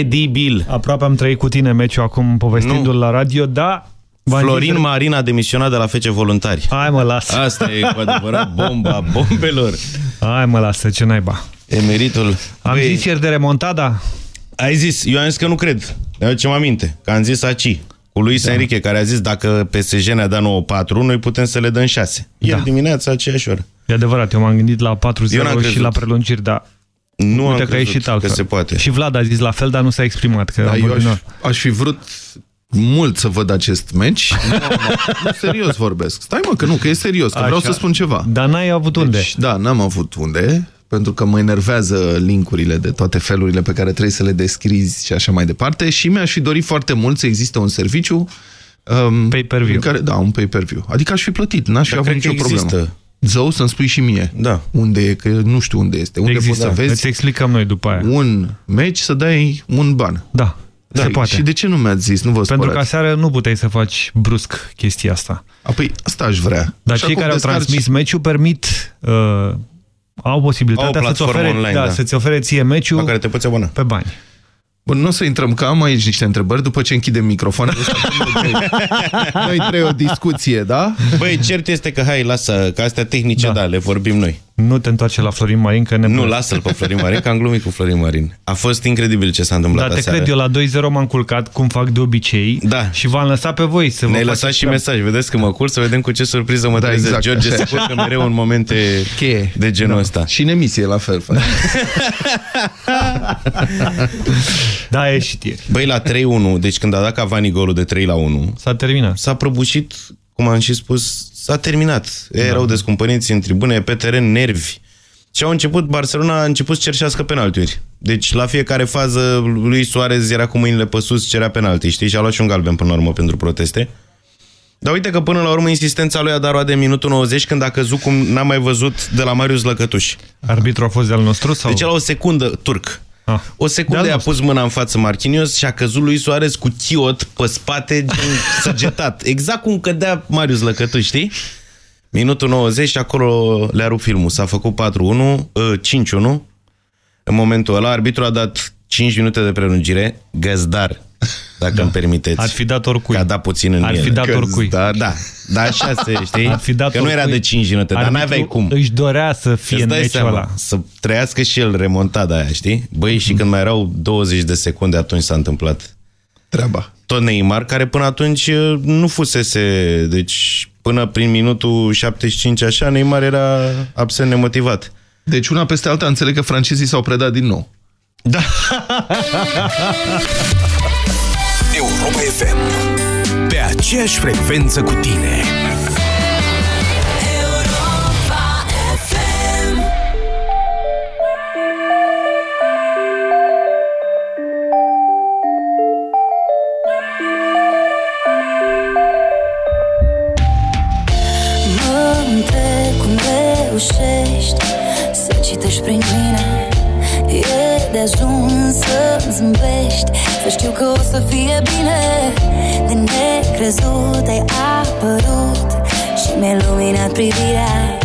Incredibil. Aproape am trăit cu tine meciul acum povestindu-l la radio, da... Florin zis... Marin a demisionat de la Fece Voluntari. Hai mă, lasă. Asta e cu adevărat bomba bombelor. Hai mă, lasă, ce naiba. Emeritul. Am Băi, zis ieri de remontada? Ai zis, eu am zis că nu cred. Ce mă aminte, că am zis aci cu Luis da. Enrique, care a zis dacă PSG ne-a dat 9-4, noi putem să le dăm 6. Ieri da. dimineața, aceeași oră. E adevărat, eu m-am gândit la 4-0 și la prelungiri, dar nu Uite am că a ieșit altfel. că se poate. Și Vlad a zis la fel, dar nu s-a exprimat. Că da, eu aș, aș fi vrut mult să văd acest meci. nu, nu, serios vorbesc. Stai mă, că nu, că e serios, că Așa. vreau să spun ceva. Dar n-ai avut unde. Deci, da, n-am avut unde, pentru că mă enervează linkurile de toate felurile pe care trebuie să le descrizi și așa mai departe și mi-aș fi dorit foarte mult să existe un serviciu um, pay-per-view. Da, un pay-per-view. Adică aș fi plătit, n-aș fi avut nicio problemă. Zău să-mi spui și mie da. unde e, că nu știu unde este. Unde Există, poți să vezi îți explicăm noi după aia. Un meci să dai un ban. Da, da. se poate. Și de ce nu mi-ați zis? Nu vă Pentru că aseară nu puteai să faci brusc chestia asta. Apoi asta aș vrea. Dar cei care descarci... au transmis meciul permit... Uh, au posibilitatea să-ți ofere, online, da, da. să ofere ție meciul pe, care te poți abona. pe bani. Bun, nu o să intrăm, că am aici niște întrebări după ce închidem microfonul. noi trei o discuție, da? Băi, cert este că, hai, lasă, că astea tehnice, da, da le vorbim noi. Nu te întoarce la Florin Marin, că ne... Nu, lasă-l pe Florin Marin, că am glumit cu Florin Marin. A fost incredibil ce s-a întâmplat Da, te aseară. cred, eu la 2-0 m-am culcat, cum fac de obicei, da. și v-am lăsat pe voi să Ne-ai lăsat și mesaj, vedeți că mă cur, să vedem cu ce surpriză mă da, trezesc. Exact. George se culcă mereu în momente Cheie. de genul da. ăsta. Și în emisie, la fel. da, e și ieri. Băi, la 3-1, deci când a dat Cavani golul de 3 la 1, s-a terminat. S-a prăbușit, cum am și spus, s-a terminat. Ei da. erau descumpăniți în tribune, pe teren, nervi. Și au început, Barcelona a început să cerșească penaltiuri. Deci la fiecare fază lui Suarez era cu mâinile pe sus, cerea penalti, știi? Și a luat și un galben până la urmă pentru proteste. Dar uite că până la urmă insistența lui a dat roade minutul 90 când a căzut cum n-am mai văzut de la Marius Lăcătuș. Arbitru a fost de-al nostru? Sau? Deci la o secundă, turc. Ah. O secundă a pus mâna în față Marquinhos și a căzut lui Suarez cu chiot pe spate săgetat. Exact cum cădea Marius Lăcătuș, știi? Minutul 90 și acolo le-a rupt filmul. S-a făcut 4-1, 5-1. Ă, în momentul ăla, arbitru a dat 5 minute de prelungire, găzdar, dacă da. îmi permiteți. Ar fi dat oricui. Că a dat puțin în Ar el. fi dat oricui. Da, da, da, așa se, știi? Ar fi dat că nu era de 5 minute, dar n-aveai cum. Își dorea să fie în meciul ăla. Să trăiască și el remontada aia, știi? Băi, mm -hmm. și când mai erau 20 de secunde, atunci s-a întâmplat treaba. Tot Neymar, care până atunci nu fusese, deci până prin minutul 75 așa, Neymar era absent nemotivat. Deci una peste alta înțeleg că francezii s-au predat din nou. Da. Europa FM. Pe aceeași frecvență cu tine. Să știu că o să fie bine. De necrezut ai apărut Și mi-ai luminat privirea.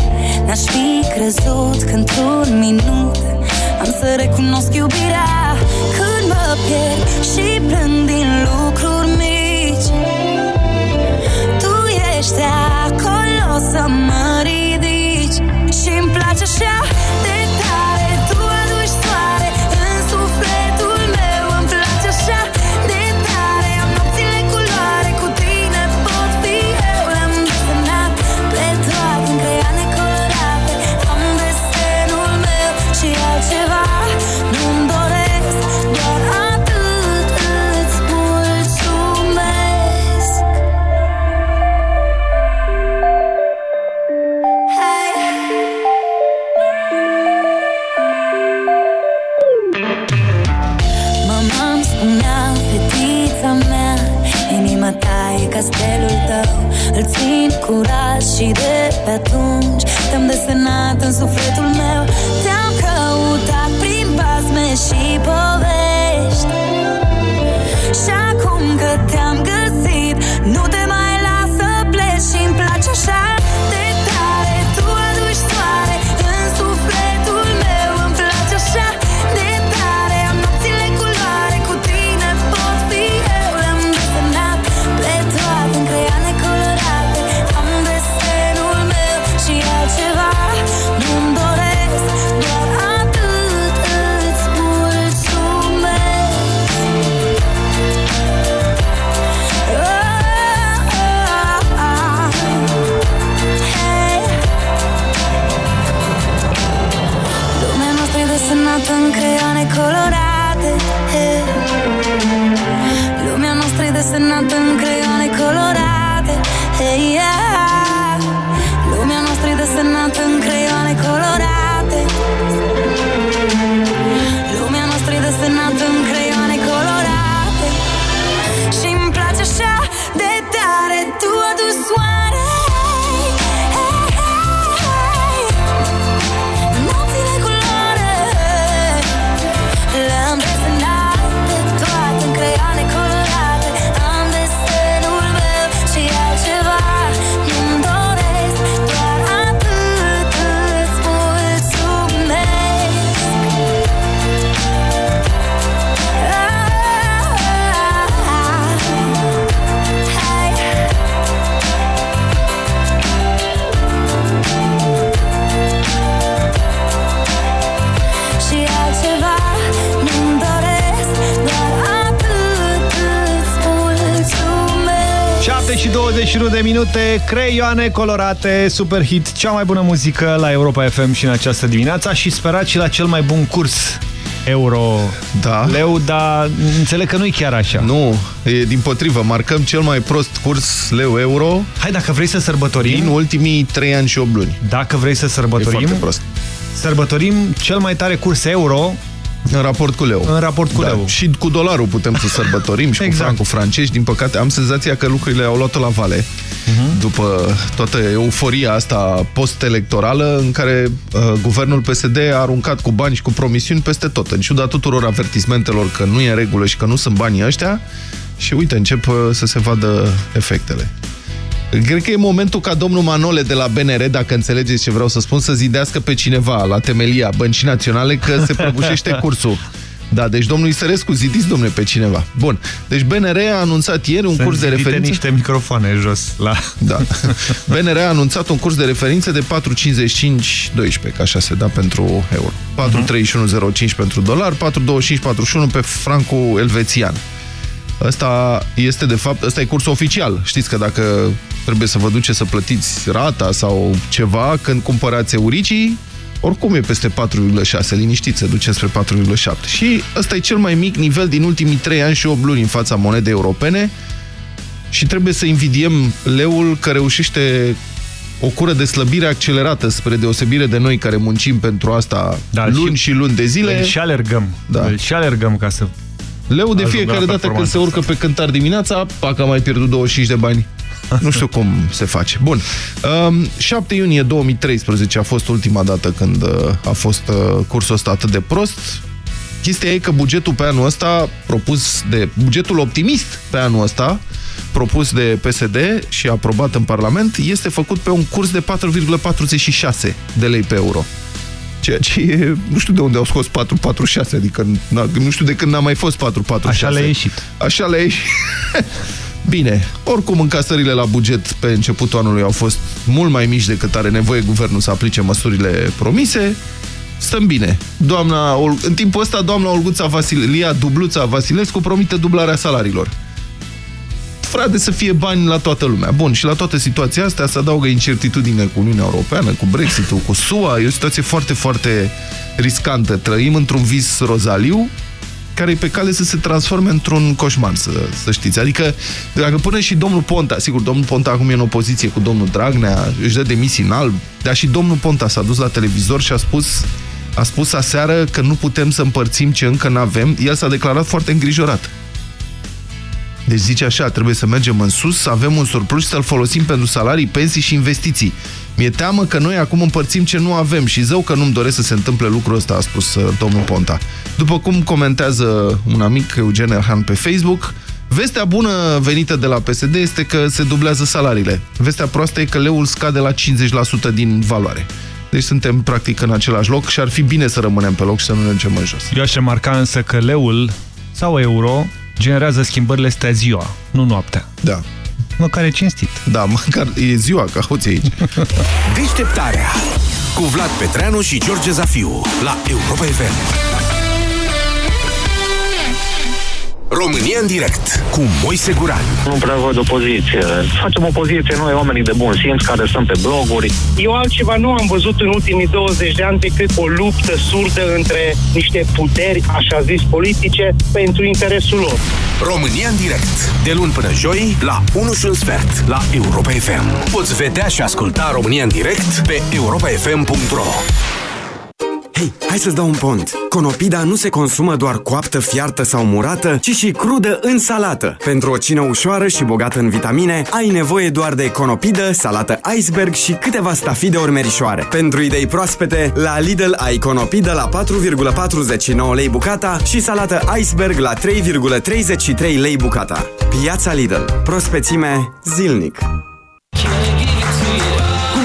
N-aș fi crezut că într-un minut Am să recunosc iubirea. Când mă pierd și plâng din lucruri mici Tu ești acolo să mă ridici Și-mi place așa desenat în creioane colorate, super hit, cea mai bună muzică la Europa FM și în această dimineață și sperat și la cel mai bun curs euro Da. leu, dar înțeleg că nu e chiar așa. Nu, e din potrivă, marcăm cel mai prost curs leu-euro Hai, dacă vrei să sărbătorim, din ultimii 3 ani și 8 luni. dacă vrei să E sărbătorim, foarte prost. sărbătorim cel mai tare curs euro În raport cu leu. în raport cu Da, leu. și cu dolarul putem să sărbătorim și Exact. cu francul francez. Din păcate, am senzația că lucrurile au luat-o la vale. Mhm. După toată euforia asta post-electorală în care uh, guvernul PSD a aruncat cu bani și cu promisiuni peste tot. În ciuda tuturor avertismentelor că nu e în regulă și că nu sunt banii ăștia și uite, încep uh, să se vadă efectele. Cred că e momentul ca domnul Manole de la BNR, dacă înțelegeți ce vreau să spun, să zidească pe cineva la temelia Băncii Naționale că se prăbușește cursul. Da, deci domnul Isărescu, zidiți, domnule, pe cineva. Bun, deci BNR a anunțat ieri un Sunt curs de zidite referință... niște microfoane jos la... Da. BNR a anunțat un curs de referință de 4,55-12, ca așa se da pentru euro. 4,31,05 pentru dolar, 4,25,41 pe francul elvețian. Ăsta este, de fapt, ăsta e cursul oficial. Știți că dacă trebuie să vă duceți să plătiți rata sau ceva, când cumpărați euricii, oricum e peste 4,6, liniștiți, se duce spre 4,7. Și ăsta e cel mai mic nivel din ultimii 3 ani și 8 luni în fața monedei europene, și trebuie să invidiem leul că reușește o cură de slăbire accelerată spre deosebire de noi care muncim pentru asta Da, luni și- și luni de zile. Îl și alergăm. Da. Îl și alergăm ca să... Leu de Ajung fiecare la dată când performanța se urcă pe cântar dimineața, pac, a mai pierdut 25 de bani. Nu știu cum se face. Bun. Um, 7 iunie 2013 a fost ultima dată când uh, a fost uh, cursul ăsta atât de prost. Chestia e că bugetul pe anul ăsta propus de... Bugetul optimist pe anul ăsta propus de PSD și aprobat în Parlament este făcut pe un curs de 4,46 de lei pe euro. Ceea ce e, nu știu de unde au scos 446, adică na, nu știu de când n-a mai fost 446. Așa le-a ieșit. Așa le-a ieșit. Bine, oricum încasările la buget pe începutul anului au fost mult mai mici decât are nevoie guvernul să aplice măsurile promise. Stăm bine. Doamna, Ol- în timpul ăsta, doamna Olguța Vasile, Lia Dubluța Vasilescu promite dublarea salariilor. Frate, să fie bani la toată lumea. Bun, și la toată situația asta se adaugă incertitudine cu Uniunea Europeană, cu Brexit-ul, cu SUA. E o situație foarte, foarte riscantă. Trăim într-un vis rozaliu care e pe cale să se transforme într-un coșmar, să, să știți. Adică, dacă până și domnul Ponta, sigur, domnul Ponta acum e în opoziție cu domnul Dragnea, își dă demisii în alb, dar și domnul Ponta s-a dus la televizor și a spus, a spus aseară că nu putem să împărțim ce încă n-avem. El s-a declarat foarte îngrijorat. Deci zice așa, trebuie să mergem în sus, să avem un surplus și să-l folosim pentru salarii, pensii și investiții. Mi-e teamă că noi acum împărțim ce nu avem și zău că nu-mi doresc să se întâmple lucrul ăsta, a spus uh, domnul Ponta. După cum comentează un amic, Eugen Erhan, pe Facebook, vestea bună venită de la PSD este că se dublează salariile. Vestea proastă e că leul scade la 50% din valoare. Deci suntem practic în același loc și ar fi bine să rămânem pe loc și să nu ne ducem în jos. Eu aș remarca însă că leul sau euro generează schimbările astea ziua, nu noaptea. Da. Măcar e cinstit. Da, măcar e ziua, ca hoți aici. Deșteptarea cu Vlad Petreanu și George Zafiu la Europa FM. România în direct cu Moise Guran. Nu prea văd opoziție. Facem opoziție noi, oamenii de bun simț, care sunt pe bloguri. Eu altceva nu am văzut în ultimii 20 de ani decât o luptă surdă între niște puteri, așa zis, politice, pentru interesul lor. România în direct. De luni până joi, la 1 și un sfert, la Europa FM. Poți vedea și asculta România în direct pe europafm.ro Hei, hai să-ți dau un pont. Conopida nu se consumă doar coaptă, fiartă sau murată, ci și crudă în salată. Pentru o cină ușoară și bogată în vitamine, ai nevoie doar de conopidă, salată iceberg și câteva stafide ormerișoare. Pentru idei proaspete, la Lidl ai conopidă la 4,49 lei bucata și salată iceberg la 3,33 lei bucata. Piața Lidl. Prospețime zilnic.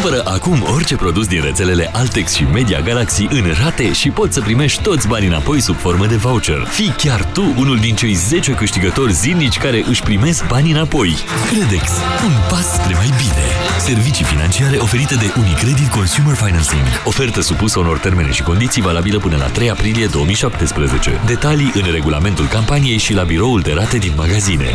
Cumpără acum orice produs din rețelele Altex și Media Galaxy în rate și poți să primești toți banii înapoi sub formă de voucher. Fii chiar tu unul din cei 10 câștigători zilnici care își primesc banii înapoi. Credex. Un pas spre mai bine. Servicii financiare oferite de Unicredit Consumer Financing. Ofertă supusă unor termene și condiții valabilă până la 3 aprilie 2017. Detalii în regulamentul campaniei și la biroul de rate din magazine.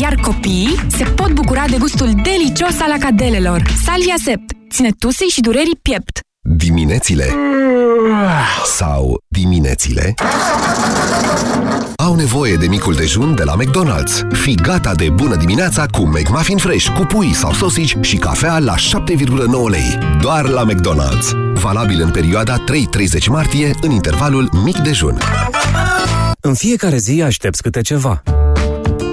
Iar copiii se pot bucura de gustul delicios al acadelelor. Salvia Sept ține tusei și durerii piept. Diminețile sau diminețile au nevoie de micul dejun de la McDonald's. Fii gata de bună dimineața cu McMuffin Fresh, cu pui sau sosici și cafea la 7,9 lei. Doar la McDonald's. Valabil în perioada 3-30 martie, în intervalul mic dejun. În fiecare zi aștepți câte ceva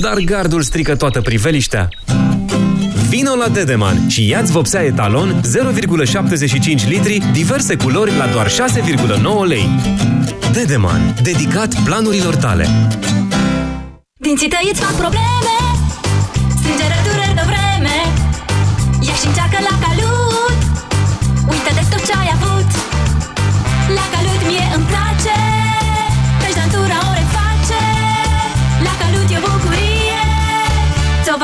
dar gardul strică toată priveliștea. Vino la Dedeman și ia-ți vopsea etalon 0,75 litri, diverse culori la doar 6,9 lei. Dedeman, dedicat planurilor tale. Dinții tăi îți fac probleme Strângere, dureri de vreme Ia și încearcă la calut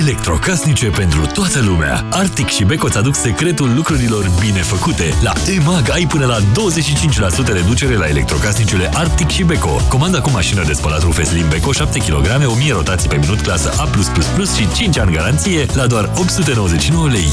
Electrocasnice pentru toată lumea. Arctic și Beko îți aduc secretul lucrurilor bine făcute. La EMAG ai până la 25% reducere la electrocasnicele Arctic și Beko. Comanda cu mașină de spălat rufe Slim Beko 7 kg, 1000 rotații pe minut, clasă A+++ și 5 ani garanție la doar 899 lei.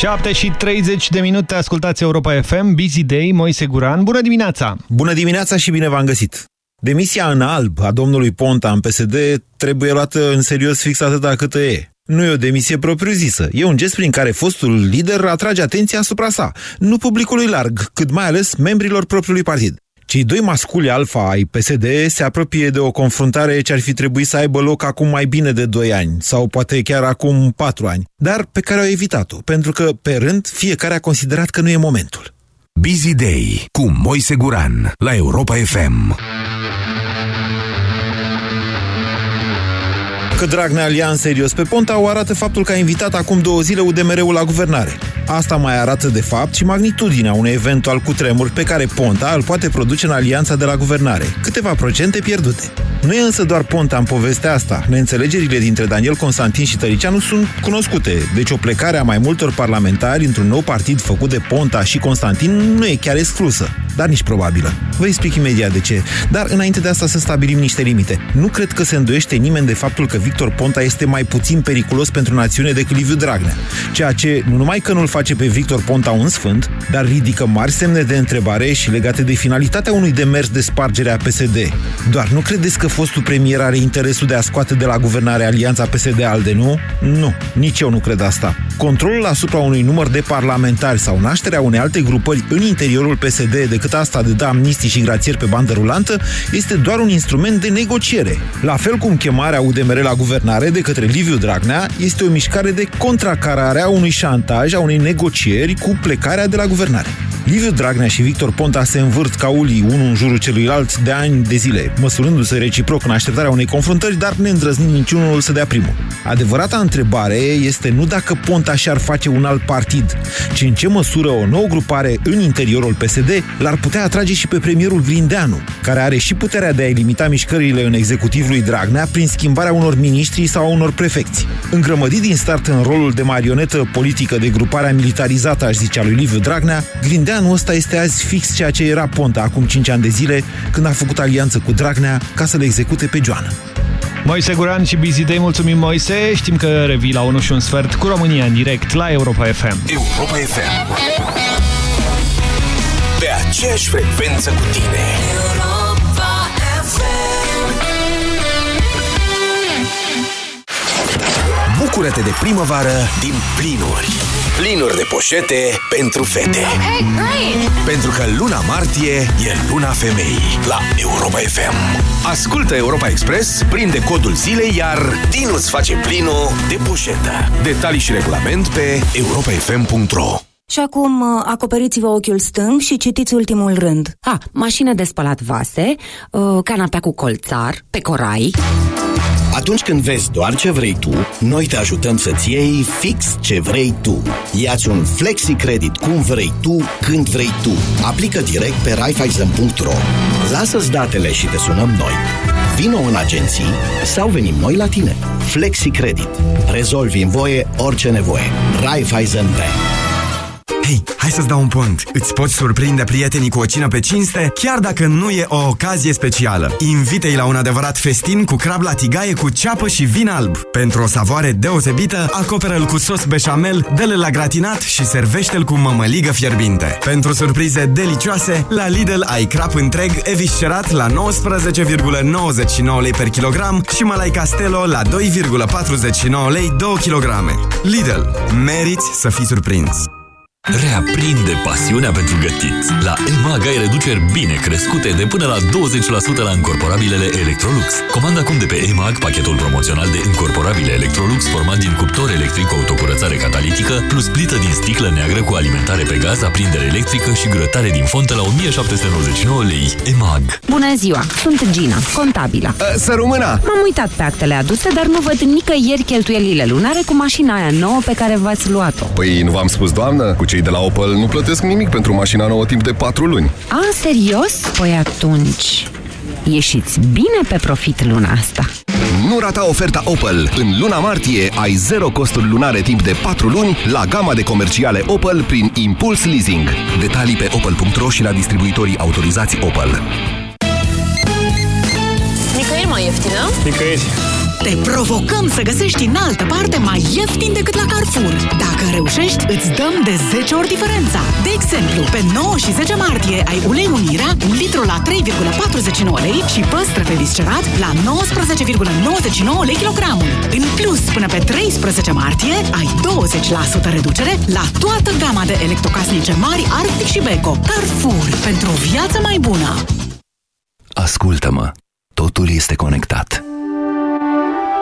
7 și 30 de minute, ascultați Europa FM, Busy Day, Moise Guran. Bună dimineața! Bună dimineața și bine v-am găsit! Demisia în alb a domnului Ponta în PSD trebuie luată în serios fix atâta cât e. Nu e o demisie propriu-zisă. E un gest prin care fostul lider atrage atenția asupra sa, nu publicului larg, cât mai ales membrilor propriului partid. Cei doi masculi alfa ai PSD se apropie de o confruntare ce ar fi trebuit să aibă loc acum mai bine de 2 ani, sau poate chiar acum 4 ani, dar pe care au evitat-o, pentru că, pe rând, fiecare a considerat că nu e momentul. Busy Day cu Moise Guran la Europa FM. Că Dragnea ia în serios pe Ponta o arată faptul că a invitat acum două zile UDMR-ul la guvernare. Asta mai arată de fapt și magnitudinea unui eventual cutremur pe care Ponta îl poate produce în alianța de la guvernare. Câteva procente pierdute. Nu e însă doar Ponta în povestea asta. Neînțelegerile dintre Daniel Constantin și Tăricianu sunt cunoscute, deci o plecare a mai multor parlamentari într-un nou partid făcut de Ponta și Constantin nu e chiar exclusă, dar nici probabilă. Vă explic imediat de ce. Dar înainte de asta să stabilim niște limite. Nu cred că se îndoiește nimeni de faptul că Victor Ponta este mai puțin periculos pentru națiune decât Liviu Dragnea, ceea ce nu numai că nu-l face pe Victor Ponta un sfânt, dar ridică mari semne de întrebare și legate de finalitatea unui demers de spargere a PSD. Doar nu credeți că fostul premier are interesul de a scoate de la guvernare alianța PSD-ALDE, nu? Nu, nici eu nu cred asta. Controlul asupra unui număr de parlamentari sau nașterea unei alte grupări în interiorul PSD decât asta de da amnistii și grațieri pe bandă rulantă este doar un instrument de negociere. La fel cum chemarea UDMR la guvernare de către Liviu Dragnea este o mișcare de contracarare a unui șantaj, a unei negocieri cu plecarea de la guvernare. Liviu Dragnea și Victor Ponta se învârt ca ulii unul în jurul celuilalt de ani de zile, măsurându-se reciproc în așteptarea unei confruntări, dar neîndrăznind niciunul să dea primul. Adevărata întrebare este nu dacă Ponta și-ar face un alt partid, ci în ce măsură o nouă grupare în interiorul PSD l-ar putea atrage și pe premierul Grindeanu, care are și puterea de a limita mișcările în executiv lui Dragnea prin schimbarea unor miniștri sau a unor prefecți. Îngrămădit din start în rolul de marionetă politică de gruparea militarizată, aș zicea lui Liviu Dragnea, Grindeanu ăsta este azi fix ceea ce era Ponta acum 5 ani de zile, când a făcut alianță cu Dragnea ca să le execute pe Joana. Moise Guran și Busy Day, mulțumim Moise. Știm că revii la 1 și un sfert cu România în direct la Europa FM. Europa FM. Pe aceeași frecvență cu tine. Bucură-te de primăvară din plinuri. Plinuri de poșete pentru fete. Hey, great! Pentru că luna martie e luna femeii la Europa FM. Ascultă Europa Express, prinde codul zilei, iar Dinu îți face plinul de poșetă. Detalii și regulament pe europafm.ro Și acum uh, acoperiți-vă ochiul stâng și citiți ultimul rând. Ha, mașină de spălat vase, uh, canapea cu colțar, pe corai... Atunci când vezi doar ce vrei tu, noi te ajutăm să-ți iei fix ce vrei tu. Iați un flexi credit cum vrei tu, când vrei tu. Aplică direct pe Raiffeisen.ro. Lasă-ți datele și te sunăm noi. Vino în agenții sau venim noi la tine. Flexi Credit. Rezolvi în voie orice nevoie. Raiffeisen Bank. Hei, hai să-ți dau un pont. Îți poți surprinde prietenii cu o cină pe cinste, chiar dacă nu e o ocazie specială. Invite-i la un adevărat festin cu crab la tigaie cu ceapă și vin alb. Pentru o savoare deosebită, acoperă-l cu sos beșamel, dă-l la gratinat și servește-l cu mămăligă fierbinte. Pentru surprize delicioase, la Lidl ai crap întreg eviscerat la 19,99 lei per kilogram și Malai Castello la 2,49 lei 2 kg. Lidl. Meriți să fii surprins! Reaprinde pasiunea pentru gătit. La EMAG ai reduceri bine crescute de până la 20% la încorporabilele Electrolux. Comanda acum de pe EMAG pachetul promoțional de încorporabile Electrolux format din cuptor electric cu autocurățare catalitică plus plită din sticlă neagră cu alimentare pe gaz, aprindere electrică și grătare din fontă la 1799 lei. EMAG. Bună ziua, sunt Gina, contabilă. Să rămână! M-am uitat pe actele aduse, dar nu văd nicăieri cheltuielile lunare cu mașina aia nouă pe care v-ați luat-o. Păi nu v-am spus, doamnă? Cu cei de la Opel nu plătesc nimic pentru mașina nouă timp de 4 luni. A, serios? Păi atunci... Ieșiți bine pe profit luna asta. Nu rata oferta Opel. În luna martie ai zero costuri lunare timp de 4 luni la gama de comerciale Opel prin Impuls Leasing. Detalii pe opel.ro și la distribuitorii autorizați Opel. Nicăieri mai ieftină? Nicăieri. Te provocăm să găsești în altă parte mai ieftin decât la Carrefour. Dacă reușești, îți dăm de 10 ori diferența. De exemplu, pe 9 și 10 martie ai ulei Unirea, un litru la 3,49 lei și păstrăve viscerat la 19,99 lei kilogramul. În plus, până pe 13 martie, ai 20% reducere la toată gama de electrocasnice mari Arctic și Beko. Carrefour, pentru o viață mai bună! Ascultă-mă, totul este conectat.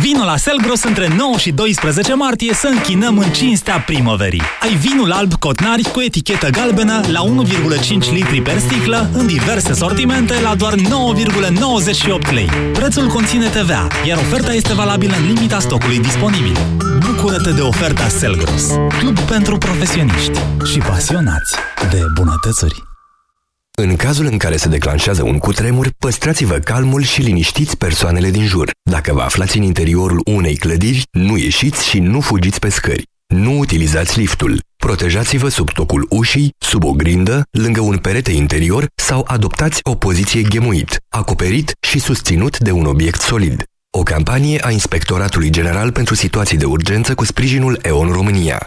Vino la Selgros între 9 și 12 martie să închinăm în cinstea primăverii. Ai vinul alb Cotnari cu etichetă galbenă la 1,5 litri per sticlă în diverse sortimente la doar 9,98 lei. Prețul conține TVA, iar oferta este valabilă în limita stocului disponibil. Bucură-te de oferta Selgros, club pentru profesioniști și pasionați de bunătățuri. În cazul în care se declanșează un cutremur, păstrați-vă calmul și liniștiți persoanele din jur. Dacă vă aflați în interiorul unei clădiri, nu ieșiți și nu fugiți pe scări. Nu utilizați liftul. Protejați-vă sub tocul ușii, sub o grindă, lângă un perete interior sau adoptați o poziție ghemuit, acoperit și susținut de un obiect solid. O campanie a Inspectoratului General pentru Situații de Urgență cu sprijinul EON România.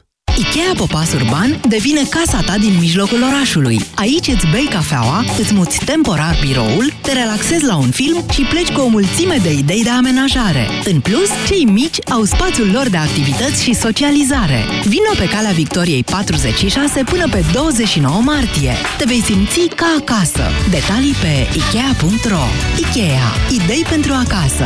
Ikea Popas Urban devine casa ta din mijlocul orașului. Aici îți bei cafeaua, îți muți temporar biroul, te relaxezi la un film și pleci cu o mulțime de idei de amenajare. În plus, cei mici au spațiul lor de activități și socializare. Vino pe calea Victoriei 46 până pe 29 martie. Te vei simți ca acasă. Detalii pe Ikea.ro Ikea. Idei pentru acasă.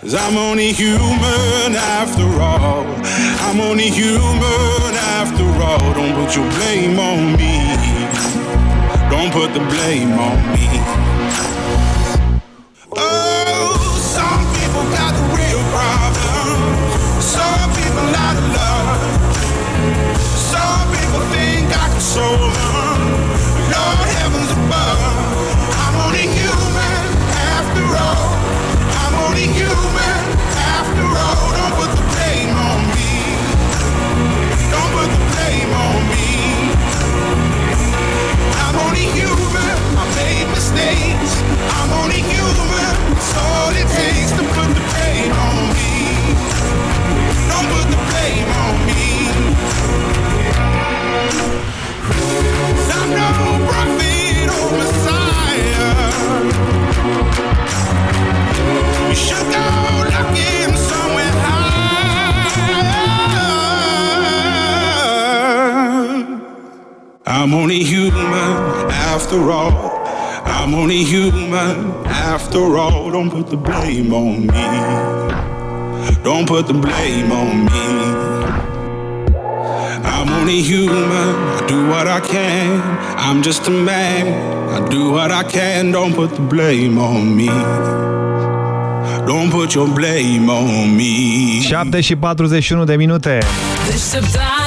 Cause I'm only human after all. I'm only human after all. Don't put your blame on me. Don't put the blame on me. Oh, some people got the real problem. Some people love. Some people think I can solve them. I'm only human after all. Don't put the blame on me. Don't put the blame on me. I'm only human. I do what I can. I'm just a man. I do what I can. Don't put the blame on me. Don't put your blame on me. 7 și 41 de minute. Deșteptarea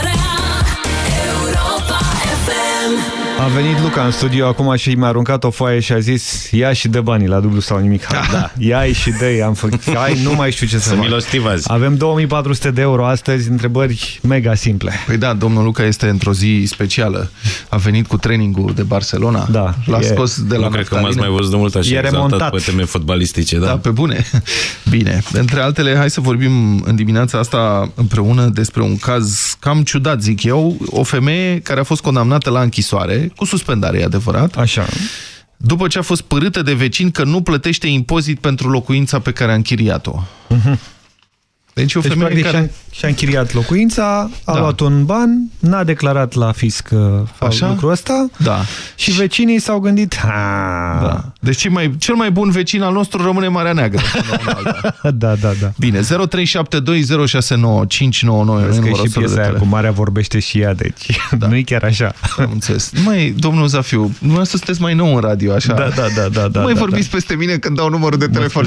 A venit Luca în studio acum și mi-a aruncat o foaie și a zis ia și dă banii la dublu sau nimic. Da. Ia și dă am făcut. Hai, nu mai știu ce să Sunt fac. milostiv azi. Avem 2400 de euro astăzi, întrebări mega simple. Păi da, domnul Luca este într-o zi specială. A venit cu trainingul de Barcelona. Da. L-a e- scos de la nu cred că m-ați naftaline. mai văzut de mult așa E exaltat remontat. pe teme fotbalistice, da? Da, pe bune. Bine. Între altele, hai să vorbim în dimineața asta împreună despre un caz cam ciudat, zic eu. O femeie care a fost condamnată la închisoare, cu suspendare, e adevărat. Așa. După ce a fost părâtă de vecini că nu plătește impozit pentru locuința pe care a închiriat-o. Deci o Deci, femeie practic, care... și-a, și-a închiriat locuința, a Da. luat un ban, n-a declarat la fisc uh, Așa? lucrul ăsta Da. și vecinii s-au gândit ha, Da. Deci cel mai, cel mai bun vecin al nostru rămâne Marea Neagră. până una alta. da, da, da. Bine, 0372069599 Vezi că e numărul și piesa aia cu Marea vorbește și ea, deci da. nu e chiar așa. Am înțeles. Mai, domnul Zafiu, nu să sunteți mai nou în radio, așa. Da, da, da, da, da, Nu mai da, vorbiți peste mine când dau numărul de telefon.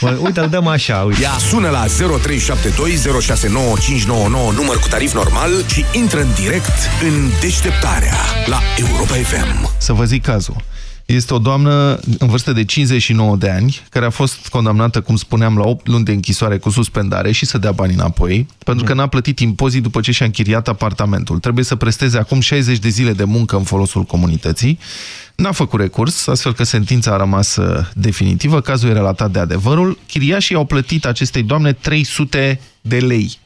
Mă, uite, îl dăm așa, uite. Ia sună la 0372069599 număr cu tarif normal și intră în direct în deșteptarea la Europa FM. Să vă zic cazul. Este o doamnă în vârstă de 59 de ani, care a fost condamnată, cum spuneam, la 8 luni de închisoare cu suspendare și să dea bani înapoi, pentru că n-a plătit impozit după ce și-a închiriat apartamentul. Trebuie să presteze acum 60 de zile de muncă în folosul comunității. N-a făcut recurs, astfel că sentința a rămas uh, definitivă. Cazul e relatat de adevărul. Chiriașii au plătit acestei doamne 300 de lei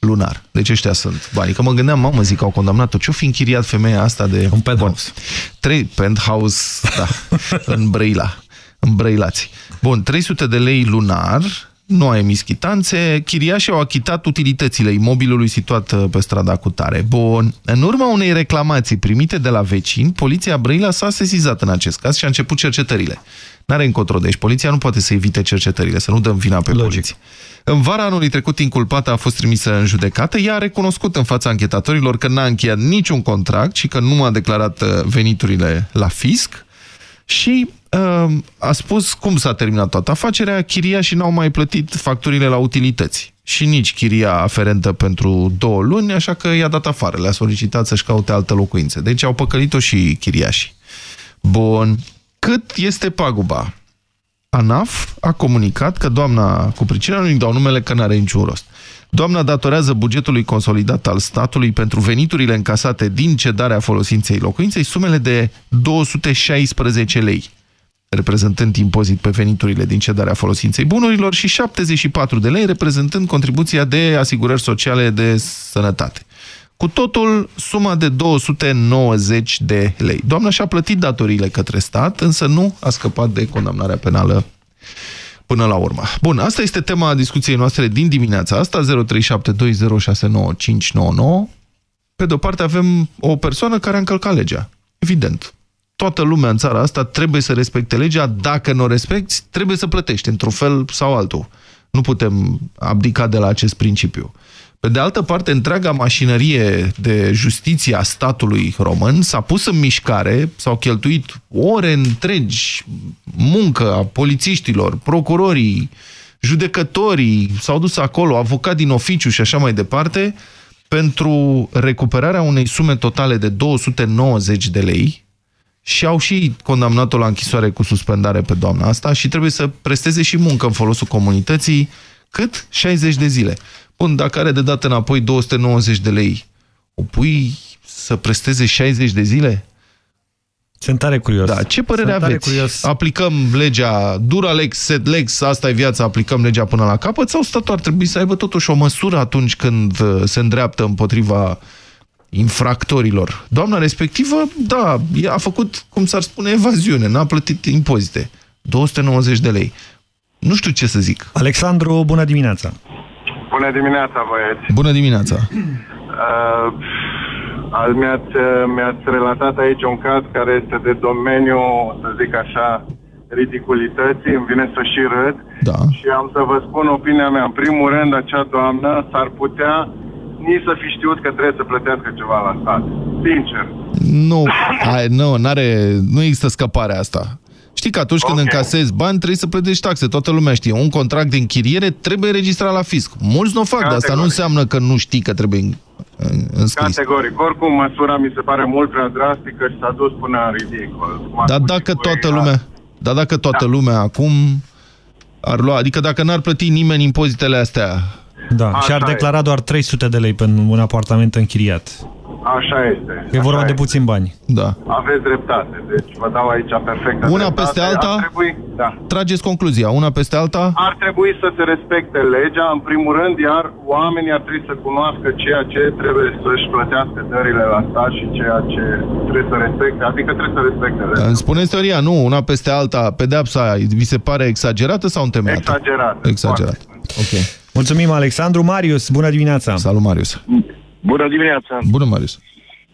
lunar. Deci ăștia sunt banii. Că mă gândeam, mamă, zic, au condamnat-o. Ce-o fi închiriat femeia asta de... Un penthouse. Trei, penthouse, da, în Brăila, în Brăilați. Bun, 300 de lei lunar, nu a emis chitanțe, chiriașii au achitat utilitățile imobilului situat uh, pe strada Cutare. Bun, în urma unei reclamații primite de la vecini, poliția Brăila s-a sesizat în acest caz și a început cercetările. N-are încotro, deci poliția nu poate să evite cercetările, să nu dăm vina pe Logic. poliție. În vara anului trecut, inculpata a fost trimisă în judecată. Ea a recunoscut în fața anchetatorilor că n-a încheiat niciun contract și că nu a declarat uh, veniturile la fisc și uh, a spus cum s-a terminat toată afacerea, chiria și n-au mai plătit facturile la utilități și nici chiria aferentă pentru două luni, așa că i-a dat afară, le-a solicitat să-și caute altă locuință. Deci au păcălit-o și chiriașii. Bun. Cât este paguba? ANAF a comunicat că doamna, cu pricina nu-i dau numele că n-are niciun rost, doamna datorează bugetului consolidat al statului pentru veniturile încasate din cedarea folosinței locuinței sumele de 216 lei, reprezentând impozit pe veniturile din cedarea folosinței bunurilor și 74 de lei reprezentând contribuția de asigurări sociale de sănătate. Cu totul, suma de 290 de lei. Doamna și-a plătit datoriile către stat, însă nu a scăpat de condamnarea penală până la urmă. Bun, asta este tema discuției noastre din dimineața asta, 0372069599. Pe de o parte avem o persoană care a încălcat legea. Evident. Toată lumea în țara asta trebuie să respecte legea. Dacă nu o respecti, trebuie să plătești într-un fel sau altul. Nu putem abdica de la acest principiu. Pe de altă parte, întreaga mașinărie de justiție a statului român s-a pus în mișcare, s-au cheltuit ore întregi, muncă a polițiștilor, procurorii, judecătorii, s-au dus acolo, avocat din oficiu și așa mai departe, pentru recuperarea unei sume totale de 290 de lei și au și condamnat-o la închisoare cu suspendare pe doamna asta și trebuie să presteze și muncă în folosul comunității cât? 60 de zile. Bun, dacă are de dat înapoi 290 de lei, o pui să presteze 60 de zile? Sunt tare curios. Da, ce părere Sunt tare aveți? Curios. Aplicăm legea dura lex, sed lex, asta e viața, aplicăm legea până la capăt sau statul ar trebui să aibă totuși o măsură atunci când uh, se îndreaptă împotriva infractorilor? Doamna respectivă, da, a făcut, cum s-ar spune, evaziune, n-a plătit impozite. 290 de lei. Nu știu ce să zic. Alexandru, bună dimineața! Bună dimineața, băieți! Bună dimineața! Uh, azi mi-ați, mi-ați relatat aici un caz care este de domeniu, să zic așa, ridiculității, îmi vine să și râd. Da. Și am să vă spun opinia mea. În primul rând, acea doamnă s-ar putea nici să fi știut că trebuie să plătească ceva la stat. Sincer. Nu, hai, nu, n-are, nu există scăparea asta. Știi că atunci când Ok. încasezi bani, trebuie să plătești taxe. Toată lumea știe. Un contract de închiriere trebuie registrat la fisc. Mulți nu o fac, dar asta nu Categoric. înseamnă că nu știi că trebuie în- în- înscris. Categoric. Oricum, măsura mi se pare mult prea drastică și s-a dus până în ridicol. M-a Dar spus dacă și voi, toată da. lumea, dar dacă toată lumea acum ar lua, adică dacă n-ar plăti nimeni impozitele astea, Da, Așa și ar e. declara doar 300 de lei pentru un apartament închiriat. Așa este. E vorba Așa de este. puțin bani. da. Aveți dreptate. Deci vă dau aici perfect. Una peste alta? Ar trebui, da. Trageți concluzia, una peste alta? Ar trebui să se respecte legea, în primul rând, iar oamenii ar trebui să cunoască ceea ce trebuie să-și plătească dările la stat și ceea ce trebuie să respecte, adică trebuie să respecte legea. Îmi spuneți teoria, nu, una peste alta, pedeapsa vi se pare exagerată sau întemeiată? Exagerat. Exagerat. Ok. Mulțumim, Alexandru. Marius, bună dimineața! Salut, Marius! Bună dimineața! Bună, Marius!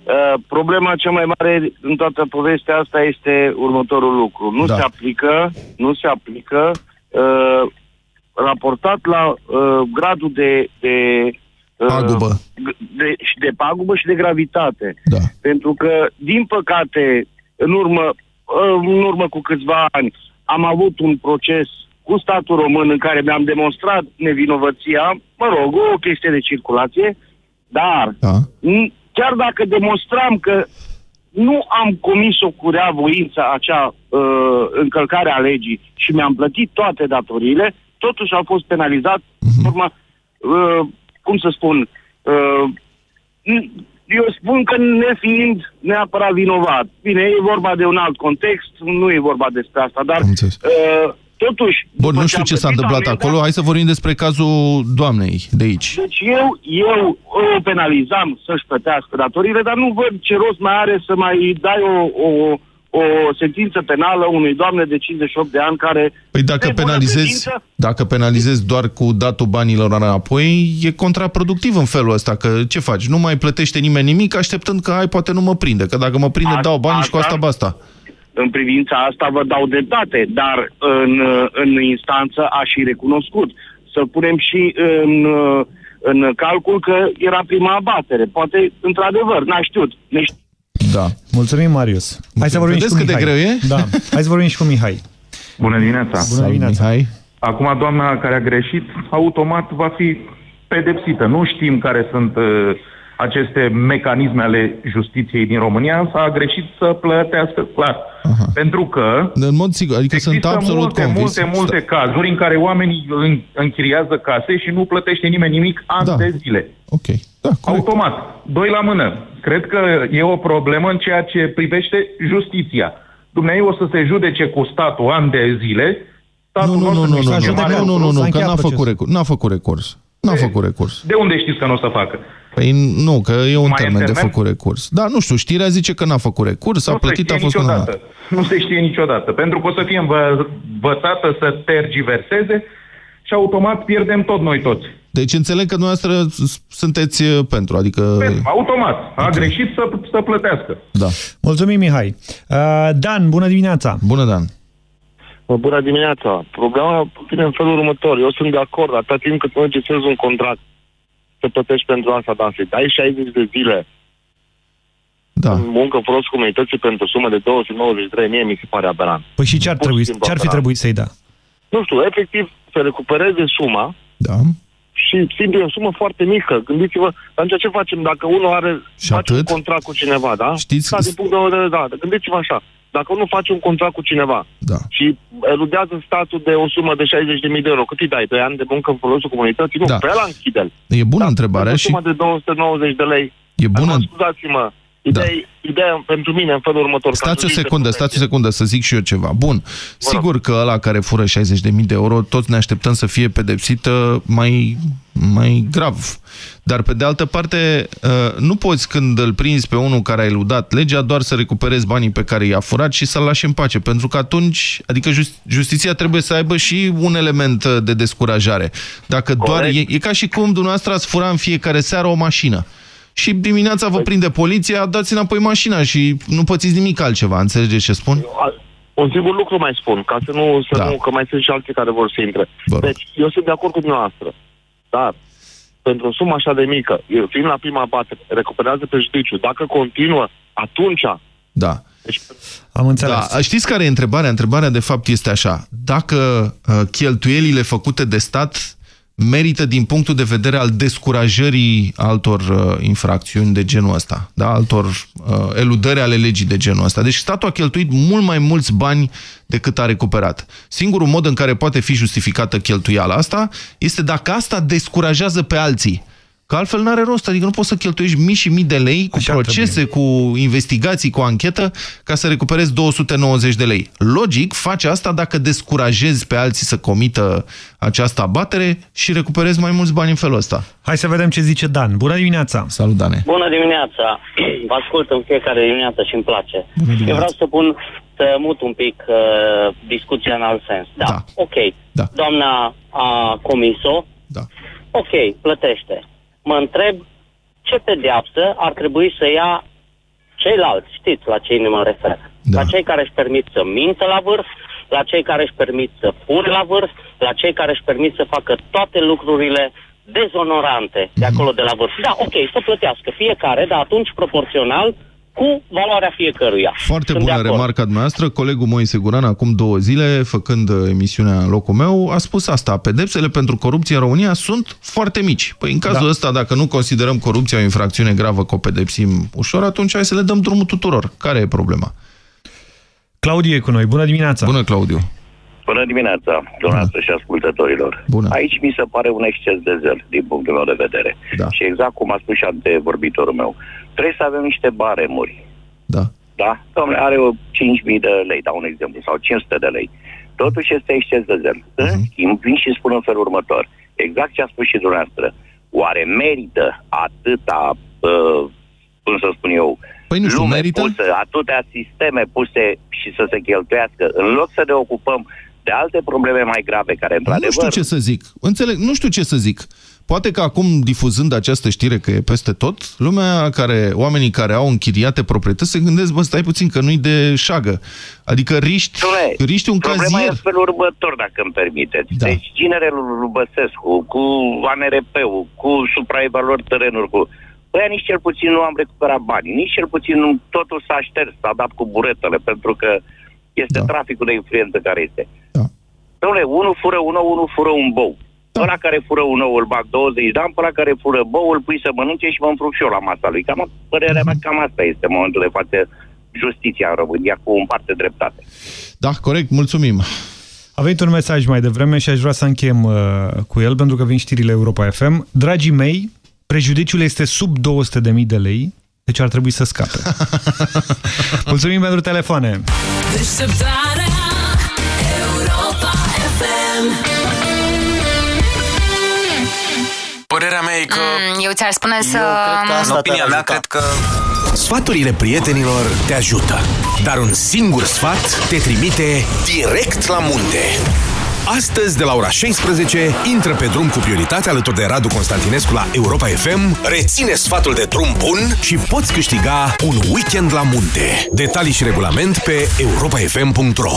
Uh, problema cea mai mare în toată povestea asta este următorul lucru. Nu Da. se aplică, nu se aplică uh, raportat la uh, gradul de, de uh, Pagubă. de, și de pagubă și de gravitate. Da. Pentru că, din păcate, în urmă, uh, în urmă cu câțiva ani, am avut un proces cu statul român în care mi-am demonstrat nevinovăția, mă rog, o chestie de circulație, dar Da. n- chiar dacă demonstram că nu am comis-o cu rea voință acea uh, încălcare a legii și mi-am plătit toate datoriile, totuși am fost penalizat Mhm. în urmă, uh, cum să spun, uh, n- eu spun că nefiind neapărat vinovat. Bine, e vorba de un alt context, nu e vorba despre asta, dar Am înțeles. uh, totuși... Bun, după nu știu am ce s-a plătit întâmplat amenda, acolo, hai să vorbim despre cazul doamnei de aici. deci eu, eu o penalizam să-și plătească datoriile, dar nu văd ce rost mai are să mai dai o, o, o sentință penală unui doamne de 58 de ani care... Păi dacă de bună penalizezi, credință, dacă penalizezi doar cu datul banilor înapoi, e contraproductiv în felul ăsta, că ce faci? Nu mai plătește nimeni nimic așteptând că ai poate nu mă prinde, că dacă mă prinde A- dau bani și cu asta- asta basta. În privința asta vă dau dreptate, dar în, în instanță a și recunoscut. Să punem și în, în calcul că era prima abatere. Poate, într-adevăr, n-a știut. Ne știu. Da. Mulțumim, Marius. Hai să vorbim Vedeți și cu cât de Mihai. greu e? Da. Hai să vorbim și cu Mihai. Bună dimineața! Bună dimineața. Mihai. Acum doamna care a greșit, automat va fi pedepsită. Nu știm care sunt uh, aceste mecanisme ale justiției din România, însă a greșit să plătească, clar. Aha. Pentru că În mod sigur, adică sunt există absolut multe, convins. multe, multe cazuri în care oamenii în- închiriază case și nu plătește nimeni nimic ani Da. de zile. Ok. Da, Automat. Doi la mână. Cred că e o problemă în ceea ce privește justiția. Dumnezeu o să se judece cu statul ani de zile. Statul Nu, nu, nostru nu, nu, nici nu, nu e nu, mare nu, nu, lucru. nu, nu, S-a că încheiat n-a făcut procesul. recurs. N-a făcut recurs. N-a făcut recurs. De unde știți că nu o să facă? Păi nu, că e un Mai e termen de termen? făcut recurs. Da, nu știu, știrea zice că n-a făcut recurs, a nu plătit, se a știe fost niciodată. condamnat. Nu se știe niciodată. Pentru că o să fie învă- învățată să tergiverseze și automat pierdem tot noi toți. Deci înțeleg că dumneavoastră s- sunteți uh, pentru, adică... Pentru, automat. A greșit să, să plătească. Da. Mulțumim, Mihai. Uh, Dan, bună dimineața! Bună, Dan! Bă, Bună dimineața. Problema vine în felul următor. Eu sunt de acord, atâta timp cât nu înregistrezi un contract să plătești pentru asta, dar să dai 60 de zile da. în muncă folos comunității pentru sumă de 293 mie mi se pare aberant. Păi și ce ar, Pur și trebui, simplu ce ar fi aberant. trebuit să-i da? Nu știu, efectiv să recupereze suma Da. și simplu e o sumă foarte mică. Gândiți-vă, atunci ce facem dacă unul are Și face un atât? contract cu cineva, da? Știți- Da, din punct de vedere, da. Gândiți-vă așa. Dacă unul face un contract cu cineva da. și eludează statul de o sumă de 60.000 de euro, cât îi dai? 2 ani de muncă în folosul comunității? Nu, Da. pe ăla închide-l. E bună întrebarea O și sumă de 290 de lei. e bună... Acum, scuzați-mă, ideea, da. ideea pentru mine în felul următor. ca Stați o jurist de secundă, profesie. stați o secundă să zic și eu ceva. Bun, sigur că ăla care fură 60.000 de euro, toți ne așteptăm să fie pedepsită mai, mai grav. Dar pe de altă parte, uh, nu poți când îl prinzi pe unul care a eludat legea doar să recuperezi banii pe care i-a furat și să-l lași în pace. Pentru că atunci, adică just- justiția trebuie să aibă și un element uh, de descurajare. Dacă doar e, e ca și cum dumneavoastră ați fura în fiecare seară o mașină. Și dimineața vă prinde poliția, dați înapoi mașina și nu pățiți nimic altceva. Înțelegeți ce spun? Un singur lucru mai spun, ca să nu, să Da. nu că mai sunt și alții care vor să intre. Vă rog. Deci, eu sunt de acord cu dumneavoastră. Dar, pentru o sumă așa de mică, eu, fiind la prima batere, recuperează prejudiciu. Dacă continuă, atunci... Da. Deci, Am înțeles. Da, știți care e întrebarea? Întrebarea de fapt este așa. Dacă uh, cheltuielile făcute de stat merită din punctul de vedere al descurajării altor uh, infracțiuni de genul ăsta, da? altor uh, eludări ale legii de genul ăsta. Deci statul a cheltuit mult mai mulți bani decât a recuperat. Singurul mod în care poate fi justificată cheltuiala asta este dacă asta descurajează pe alții. Că altfel n-are rost, adică nu poți să cheltuiești mii și mii de lei cu Așa procese, cu investigații, cu anchetă, ca să recuperezi 290 de lei. Logic, faci asta dacă descurajezi pe alții să comită această abatere și recuperezi mai mulți bani în felul ăsta. Hai să vedem ce zice Dan. Bună dimineața! Salut, Dane! Bună dimineața! Vă ascult în fiecare dimineață și îmi place. dimineața. Eu vreau să pun, să mut un pic uh, discuția în alt sens. Da, Da. ok. Da. Doamna a comis-o. Da. Ok, plătește. Mă întreb ce pedeapsă ar trebui să ia ceilalți, știți la cei mă refer. Da. La cei care își permit să mintă la vârf, la cei care își permit să fure la vârf, la cei care își permit să facă toate lucrurile dezonorante de acolo de la vârf. Da, ok, să plătească fiecare, dar atunci proporțional cu valoarea fiecăruia. Foarte Sunt de bună acord. remarca dumneavoastră. Colegul Moise Guran, acum două zile, făcând uh, emisiunea în locul meu, a spus asta. Pedepsele pentru corupție în România sunt foarte mici. Păi în cazul Da. ăsta, dacă nu considerăm corupția o infracțiune gravă că o pedepsim ușor, atunci hai să le dăm drumul tuturor. Care e problema? Claudiu e cu noi. Bună dimineața! Bună, Claudiu! Bună dimineața, dumneavoastră și ascultătorilor. Bună. Aici mi se pare un exces de zel, din punctul meu de vedere. Da. Și exact cum a spus și antevorbitorul meu, trebuie să avem niște baremuri. Da. Da? Domnule, are o 5.000 de lei, dau un exemplu, sau 500 de lei. Totuși este exces de zel. În Mhm. schimb, vin și spun în felul următor. Exact ce a spus și dumneavoastră. Oare merită atâta, uh, cum să spun eu, Păi nu știu, lume merită? pusă, atâtea sisteme puse și să se cheltuiască, în loc să ne ocupăm de alte probleme mai grave care, Nu într-adevăr... știu ce să zic. Înțeleg, nu știu ce să zic. Poate că acum, difuzând această știre că e peste tot, lumea care, oamenii care au închiriate proprietăți se gândesc, bă, stai puțin, că nu-i de șagă. Adică riști, Dom'le, riști un Problema cazier. e în felul următor, dacă îmi permiteți. Da. Deci, ginerelul lui Băsescu, cu ANRP-ul, cu supraevaluări terenuri, cu... Păi nici cel puțin nu am recuperat banii, nici cel puțin nu, totul s-a șters, s-a dat cu buretele, pentru că este Da. traficul de influență care este. Da. Dom'le, unul fură un ou, unul fură un bou. Da. Ăla care fură un ou îl bag 20 de ani, pe ăla care fură bou îl pui să mănânce și mă împruf și eu la masa lui. Cam părerea Mhm. mea, cam asta este în momentul de față justiția în România, cu un parte dreptate. Da, corect, mulțumim. A venit un mesaj mai devreme și aș vrea să încheiem uh, cu el, pentru că vin știrile Europa FM. Dragii mei, prejudiciul este sub 200.000 de lei, deci ar trebui să scape. Mulțumim pentru telefoane! Deșteptarea Europa FM Părerea mea e că... Mm, Eu ți-ar spune să... În opinia mea, cred că... Sfaturile prietenilor te ajută, dar un singur sfat te trimite direct la munte. Astăzi, de la ora 16, intră pe drum cu prioritate alături de Radu Constantinescu la Europa FM, reține sfatul de drum bun și poți câștiga un weekend la munte. Detalii și regulament pe europafm.ro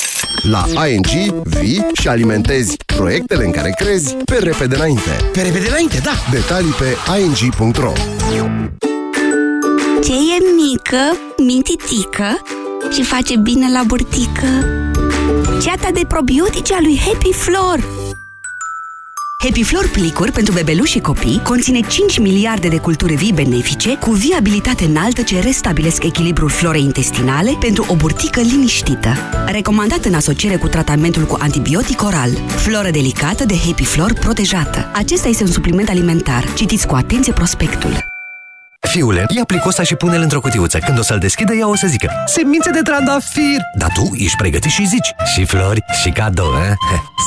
La ING vii și alimentezi proiectele în care crezi pe repede înainte. Pe repede înainte, da! Detalii pe ing.ro Ce e mică, mintitică și face bine la burtică? Ceata de probiotice a lui Happy Flor Happy Flor plicuri pentru bebeluși și copii conține 5 miliarde de culturi vii benefice cu viabilitate înaltă ce restabilesc echilibrul florei intestinale pentru o burtică liniștită. Recomandat în asociere cu tratamentul cu antibiotic oral. Floră delicată de Happy Flor protejată. Acesta este un supliment alimentar. Citiți cu atenție prospectul. Fiule, ia plicosa și pune-l într-o cutiuță. Când o să-l deschidă, ea o să zică Semințe de trandafir! Dar tu ești pregătit și zici Și flori, și cadou, eh?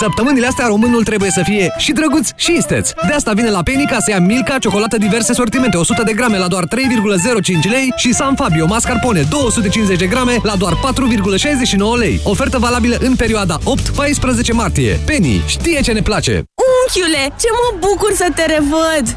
Săptămânile astea românul trebuie să fie și drăguț și isteț. De asta vine la Penny ca să ia Milka, ciocolată diverse sortimente, 100 de grame la doar 3,05 lei și San Fabio mascarpone 250 de grame la doar 4,69 lei. Ofertă valabilă în perioada 8-14 martie. Penny știe ce ne place! Unchiule, ce mă bucur să te revăd!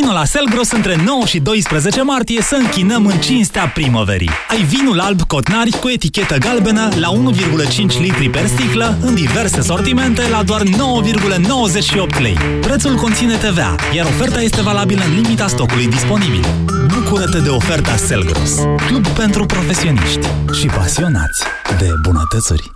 Vino la Selgros între 9 și 12 martie să închinăm în cinstea primăverii. Ai vinul alb Cotnari cu etichetă galbenă la 1,5 litri per sticlă în diverse sortimente la doar 9,98 lei. Prețul conține TVA, iar oferta este valabilă în limita stocului disponibil. Bucură-te de oferta Selgros, club pentru profesioniști și pasionați de bunătățuri.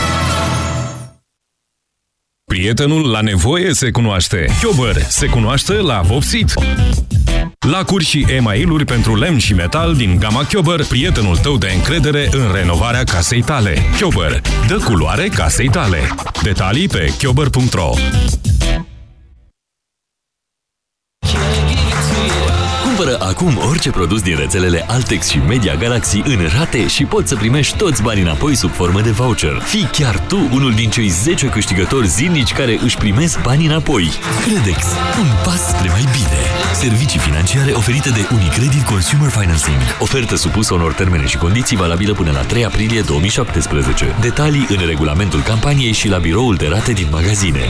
Prietenul la nevoie se cunoaște. Chiober se cunoaște la vopsit. Lacuri și emailuri pentru lemn și metal din gama Chiober, prietenul tău de încredere în renovarea casei tale. Chiober, dă culoare casei tale. Detalii pe chiober.ro Cumpără acum orice produs din rețelele Altex și Media Galaxy în rate și poți să primești toți banii înapoi sub formă de voucher. Fii chiar tu unul din cei 10 câștigători zilnici care își primesc banii înapoi. Credex. Un pas spre mai bine. Servicii financiare oferite de Unicredit Consumer Financing. Ofertă supusă unor termene și condiții valabilă până la 3 aprilie 2017. Detalii în regulamentul campaniei și la biroul de rate din magazine.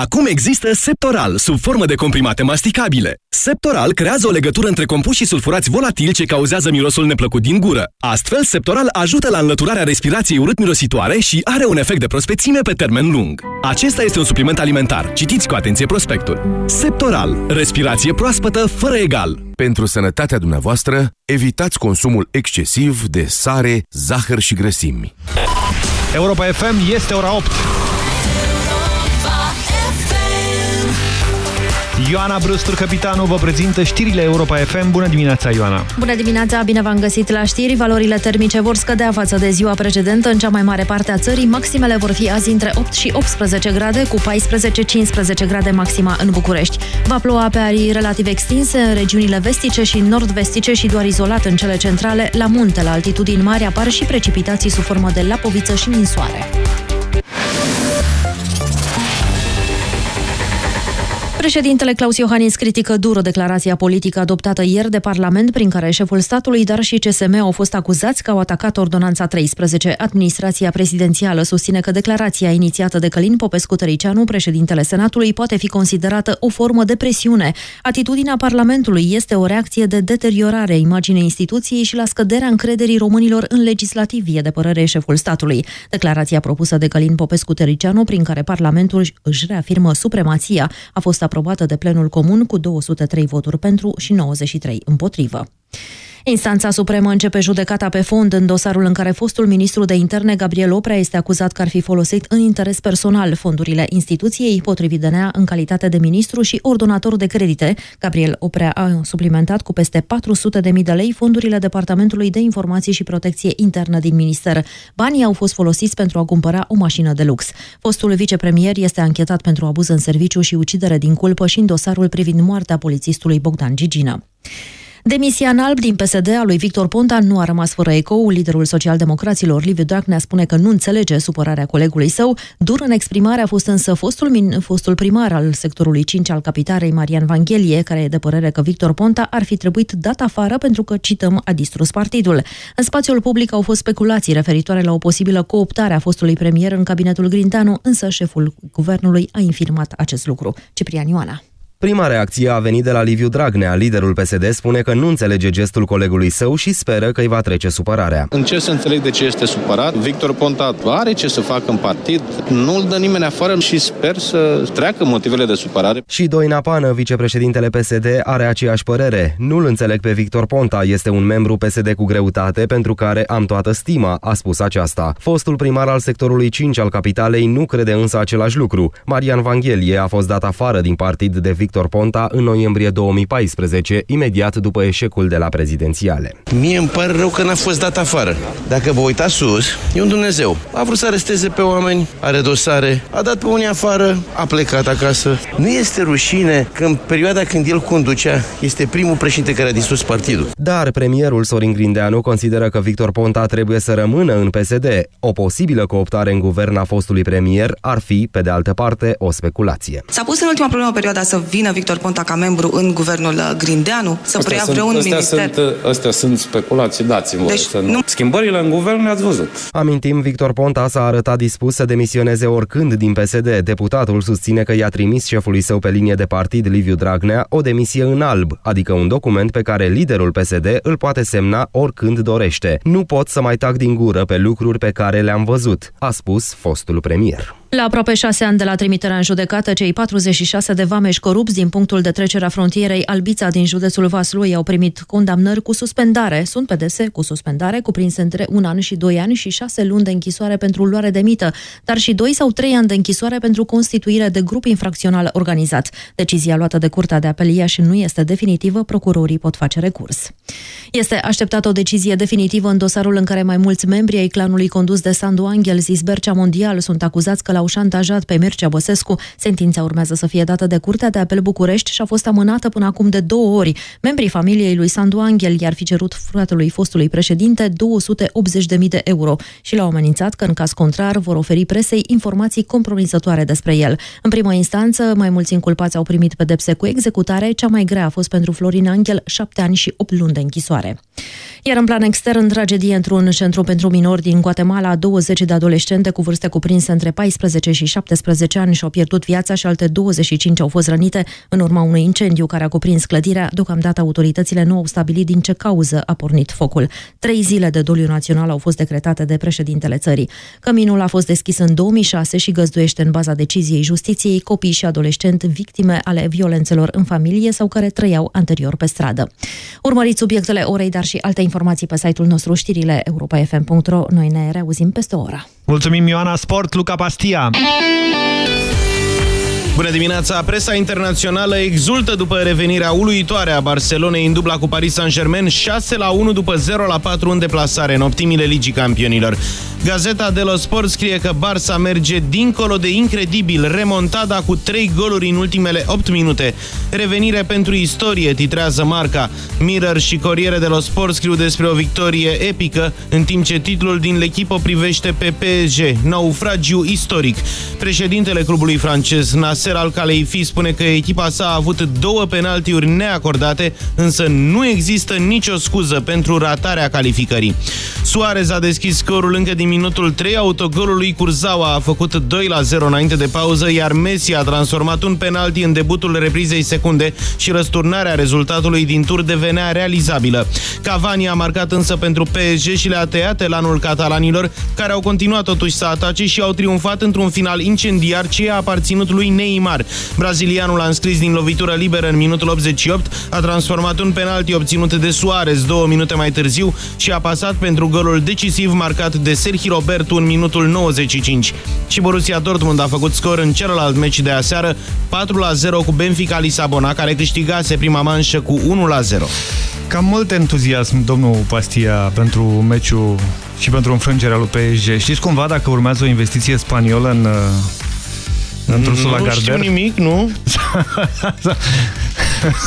Acum există Septoral, sub formă de comprimate masticabile. Septoral creează o legătură între compuși sulfurați volatili ce cauzează mirosul neplăcut din gură. Astfel, Septoral ajută la înlăturarea respirației urât-mirositoare și are un efect de prospețime pe termen lung. Acesta este un supliment alimentar. Citiți cu atenție prospectul. Septoral. Respirație proaspătă fără egal. Pentru sănătatea dumneavoastră, evitați consumul excesiv de sare, zahăr și grăsimi. Europa FM este ora 8. Ioana Brustur, capitanul, vă prezintă știrile Europa FM. Bună dimineața, Ioana! Bună dimineața, bine v-am găsit la știri. Valorile termice vor scădea față de ziua precedentă în cea mai mare parte a țării. Maximele vor fi azi între 8 și 18 grade, cu 14-15 grade maxima în București. Va ploua pe arii relativ extinse în regiunile vestice și nord-vestice și doar izolat în cele centrale. La munte, la altitudini mari, apar și precipitații sub formă de lapoviță și ninsoare. Președintele Claus Iohannis critică dur declarația politică adoptată ieri de Parlament, prin care șeful statului, dar și CSM au fost acuzați că au atacat ordonanța 13. Administrația prezidențială susține că declarația inițiată de Călin Popescu-Tăricianu, președintele Senatului, poate fi considerată o formă de presiune. Atitudinea Parlamentului este o reacție de deteriorare a imaginei instituției și la scăderea încrederii românilor în legislativ, e de părere șeful statului. Declarația propusă de Călin Popescu-Tăricianu, prin care Parlamentul își reafirmă supremația, a fost aprobată de plenul comun cu 203 voturi pentru și 93 împotrivă. Instanța Supremă începe judecata pe fond în dosarul în care fostul ministru de interne Gabriel Oprea este acuzat că ar fi folosit în interes personal fondurile instituției, potrivit DNA, în calitate de ministru și ordonator de credite. Gabriel Oprea a suplimentat cu peste 400.000 de lei fondurile Departamentului de Informații și Protecție Internă din minister. Banii au fost folosiți pentru a cumpăra o mașină de lux. Fostul vicepremier este anchetat pentru abuz în serviciu și ucidere din culpă și în dosarul privind moartea polițistului Bogdan Gigină. Demisia în alb din PSD a lui Victor Ponta nu a rămas fără ecou. Liderul socialdemocraților, Liviu Dragnea, spune că nu înțelege supărarea colegului său. Dur în exprimare a fost însă fostul, min, fostul primar al sectorului 5 al capitalei, Marian Vanghelie, care e de părere că Victor Ponta ar fi trebuit dat afară pentru că, cităm, a distrus partidul. În spațiul public au fost speculații referitoare la o posibilă cooptare a fostului premier în cabinetul Grindanu, însă șeful guvernului a infirmat acest lucru. Ciprian Ioana. Prima reacție a venit de la Liviu Dragnea. Liderul PSD spune că nu înțelege gestul colegului său și speră că îi va trece supărarea. Încerc să înțeleg de ce este supărat. Victor Ponta are ce să facă în partid, nu-l dă nimeni afară și sper să treacă motivele de supărare. Și Doina Pană, vicepreședintele PSD, are aceeași părere. Nu-l înțeleg pe Victor Ponta, este un membru PSD cu greutate pentru care am toată stima, a spus aceasta. Fostul primar al sectorului 5 al capitalei nu crede însă același lucru. Marian Vanghelie a fost dat afară din partid de Victor Ponta în noiembrie 2014, imediat după eșecul de la prezidențiale. Mie îmi pare rău că n-a fost dat afară. Dacă vă uitați sus, e un Dumnezeu. A vrut să aresteze pe oameni, are dosare, a dat pe unii afară, a plecat acasă. Nu este rușine că în perioada când el conducea, este primul președinte care a distrus partidul. Dar premierul Sorin Grindeanu consideră că Victor Ponta trebuie să rămână în PSD. O posibilă cooptare în guvern a fostului premier ar fi, pe de altă parte, o speculație. S-a pus în ultima problemă perioada să vină Victor Ponta ca membru în guvernul uh, Grindeanu, să preia vreun astea minister. Sunt, uh, astea sunt speculații, dați-mi Deci, deci, să nu... nu- Schimbările în guvern le-ați văzut. Amintim, Victor Ponta s-a arătat dispus să demisioneze oricând din PSD. Deputatul susține că i-a trimis șefului său pe linie de partid, Liviu Dragnea, o demisie în alb, adică un document pe care liderul PSD îl poate semna oricând dorește. Nu pot să mai tac din gură pe lucruri pe care le-am văzut, a spus fostul premier. La aproape șase ani de la trimiterea în judecată, cei 46 de vameși corupți din punctul de trecere a frontierei Albița din județul Vaslui au primit condamnări cu suspendare. Sunt pedese cu suspendare cuprinse între un an și doi ani și șase luni de închisoare pentru luare de mită, dar și doi sau trei ani de închisoare pentru constituire de grup infracțional organizat. Decizia luată de Curtea de Apel Iași nu este definitivă, procurorii pot face recurs. Este așteptată o decizie definitivă în dosarul în care mai mulți membri ai clanului condus de Sandu Angel, zis Bercea Mondial, sunt acuzați că l-au șantajat pe Mircea Băsescu. Sentința urmează să fie dată de Curtea de Apel București și a fost amânată până acum de două ori. Membrii familiei lui Sandu Angel i-ar fi cerut fratelui fostului președinte 280.000 de euro și l-au amenințat că în caz contrar vor oferi presei informații compromisătoare despre el. În primă instanță, mai mulți inculpați au primit pedepse cu executare, cea mai grea a fost pentru Florin Angel, șapte ani și opt luni de închisoare. Iar în plan extern, tragedie într-un centru pentru minori din Guatemala, 20 de adolescente cu vârste cuprinse între 14 și 17 ani și-au pierdut viața și alte 25 au fost rănite în urma unui incendiu care a cuprins clădirea. Deocamdată autoritățile nu au stabilit din ce cauză a pornit focul. Trei zile de doliu național au fost decretate de președintele țării. Căminul a fost deschis în 2006 și găzduiește în baza deciziei justiției copii și adolescenti victime ale violențelor în familie sau care trăiau anterior pe stradă. Urmăriți subiectele orei, dar și alte informații pe site-ul nostru știrile europa.fm.ro. Noi ne reauzim peste o oră. Mulțumim, Ioana Sport, Luca Pastia! Bună dimineața! Presa internațională exultă după revenirea uluitoare a Barcelonei în dubla cu Paris Saint-Germain, 6 la 1 după 0 la 4 în deplasare în optimile Ligii Campionilor. Gazeta de los Sport scrie că Barça merge dincolo de incredibil, remontada cu 3 goluri în ultimele 8 minute. Revenire pentru istorie, titrează marca. Mirror și Corriere de los Sport scriu despre o victorie epică, în timp ce titlul din l'Echipo privește pe PSG, naufragiu istoric. Președintele clubului francez, Nasser Al-Khelaifi, spune că echipa sa a avut două penaltiuri neacordate, însă nu există nicio scuză pentru ratarea calificării. Suarez a deschis scorul încă din minutul 3, autogolul lui Curzawa a făcut 2 la 0 înainte de pauză, iar Messi a transformat un penalti în debutul reprizei secunde și răsturnarea rezultatului din tur devenea realizabilă. Cavani a marcat însă pentru PSG și le-a tăiat elanul catalanilor, care au continuat totuși să atace și au triumfat într-un final incendiar ce a aparținut lui Neymar. Brazilianul a înscris din lovitură liberă în minutul 88, a transformat un penalti obținut de Suarez două minute mai târziu și a pasat pentru golul decisiv marcat de Sergio Roberto în minutul 95. Și Borussia Dortmund a făcut scor în celălalt meci de aseară, 4-0 cu Benfica Lisabona, care câștigase prima manșă cu 1-0. Cam mult entuziasm, domnul Pastia, pentru meciul și pentru înfrângerea lui PSG. Știți cumva dacă urmează o investiție spaniolă în, într-un Nu Garder? știu nimic, nu?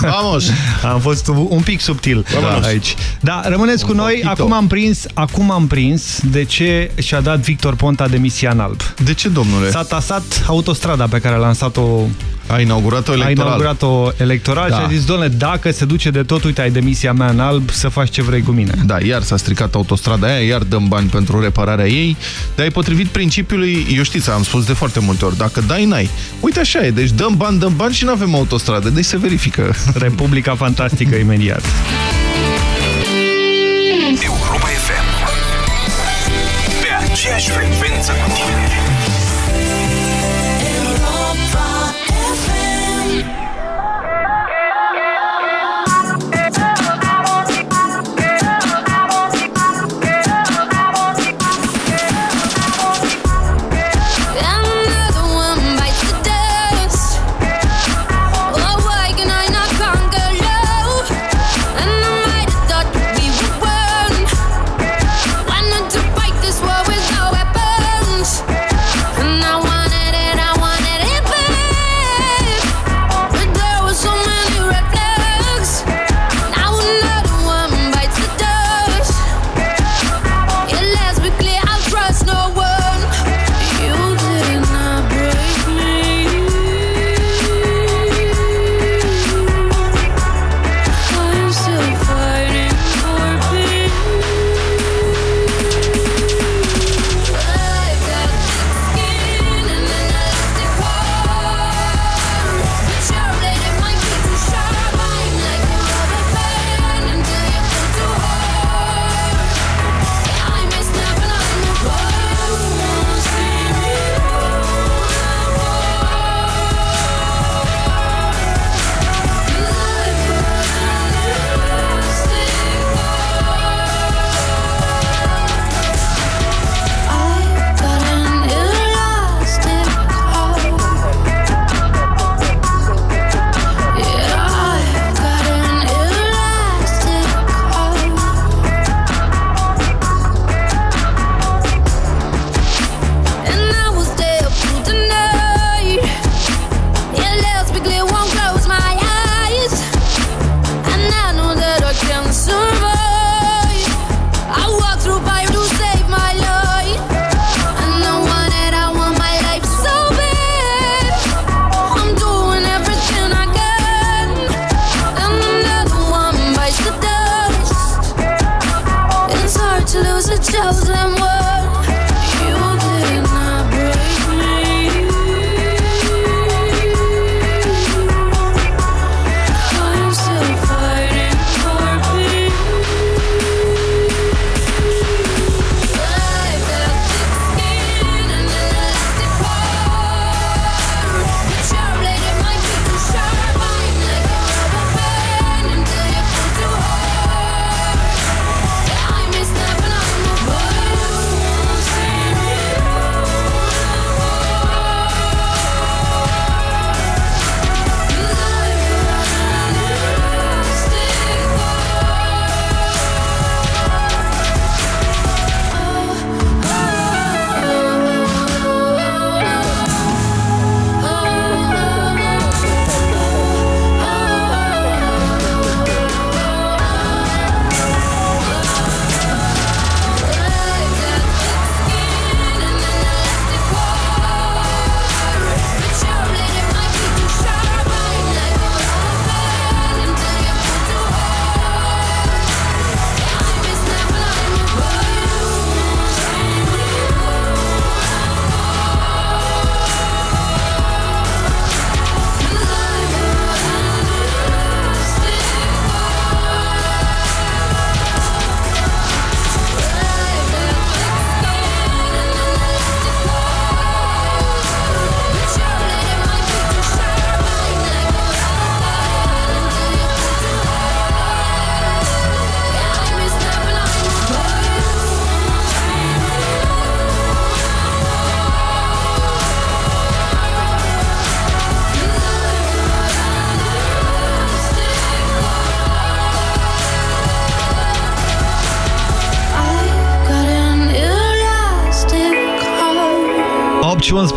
Vamos! Am fost un pic subtil Vamos. aici. Da, rămâneți cu noi. Acum am prins, acum am prins de ce și-a dat Victor Ponta demisia în alb. De ce, domnule? S-a tasat autostrada pe care a lansat-o A inaugurat-o a electoral. inaugurat-o electoral Da. și a zis, doamne, dacă se duce de tot, uite, ai demisia mea în alb, să faci ce vrei cu mine. Da, iar s-a stricat autostrada aia, iar dăm bani pentru repararea ei, dar e potrivit principiului, eu știți, am spus de foarte multe ori, dacă dai, n-ai. Uite așa e, deci dăm bani, dăm bani și nu avem autostradă, deci se verifică. Republica Fantastică imediat. Europa FM. Pe aceeași frecvență cu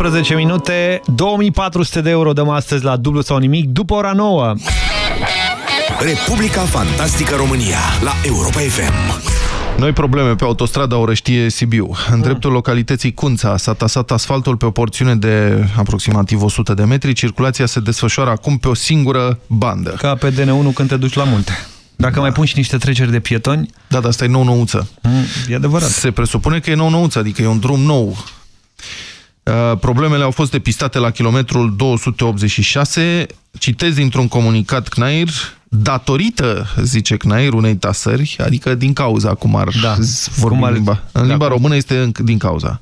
18 minute, 2400 de euro dăm astăzi la dublu sau nimic, după ora 9. Republica Fantastică România la Europa FM. Noi probleme pe autostrada Orăștie Sibiu. În da. dreptul localității Cunța s-a tasat asfaltul pe o porțiune de aproximativ 100 de metri. Circulația se desfășoară acum pe o singură bandă. Ca pe DN1 când te duci la munte. Dacă da. mai pun și niște treceri de pietoni... Da, dar asta e nou-nouță. Mm, e adevărat. Se presupune că e nou-nouță, adică e un drum nou. Uh, problemele au fost depistate la kilometrul 286. Citez dintr-un comunicat CNAIR, datorită, zice CNAIR, unei tasări, adică din cauza, cum ar Da. vorbi Cum ar- în limba. În da, limba cum- română este în- din cauza.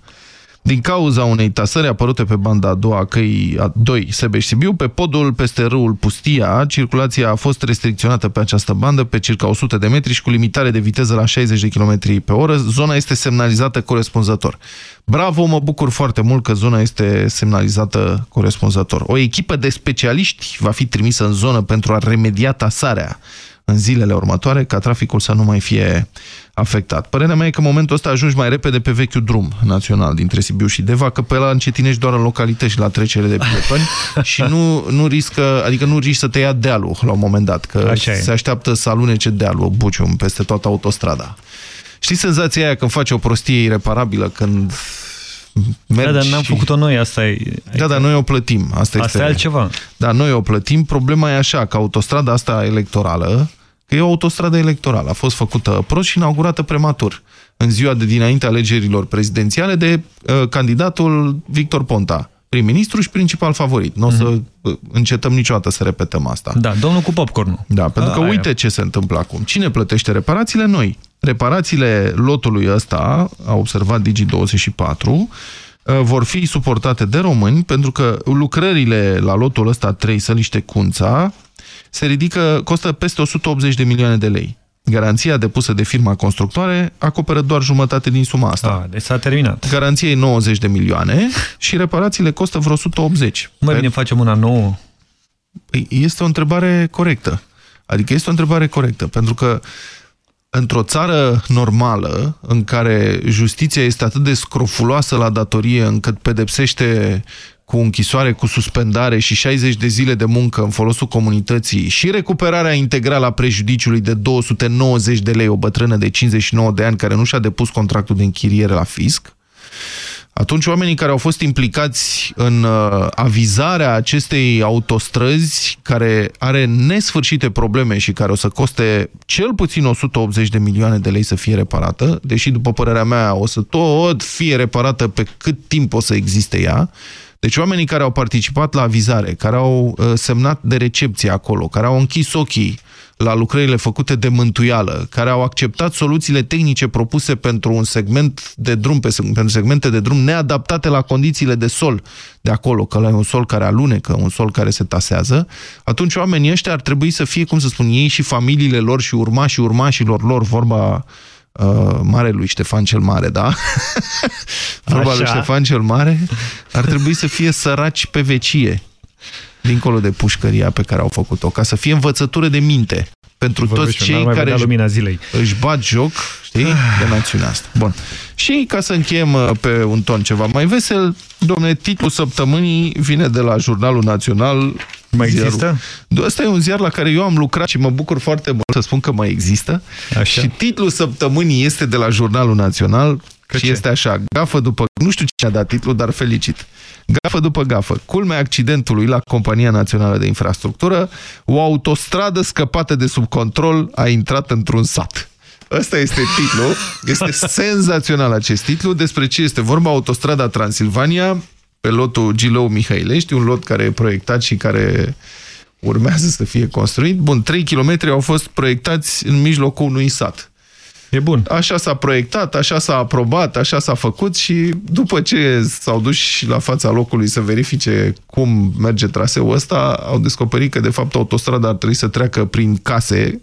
Din cauza unei tasări apărute pe banda a doua a căii a 2 Sebeș-Sibiu, pe podul peste râul Pustia, circulația a fost restricționată pe această bandă pe circa 100 de metri și cu limitare de viteză la 60 de km pe oră. Zona este semnalizată corespunzător. Bravo, mă bucur foarte mult că zona este semnalizată corespunzător. O echipă de specialiști va fi trimisă în zonă pentru a remedia tasarea în zilele următoare ca traficul să nu mai fie afectat. Părerea mea e că în momentul ăsta ajungi mai repede pe vechiul drum național dintre Sibiu și Deva, că pe ăla încetinești doar în localități și la trecere de pietoni și nu, nu riscă, adică nu riști să te ia dealul la un moment dat, că Așa e. se așteaptă să alunece dealul, bucium, peste toată autostrada. Știi senzația aia când faci o prostie ireparabilă, când mergi Da, dar n-am și- făcut-o noi, asta e... da, dar noi o plătim. Asta, Asta este... e altceva. Da, noi o plătim. Problema e așa, că autostrada asta electorală, că e o autostradă electorală, a fost făcută prost și inaugurată prematur în ziua de dinainte alegerilor prezidențiale de uh, candidatul Victor Ponta, prim-ministru și principal favorit. Nu o să uh, încetăm niciodată să repetăm asta. Da, domnul cu popcornul. Da, pentru că A, aia. uite ce se întâmplă acum. Cine plătește reparațiile? Noi. Reparațiile lotului ăsta, a observat Digi24, uh, vor fi suportate de români pentru că lucrările la lotul ăsta 3 Săliște Cunța se ridică, costă peste 180 de milioane de lei. Garanția depusă de firma constructoare acoperă doar jumătate din suma asta. A, deci s-a terminat. Garanția e 90 de milioane și reparațiile costă vreo 180. Mai bine facem una nouă. Păi, Este o întrebare corectă. Adică este o întrebare corectă, pentru că într-o țară normală, în care justiția este atât de scrofuloasă la datorie încât pedepsește cu închisoare, cu suspendare și 60 de zile de muncă în folosul comunității și recuperarea integrală a prejudiciului de 290 de lei, o bătrână de 59 de ani care nu și-a depus contractul de închiriere la fisc, atunci oamenii care au fost implicați în uh, avizarea acestei autostrăzi, care are nesfârșite probleme și care o să coste cel puțin 180 de milioane de lei să fie reparată, deși după părerea mea o să tot fie reparată pe cât timp o să existe ea, deci oamenii care au participat la avizare, care au uh, semnat de recepție acolo, care au închis ochii la lucrările făcute de mântuială, care au acceptat soluțiile tehnice propuse pentru un segment de drum, pe, pentru segmente de drum neadaptate la condițiile de sol de acolo, că la e un sol care alunecă, un sol care se tasează, atunci oamenii ăștia ar trebui să fie, cum să spun, ei și familiile lor și urmașii urmașilor lor, vorba uh, marelui Ștefan cel Mare, da? vorba Așa. lui Ștefan cel Mare, ar trebui să fie săraci pe vecie dincolo de pușcăria pe care au făcut-o, ca să fie învățătură de minte pentru Vorbește, toți n-ar cei mai care vedea își, lumina zilei. își bat joc, știi, de națiunea asta. Bun. Și ca să încheiem uh, pe un ton ceva mai vesel, domne, titlul săptămânii vine de la Jurnalul Național. Mai ziarul- există? Da, Ăsta e un ziar la care eu am lucrat și mă bucur foarte mult să spun că mai există. Așa. Și titlul săptămânii este de la Jurnalul Național Că și ce? este așa, gafă după... Nu știu cine a dat titlul, dar felicit. Gafă după gafă. Culmea accidentului la Compania Națională de Infrastructură, o autostradă scăpată de sub control a intrat într-un sat. Ăsta este titlul. Este senzațional acest titlu. Despre ce este vorba? Autostrada Transilvania, pe lotul Gilou Mihailești, un lot care e proiectat și care urmează să fie construit. Bun, 3 km au fost proiectați în mijlocul unui sat. E bun. Așa s-a proiectat, așa s-a aprobat, așa s-a făcut și după ce s-au dus și la fața locului să verifice cum merge traseul ăsta, au descoperit că de fapt autostrada ar trebui să treacă prin case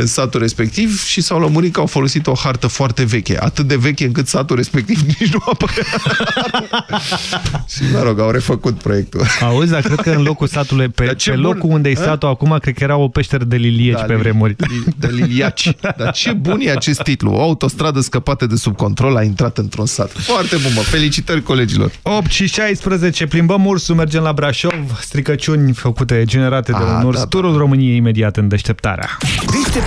în satul respectiv și s-au lămurit că au folosit o hartă foarte veche, atât de veche încât satul respectiv nici nu apărea. și, mă rog, au refăcut proiectul. Auzi, dar cred că în locul satului, pe, pe locul unde e satul acum, cred că era o peșteră de lilieci Da, pe li- vremuri. De liliaci. Dar ce bun e acest titlu. O autostradă scăpată de sub control a intrat într-un sat. Foarte bun, mă. Felicitări colegilor. 8 și 16, plimbăm ursul, mergem la Brașov, stricăciuni făcute, generate de Ah, un urs, da, da. turul României imediat în deșteptarea.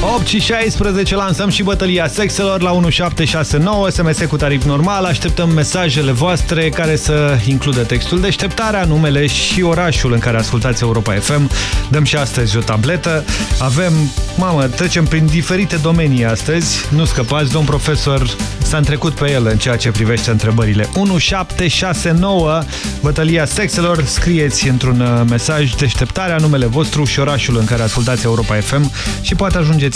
8 și 16 lansăm și bătălia sexelor la 1769, SMS cu tarif normal. Așteptăm mesajele voastre care să includă textul deșteptarea, numele și orașul în care ascultați Europa FM. Dăm și astăzi o tabletă. Avem, mamă, trecem prin diferite domenii astăzi. Nu scăpați, domn profesor s-a întrecut pe el în ceea ce privește întrebările. 1769, bătălia sexelor. Scrieți într-un uh, mesaj deșteptarea, numele vostru și orașul în care ascultați Europa FM și poate ajungeți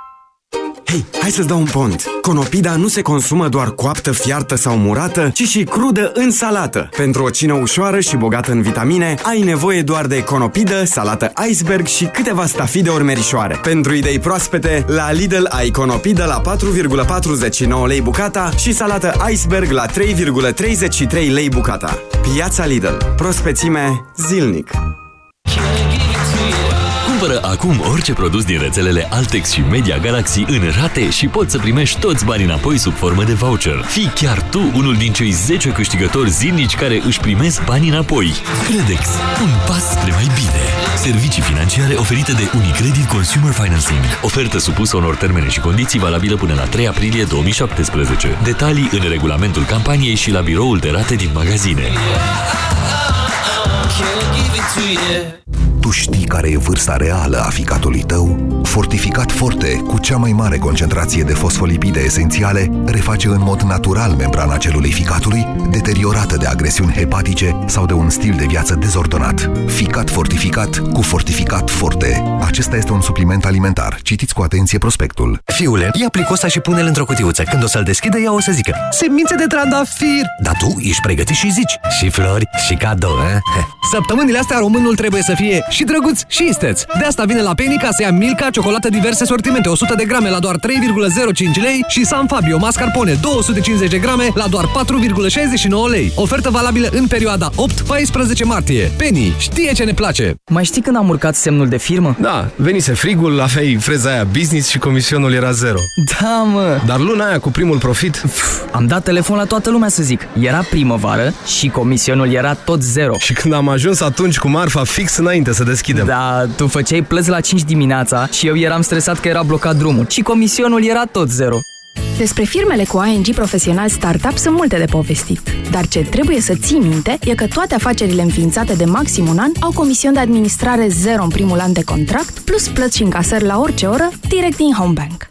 Hei, hai să-ți dau un pont. Conopida nu se consumă doar coaptă, fiartă sau murată, ci și crudă în salată. Pentru o cină ușoară și bogată în vitamine, ai nevoie doar de conopidă, salată iceberg și câteva stafide ormerișoare. Pentru idei proaspete, la Lidl ai conopidă la 4,49 lei bucata și salată iceberg la 3,33 lei bucata. Piața Lidl. Prospețime zilnic. Cumpără acum orice produs din rețelele Altex și Media Galaxy în rate și poți să primești toți banii înapoi sub formă de voucher. Fii chiar tu unul din cei 10 câștigători zilnici care își primesc banii înapoi. Credex. Un pas spre mai bine. Servicii financiare oferite de Unicredit Consumer Financing. Ofertă supusă unor termene și condiții valabilă până la 3 aprilie 2017. Detalii în regulamentul campaniei și la biroul de rate din magazine. Tu știi care e vârsta reală a ficatului tău? Fortificat Forte, cu cea mai mare concentrație de fosfolipide esențiale, reface în mod natural membrana celulei ficatului, deteriorată de agresiuni hepatice sau de un stil de viață dezordonat. Ficat fortificat cu Fortificat Forte. Acesta este un supliment alimentar. Citiți cu atenție prospectul. Fiule, ia plicul ăsta și pune-l într-o cutiuță. Când o să-l deschidă, ea o să zică Semințe de trandafir! Dar tu ești pregătit și zici Și flori, și cadou, eh? Săptămânile astea românul trebuie să fie și drăguț și isteț. De asta vine la Penny ca să ia Milka, ciocolată diverse sortimente, 100 de grame la doar 3,05 lei și San Fabio mascarpone 250 de grame la doar 4,69 lei. Ofertă valabilă în perioada 8-14 martie. Penny știe ce ne place. Mai știi când am urcat semnul de firmă? Da, venise frigul, aveai freza aia business și comisionul era zero. Da, mă! Dar luna aia cu primul profit... Am dat telefon la toată lumea să zic. Era primăvară și comisionul era tot zero. Și când am ajuns atunci cu marfa fix înainte să deschidem. Da, tu făceai plăți la 5 dimineața și eu eram stresat că era blocat drumul. Și comisionul era tot zero. Despre firmele cu ING Profesional Startup sunt multe de povestit. Dar ce trebuie să ții minte e că toate afacerile înființate de maxim un an au comision de administrare zero în primul an de contract, plus plăți și încasări la orice oră, direct din Homebank.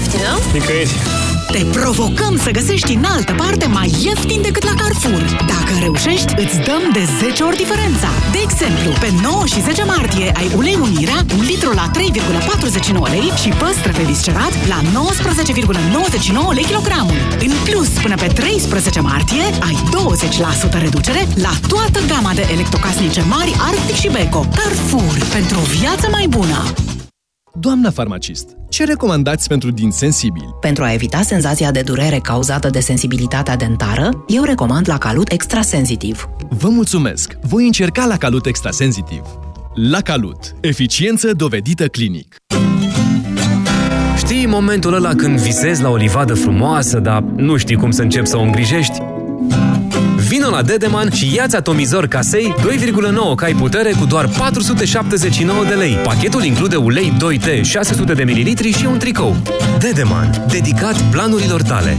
Nicăieri mai ieftină? Nicăieri. Te provocăm să găsești în altă parte mai ieftin decât la Carrefour. Dacă reușești, îți dăm de 10 ori diferența. De exemplu, pe 9 și 10 martie ai ulei unirea, un litru la 3,49 lei și păstrăve viscerat la 19,99 lei kilogramul. În plus, până pe 13 martie, ai 20% reducere la toată gama de electrocasnice mari Arctic și Beko. Carrefour, pentru o viață mai bună! Doamna farmacist, ce recomandați pentru din sensibili? Pentru a evita senzația de durere cauzată de sensibilitatea dentară, eu recomand la Calut Extrasensitiv. Vă mulțumesc! Voi încerca la Calut Extrasensitiv. La Calut. Eficiență dovedită clinic. Știi momentul ăla când visezi la o livadă frumoasă, dar nu știi cum să începi să o îngrijești? Vino la Dedeman și ia-ți atomizor casei 2,9 cai putere cu doar 479 de lei. Pachetul include ulei 2T 600 de ml și un tricou. Dedeman, dedicat planurilor tale.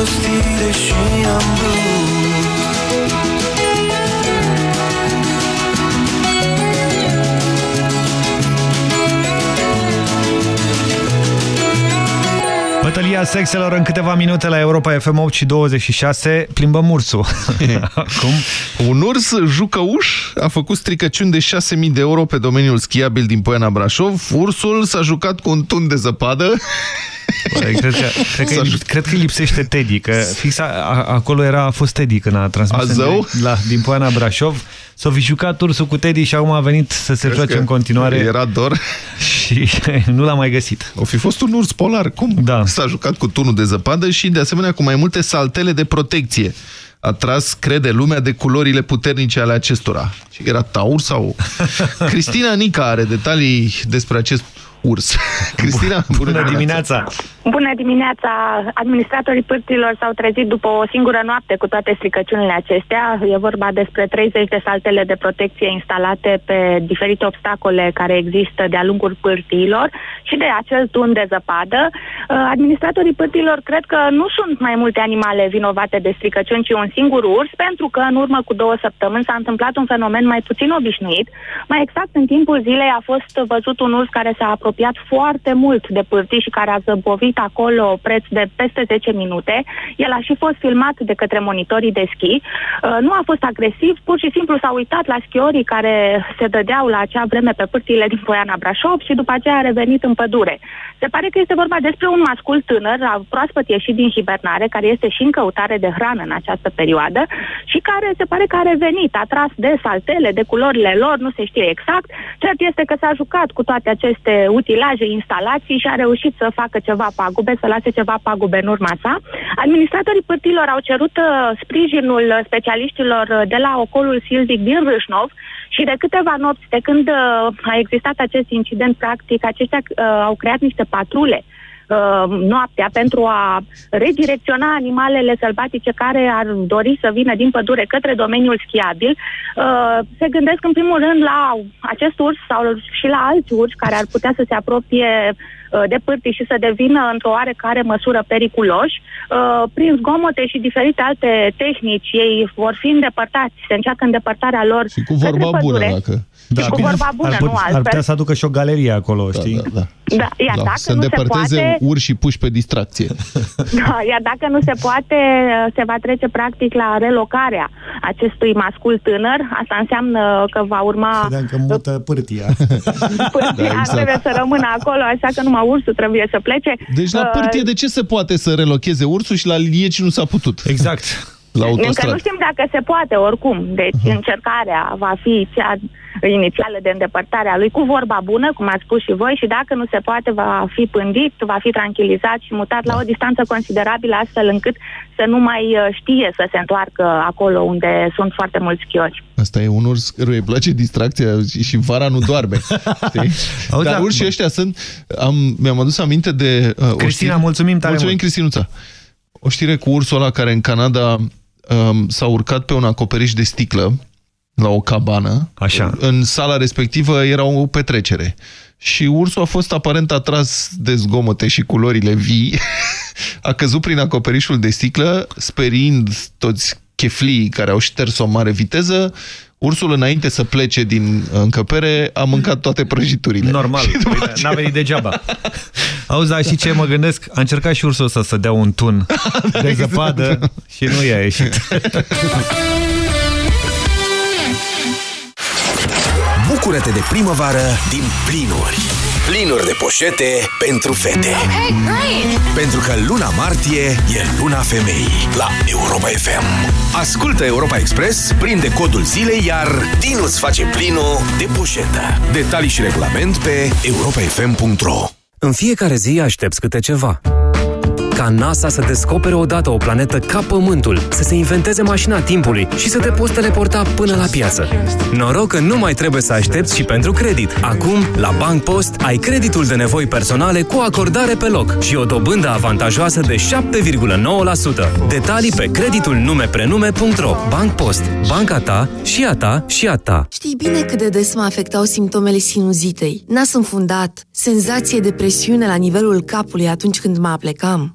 mănăstire și am blues Bătălia sexelor în câteva minute la Europa FM 8 și 26 plimbăm ursul. Cum Un urs jucăuș a făcut stricăciuni de 6.000 de euro pe domeniul schiabil din Poiana Brașov. Ursul s-a jucat cu un tun de zăpadă Băi, cred, că, cred, că, cred că îi lipsește Teddy, că fix a, a, acolo era, a fost Teddy când a transmis A, zău? la, din Poiana Brașov. S-a fi jucat ursul cu Teddy și acum a venit să se Crezi joace că în continuare. Era dor. Și nu l-a mai găsit. O fi fost un urs polar. Cum da. s-a jucat cu tunul de zăpadă și de asemenea cu mai multe saltele de protecție. A tras, crede lumea, de culorile puternice ale acestora. Și era taur sau... Cristina Nica are detalii despre acest urs. Cristina, bună, bună dimineața! Bună dimineața! Administratorii pârților s-au trezit după o singură noapte cu toate stricăciunile acestea. E vorba despre 30 de saltele de protecție instalate pe diferite obstacole care există de-a lungul pârtiilor și de acel tun de zăpadă. Uh, Administratorii pârților cred că nu sunt mai multe animale vinovate de stricăciuni, ci un singur urs, pentru că în urmă cu două săptămâni s-a întâmplat un fenomen mai puțin obișnuit. Mai exact, în timpul zilei a fost văzut un urs care s-a apropiat foarte mult de pârtii și care a zăbovit acolo preț de peste 10 minute. El a și fost filmat de către monitorii de schi. Uh, Nu a fost agresiv, pur și simplu s-a uitat la schiorii care se dădeau la acea vreme pe pârtiile din Poiana Brașov și după aceea a revenit în pădure. Se pare că este vorba despre un mascul tânăr, proaspăt ieșit din hibernare, care este și în căutare de hrană în această perioadă și care se pare că a revenit, atras de saltele, de culorile lor, nu se știe exact. Cert este că s-a jucat cu toate aceste utilaje, instalații și a reușit să facă ceva pagube, să lase ceva pagube în urma sa. Administratorii pârtilor au cerut uh, sprijinul specialiștilor uh, de la ocolul silvic din Râșnov și de câteva nopți de când uh, a existat acest incident, practic, aceștia uh, au creat niște patrule uh, noaptea pentru a redirecționa animalele sălbatice care ar dori să vină din pădure către domeniul schiabil. Uh, se gândesc în primul rând la acest urs sau și la alți urși care ar putea să se apropie uh, de pârtii și să devină într-o oarecare măsură periculoși. Uh, prin zgomote și diferite alte tehnici, ei vor fi îndepărtați, se încearcă îndepărtarea lor Și cu vorba către bună, pădure. dacă... Da, cu vorba bună, ar, nu ar altfel. putea să aducă și o galerie acolo, știi? Da, da. Da, iar Da, dacă să nu se îndepărteze poate, urși puși pe distracție. da, iar dacă nu se poate, se va trece practic la relocarea acestui mascul tânăr. Asta înseamnă că va urma Credeam că mută pârtia. pârtia, Da, exact. trebuie să rămână acolo, așa că numai ursul trebuie să plece. Deci la Uh, pârtie de ce se poate să relocheze ursul și la lieci nu s-a putut? Exact. La Încă autostradă. nu știm dacă se poate, oricum. Deci încercarea va fi cea inițială de îndepărtare a lui cu vorba bună, cum ați spus și voi, și dacă nu se poate, va fi pândit, va fi tranquilizat și mutat la o distanță considerabilă, astfel încât să nu mai uh, știe să se întoarcă acolo unde sunt foarte mulți schiori. Asta e un urs căruia îi place distracția și, și vara nu doarme. Știi? Auzi, Dar da. urșii ăștia sunt... Am, mi-am adus aminte de... Uh, o Cristina, știre- mulțumim tare Mulțumim, mult. Cristinuța. O știre cu ursul ăla care în Canada um, s-a urcat pe un acoperiș de sticlă la o cabană. Așa. În sala respectivă era o petrecere. Și ursul a fost aparent atras de zgomote și culorile vii. a căzut prin acoperișul de sticlă, sperind toți cheflii care au șters o mare viteză. Ursul, înainte să plece din încăpere, a mâncat toate prăjiturile. Normal, Și după păi, aceea- n-a venit degeaba. Auzi, dar și ce mă gândesc? A încercat și ursul ăsta să dea un tun Da, de zăpadă și nu i-a ieșit. Bucură-te de primăvară din plinuri. Plinuri de poșete pentru fete. Hey, great! Pentru că luna martie e luna femeii la Europa FM. Ascultă Europa Express, prinde codul zilei, iar Dinu îți face plinul de poșetă. Detalii și regulament pe europafm.ro În fiecare zi aștepți câte ceva. Ca NASA să descopere odată o planetă ca Pământul, să se inventeze mașina timpului și să te poți teleporta până la piață. Noroc că nu mai trebuie să aștepți și pentru credit. Acum, la Bank Post, ai creditul de nevoi personale cu acordare pe loc și o dobândă avantajoasă de 7,9%. Detalii pe creditul numeprenume.ro Bank Post. Banca ta și a ta și a ta. Știi bine cât de des mă afectau simptomele sinuzitei. Nas înfundat, senzație de presiune la nivelul capului atunci când mă aplecam.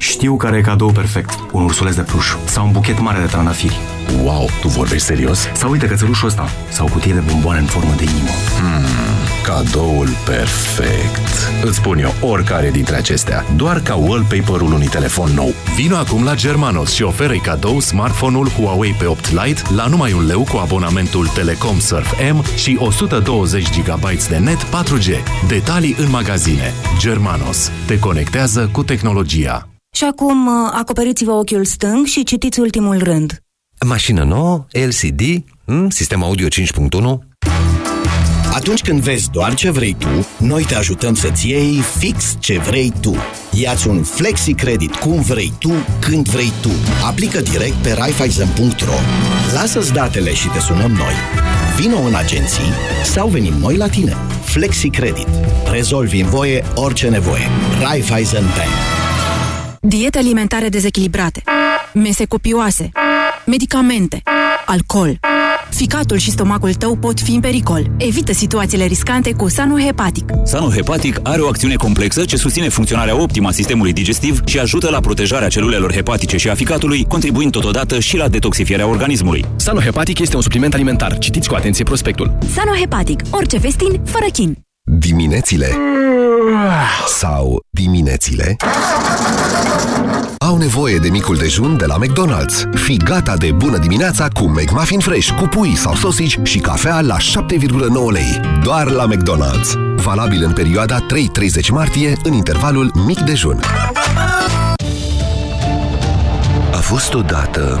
Știu care e cadou perfect. Un ursuleț de pluș sau un buchet mare de trandafiri. Wow, tu vorbești serios? Sau uite cățelușul ăsta sau o cutie de bomboane în formă de inimă. Hmm, cadoul perfect. Îți spun eu oricare dintre acestea, doar ca wallpaper-ul unui telefon nou. Vino acum la Germanos și oferă-i cadou smartphone-ul Huawei P8 Lite la numai un leu cu abonamentul Telecom Surf M și 120 GB de net 4G. Detalii în magazine. Germanos. Te conectează cu tehnologia. Și acum uh, acoperiți-vă ochiul stâng și citiți ultimul rând. Mașină nouă, LCD, hmm, sistem audio 5.1. Atunci când vezi doar ce vrei tu, noi te ajutăm să-ți iei fix ce vrei tu. Iați un flexi credit cum vrei tu, când vrei tu. Aplică direct pe Raiffeisen.ro. Lasă-ți datele și te sunăm noi. Vino în agenții sau venim noi la tine. Flexi Credit. Rezolvi în voie orice nevoie. Raiffeisen Bank. Diete alimentare dezechilibrate, mese copioase, medicamente, alcool. Ficatul și stomacul tău pot fi în pericol. Evită situațiile riscante cu Sanohepatic. Sanohepatic are o acțiune complexă ce susține funcționarea optimă a sistemului digestiv și ajută la protejarea celulelor hepatice și a ficatului, contribuind totodată și la detoxifierea organismului. Sanohepatic este un supliment alimentar. Citiți cu atenție prospectul. Sanohepatic. Orice vestin, fără chin. Diminețile sau diminețile au nevoie de micul dejun de la McDonald's. Fii gata de bună dimineața cu McMuffin Fresh, cu pui sau sosici și cafea la 7,9 lei. Doar la McDonald's. Valabil în perioada 3-30 martie, în intervalul mic dejun. A fost odată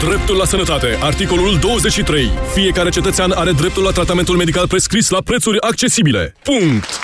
Dreptul la sănătate. Articolul 23. Fiecare cetățean are dreptul la tratamentul medical prescris la prețuri accesibile. Punct!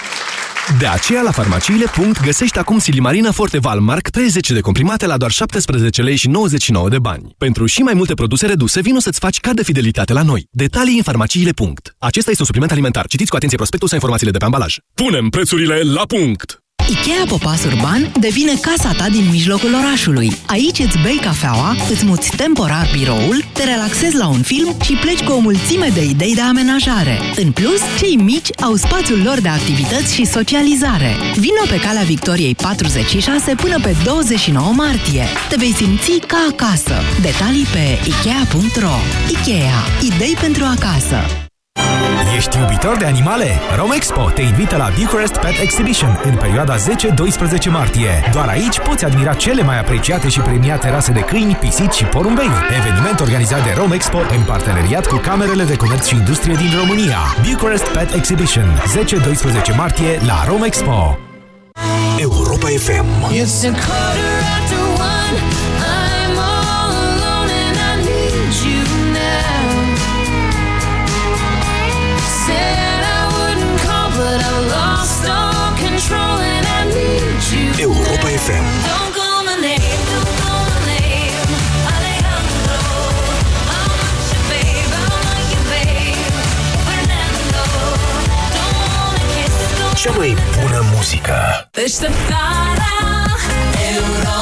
De aceea, la farmaciile. găsești acum Silimarina Forte Valmark 30 de comprimate la doar 17 lei și 99 de bani. Pentru și mai multe produse reduse, vino să-ți faci card de fidelitate la noi. Detalii în farmaciile. Acesta este un supliment alimentar. Citiți cu atenție prospectul sau informațiile de pe ambalaj. Punem prețurile la punct! Ikea Popas Urban devine casa ta din mijlocul orașului. Aici îți bei cafeaua, îți muți temporar biroul, te relaxezi la un film și pleci cu o mulțime de idei de amenajare. În plus, cei mici au spațiul lor de activități și socializare. Vino pe calea Victoriei 46 până pe 29 martie. Te vei simți ca acasă. Detalii pe ikea.ro Ikea. Idei pentru acasă. Ești iubitor de animale? Romexpo te invită la Bucharest Pet Exhibition în perioada 10-12 martie. Doar aici poți admira cele mai apreciate și premiate rase de câini, pisici și porumbei. Eveniment organizat de Romexpo în parteneriat cu Camerele de Comerț și Industrie din România. Bucharest Pet Exhibition, 10-12 martie la Romexpo. Europa FM. It's a quarter after FM. Don't call my name, don't call my name. Alejandro, I want you, babe, I want you, babe. Fernando, don't wanna kiss, don't Cea mai bună muzică. Deșteptarea Europa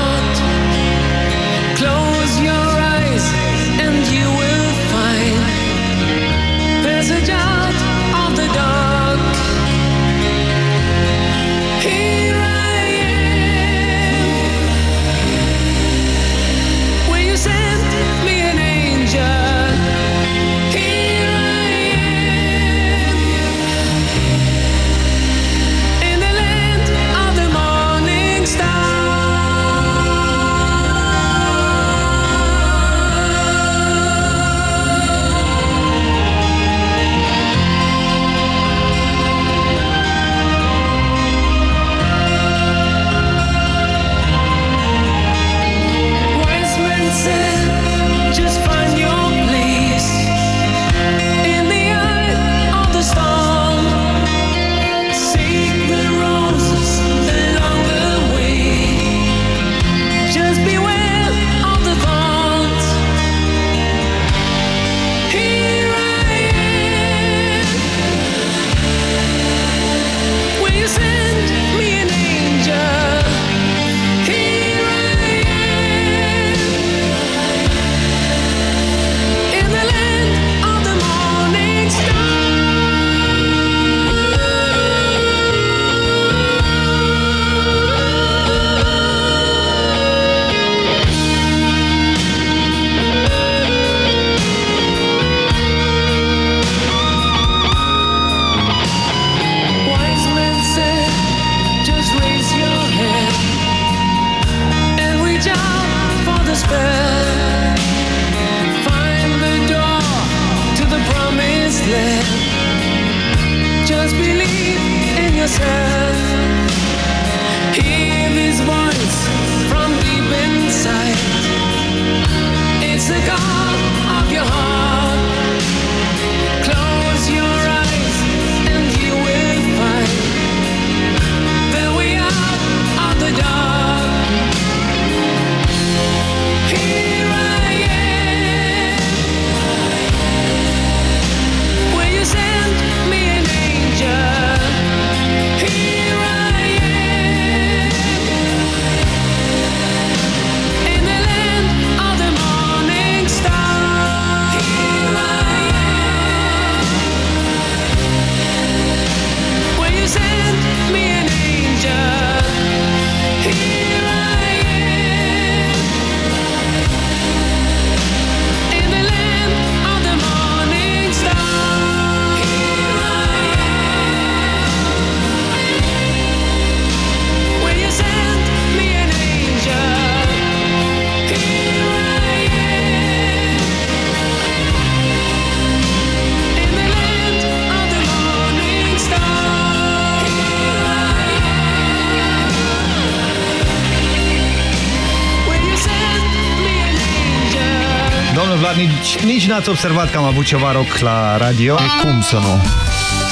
N-ați observat că am avut ceva rock la radio. E cum să nu?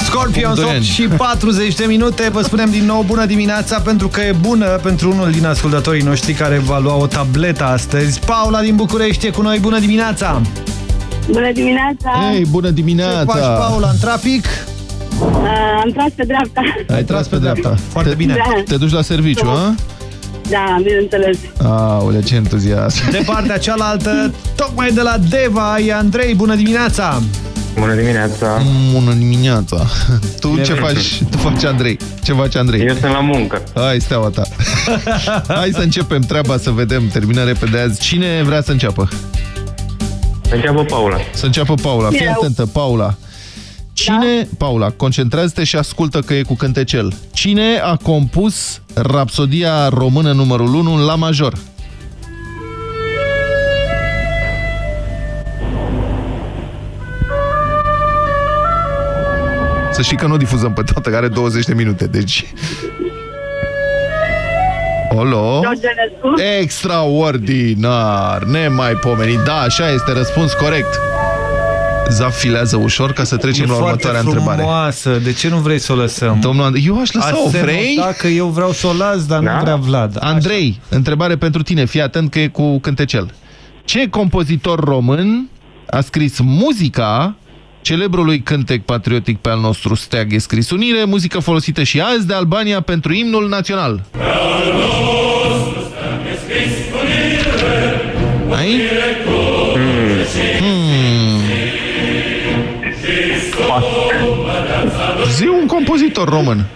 Scorpions Acum doi 8 ani. și 40 de minute. Vă spunem din nou bună dimineața pentru că e bună pentru unul din ascultătorii noștri care va lua o tabletă astăzi. Paula din București e cu noi. Bună dimineața! Bună dimineața! Ei, bună dimineața! Ce faci, Paula, în trafic? Uh, am tras pe dreapta. Ai tras pe dreapta. Foarte bine. Da. Te duci la serviciu, a? Da, bineînțeles. Aole, ce entuziasm. De partea cealaltă, tocmai de la Deva, e Andrei. Bună dimineața! Bună dimineața! Bună dimineața! Tu Bine ce venit. faci? Tu faci Andrei. Ce faci Andrei? Eu sunt la muncă. Hai, steaua ta. Hai să începem treaba, să vedem. Termină repede azi. Cine vrea să înceapă? Să înceapă Paula. Să înceapă Paula. Fii Eu. atentă, Paula. Cine, Paula, concentrează-te și ascultă că e cu cântecel. Cine a compus Rapsodia română numărul 1 în La major? Să știi că nu o difuzăm pe toată, că are 20 de minute, deci... Olo? Extraordinar, nemaipomenit. Da, așa este, răspuns corect. Zaf filează ușor ca să trecem E la foarte următoarea întrebare. frumoasă. De ce nu vrei să o lăsăm? Domnul Andrei, eu aș lăsa-o, Ați vrei? Dacă eu vreau să o las, dar Da? nu vrea Vlad. Andrei, întrebare pentru tine, fii atent că e cu cântecel. Ce compozitor român a scris muzica celebrului cântec patriotic pe al nostru steag e scris unire, muzică folosită și azi de Albania pentru imnul național? Ai? Hmm. Zi un compozitor român.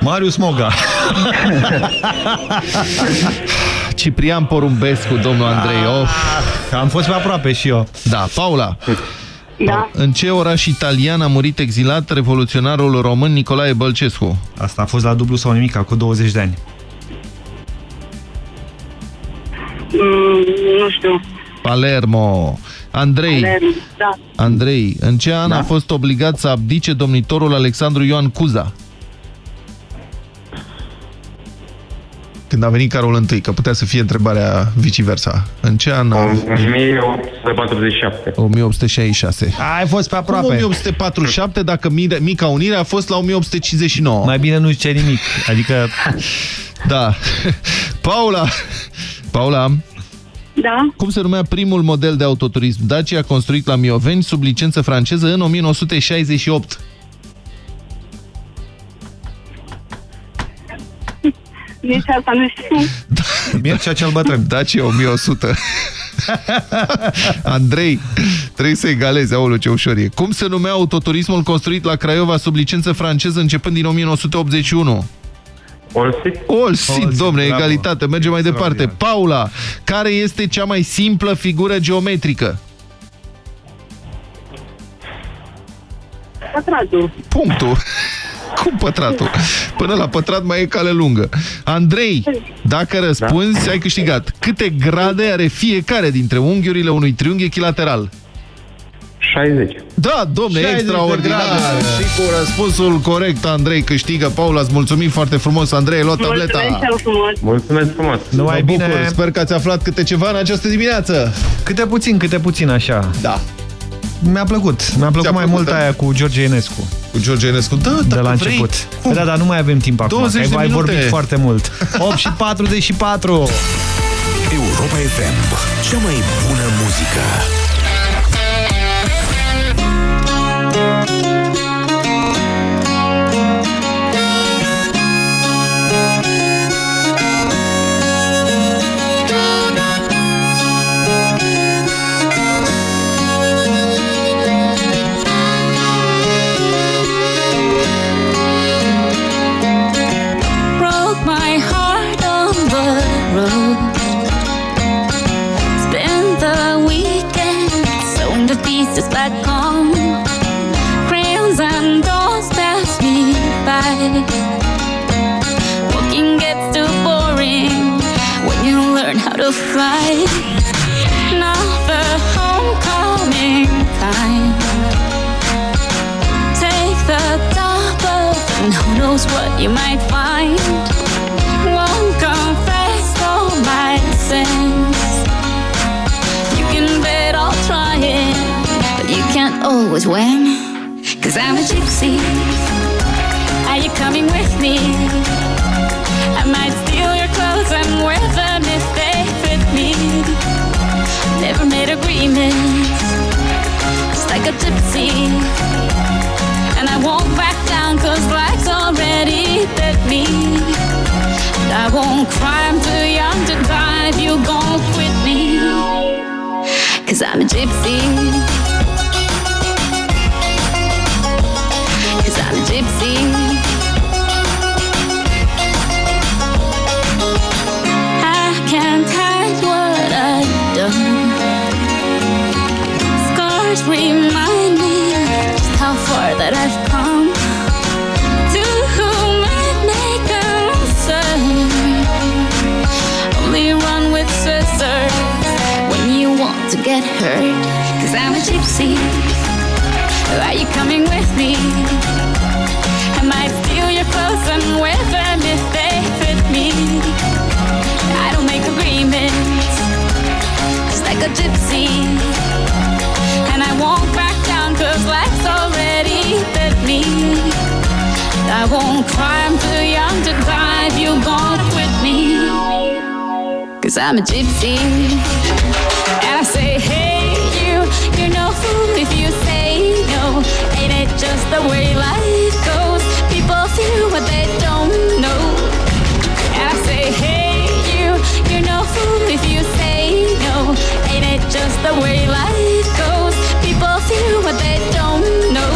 Marius Moga. Ciprian Porumbescu, domnul Andrei. Of. Am fost pe aproape și eu. Da, Paula. Da. În ce oraș italian a murit exilat revoluționarul român Nicolae Bălcescu? Asta a fost la dublu sau nimic, cu 20 de ani. Mm, nu știu. Palermo. Andrei, Palermo, Da. Andrei, în ce an a fost obligat să abdice domnitorul Alexandru Ioan Cuza? Când a venit Carol I, că putea să fie întrebarea viceversa. În ce an? a- 1847. 1866. Ai fost pe Cum aproape. 1847 dacă Mire- Mica Unire a fost la 1859? Mai bine nu zice nimic. Adică... Da. Paula! Paula, Da. cum se numea primul model de autoturism Dacia construit la Mioveni sub licență franceză în 1968? Nici asta nu știu. Mircea cel bătrân. Dacia 1100. Andrei, trebuie să egalezi, aoleu ce ușor e. Cum se numea autoturismul construit la Craiova sub licență franceză începând din 1981? Olsit? Olsit, domne, bravo. egalitate. Mergem mai departe. Paula, care este cea mai simplă figură geometrică? Pătratul. Punctul. Cum pătratul? Până la pătrat mai e cale lungă. Andrei, dacă răspunzi, ai câștigat. Câte grade are fiecare dintre unghiurile unui triunghi echilateral? 60. Da, domne, 60 de extraordinar. grade. Și cu răspunsul corect, Andrei câștigă. Paula, îți mulțumim foarte frumos. Andrei, ai luat tableta. Mulțumesc cel frumos. Mulțumesc frumos. Numai bine. Bucur. Sper că ați aflat câte ceva în această dimineață. Câte puțin, câte puțin așa. Da. Mi-a plăcut. Mi-a plăcut mai plăcut, mult da? aia cu George Enescu. Cu George Enescu? Da, De dacă la vrei. început. Cum? Da, dar nu mai avem timp acum. 20 că de ai minute. vorbit foarte mult. 8 și 44. Europa FM. Cea mai bună muzică. The homecoming. Take the double, and who knows what you might find. Won't confess all my sins. You can bet I'll try it, but you can't always win. Cause I'm a gypsy. Are you coming with me? I might steal your clothes and wear them made agreements, just like a gypsy. And I won't back down cause life's already bit me. And I won't cry, I'm too young to die if you gon' quit me. Cause I'm a gypsy. Cause I'm a gypsy. Can't Remind me just how far that I've come. To whom it may concern, only run with scissors when you want to get hurt. Cause I'm a gypsy. Are you coming with me? I might steal your clothes and wear them if they fit me. I don't make agreements, just like a gypsy won't back down cause life's already bit me. I won't cry, I'm too young to die if you won't quit me. Cause I'm a gypsy. And I say, hey, you, you're no fool if you say no. Ain't it just the way life goes? People feel what they don't know. And I say, hey, you, you're no fool if you say no. Ain't it just the way life what they don't know.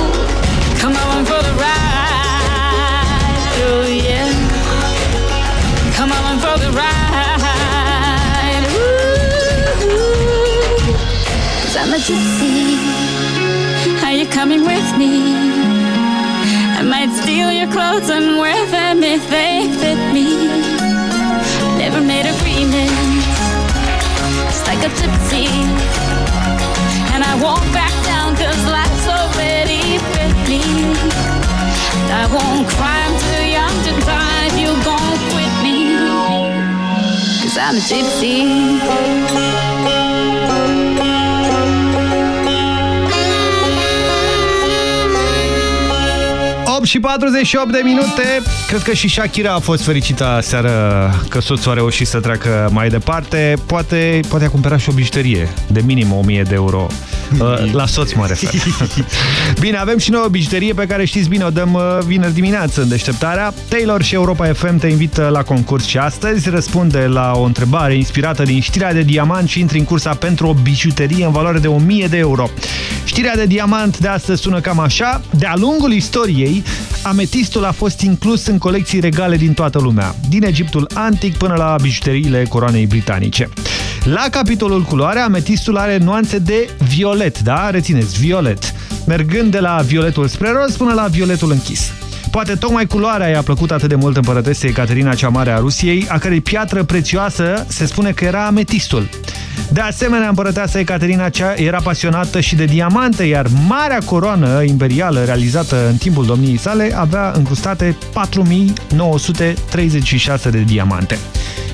Come on for the ride, oh yeah. Come on for the ride, ooh. Cause I'm a. Are you coming with me? I might steal your clothes and wear them if they fit me. Never made like a gypsy. And I won't back cause life's already with me. I won't cry, I'm too young to die if you gon' quit me. Cause I'm a gypsy. 8 și 48 de minute. Cred că și Shakira a fost fericită seară că soțul a reușit să treacă mai departe. Poate, poate a cumpărat și o bijuterie de minim 1000 de euro. Uh, La soț mă refer. Bine, avem și noi o bijuterie pe care știți bine, o dăm uh, vineri dimineață în deșteptarea. Taylor și Europa FM te invită la concurs și astăzi răspunde la o întrebare inspirată din știrea de diamant și intri în cursa pentru o bijuterie în valoare de 1000 de euro. Știrea de diamant de astăzi sună cam așa. De-a lungul istoriei, ametistul a fost inclus în colecții regale din toată lumea, din Egiptul antic până la bijuteriile coroanei britanice. La capitolul culoare, ametistul are nuanțe de violet, da? Rețineți, violet. Mergând de la violetul spre roz până la violetul închis. Poate tocmai culoarea i-a plăcut atât de mult împărătesei Caterina cea Mare a Rusiei, a cărei piatră prețioasă se spune că era ametistul. De asemenea, împărăteasa Ecaterina cea era pasionată și de diamante, iar marea coroană imperială realizată în timpul domniei sale avea încrustate 4936 de diamante.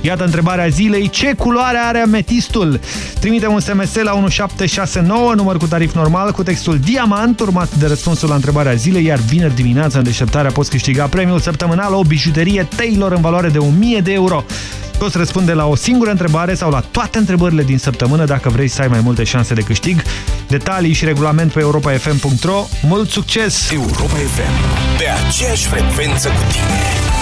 Iată întrebarea zilei. Ce culoare are ametistul? Trimite un SMS la 1769, număr cu tarif normal, cu textul Diamant, urmat de răspunsul la întrebarea zilei, iar vineri dimineața în deșteptarea poți câștiga premiul săptămânal, o bijuterie Taylor în valoare de 1000 de euro. Poți răspunde la o singură întrebare sau la toate întrebările din săptămână dacă vrei să ai mai multe șanse de câștig. Detalii și regulament pe europafm.ro. Mult succes! Europa FM. Pe aceeași frecvență cu tine.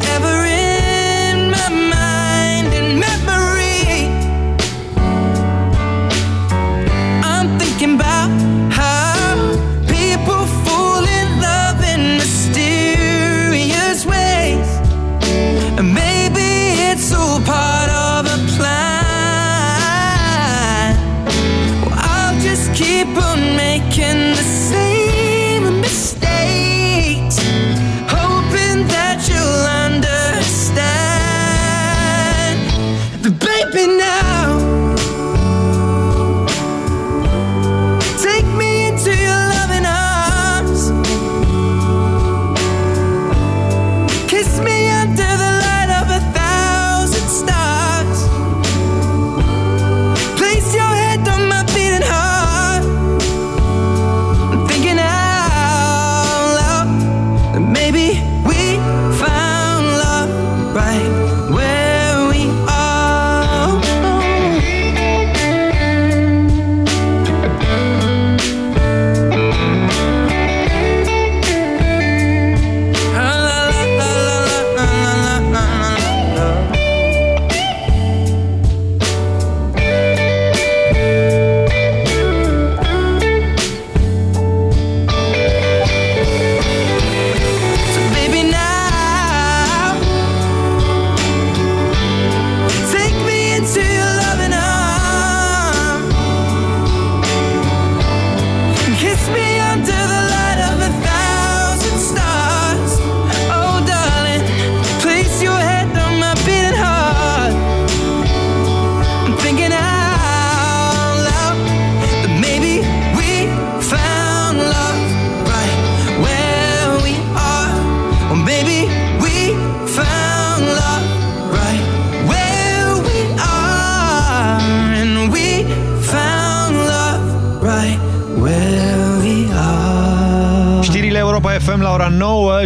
forever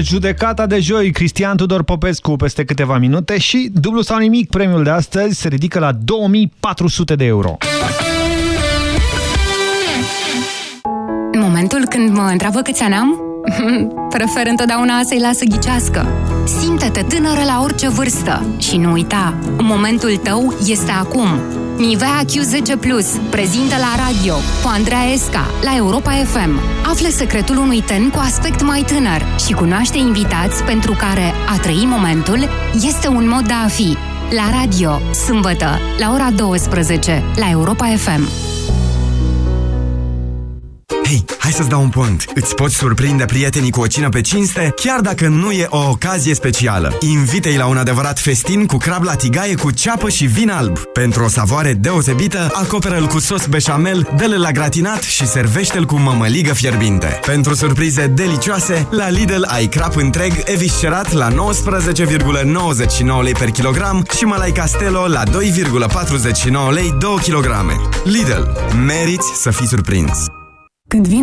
judecata de joi, Cristian Tudor Popescu peste câteva minute și dublu sau nimic, premiul de astăzi se ridică la 2400 de euro. În momentul când mă întreabă câți ani am, prefer întotdeauna să-i las să ghicească. Simte-te tânără la orice vârstă și nu uita, momentul tău este acum. Nivea Q10 Plus prezintă la radio cu Andreea Esca la Europa FM. Află secretul unui ten cu aspect mai tânăr și cunoaște invitați pentru care a trăi momentul este un mod de a fi. La radio, sâmbătă, la ora 12, la Europa FM. Hai să-ți dau un pont. Îți poți surprinde prietenii cu o cină pe cinste, chiar dacă nu e o ocazie specială. Invite-i la un adevărat festin cu crab la tigaie cu ceapă și vin alb. Pentru o savoare deosebită, acoperă-l cu sos beșamel, dă-l la gratinat și servește-l cu mămăligă fierbinte. Pentru surprize delicioase, la Lidl ai crap întreg eviscerat la 19,99 lei per kilogram și malai Castello la 2,49 lei 2 kg. Lidl. Meriți să fii surprins!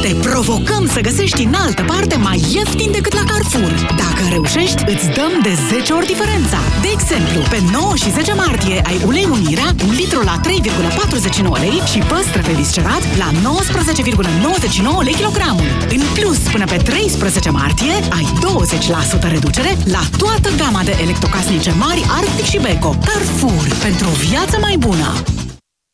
Te provocăm să găsești în altă parte mai ieftin decât la Carrefour. Dacă reușești, îți dăm de 10 ori diferența. De exemplu, pe 9 și 10 martie ai ulei unirea, un litru la 3,49 lei și păstrăve viscerat la 19,99 lei kilogramul. În plus, până pe 13 martie, ai 20% reducere la toată gama de electrocasnice mari Arctic și Beko. Carrefour, pentru o viață mai bună.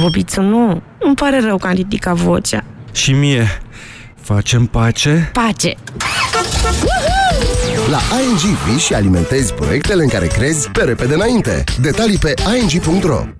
Bobițu, nu. Îmi pare rău că am ridicat vocea. Și mie, facem pace? Pace! La ING vii și alimentezi proiectele în care crezi pe repede înainte. Detalii pe ing.ro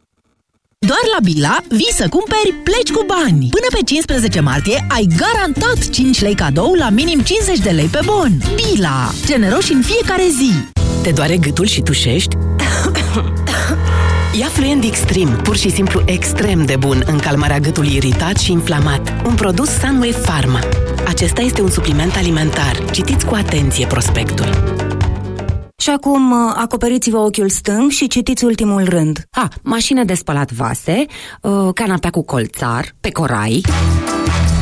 Doar la Bila vii să cumperi, pleci cu bani. Până pe 15 martie ai garantat 5 lei cadou la minim 50 de lei pe bon. Bila. Generoși în fiecare zi. Te doare gâtul și tușești? Ia Fluent Extreme, pur și simplu extrem de bun în calmarea gâtului iritat și inflamat. Un produs Sunway Pharma. Acesta este un supliment alimentar. Citiți cu atenție prospectul. Și acum uh, acoperiți-vă ochiul stâng și citiți ultimul rând. Ha, mașină de spălat vase, uh, canapea cu colțar, pe corai.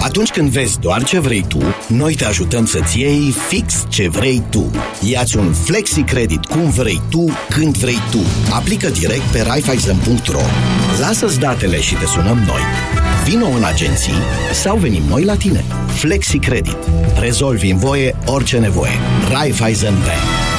Atunci când vezi doar ce vrei tu, noi te ajutăm să-ți iei fix ce vrei tu. Iați un flexi credit cum vrei tu, când vrei tu. Aplică direct pe Raiffeisen.ro Lasă-ți datele și te sunăm noi. Vino în agenții sau venim noi la tine. Flexi Credit. Rezolvi în voie orice nevoie. Raiffeisen Bank.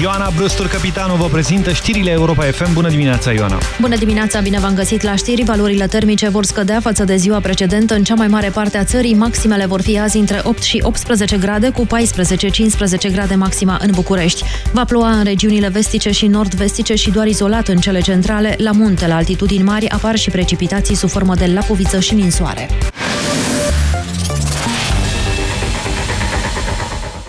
Ioana Brustur, capitanul, vă prezintă știrile Europa FM. Bună dimineața, Ioana! Bună dimineața, bine v-am găsit la știri. Valorile termice vor scădea față de ziua precedentă în cea mai mare parte a țării. Maximele vor fi azi între 8 și 18 grade, cu 14-15 grade maxima în București. Va ploua în regiunile vestice și nord-vestice și doar izolat în cele centrale. La munte, la altitudini mari, apar și precipitații sub formă de lapoviță și ninsoare.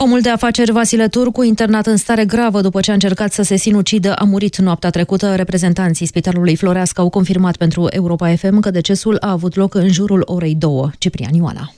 Omul de afaceri Vasile Turcu, internat în stare gravă după ce a încercat să se sinucidă, a murit noaptea trecută. Reprezentanții Spitalului Floreasca au confirmat pentru Europa FM că decesul a avut loc în jurul orei 2. Ciprian Ioana.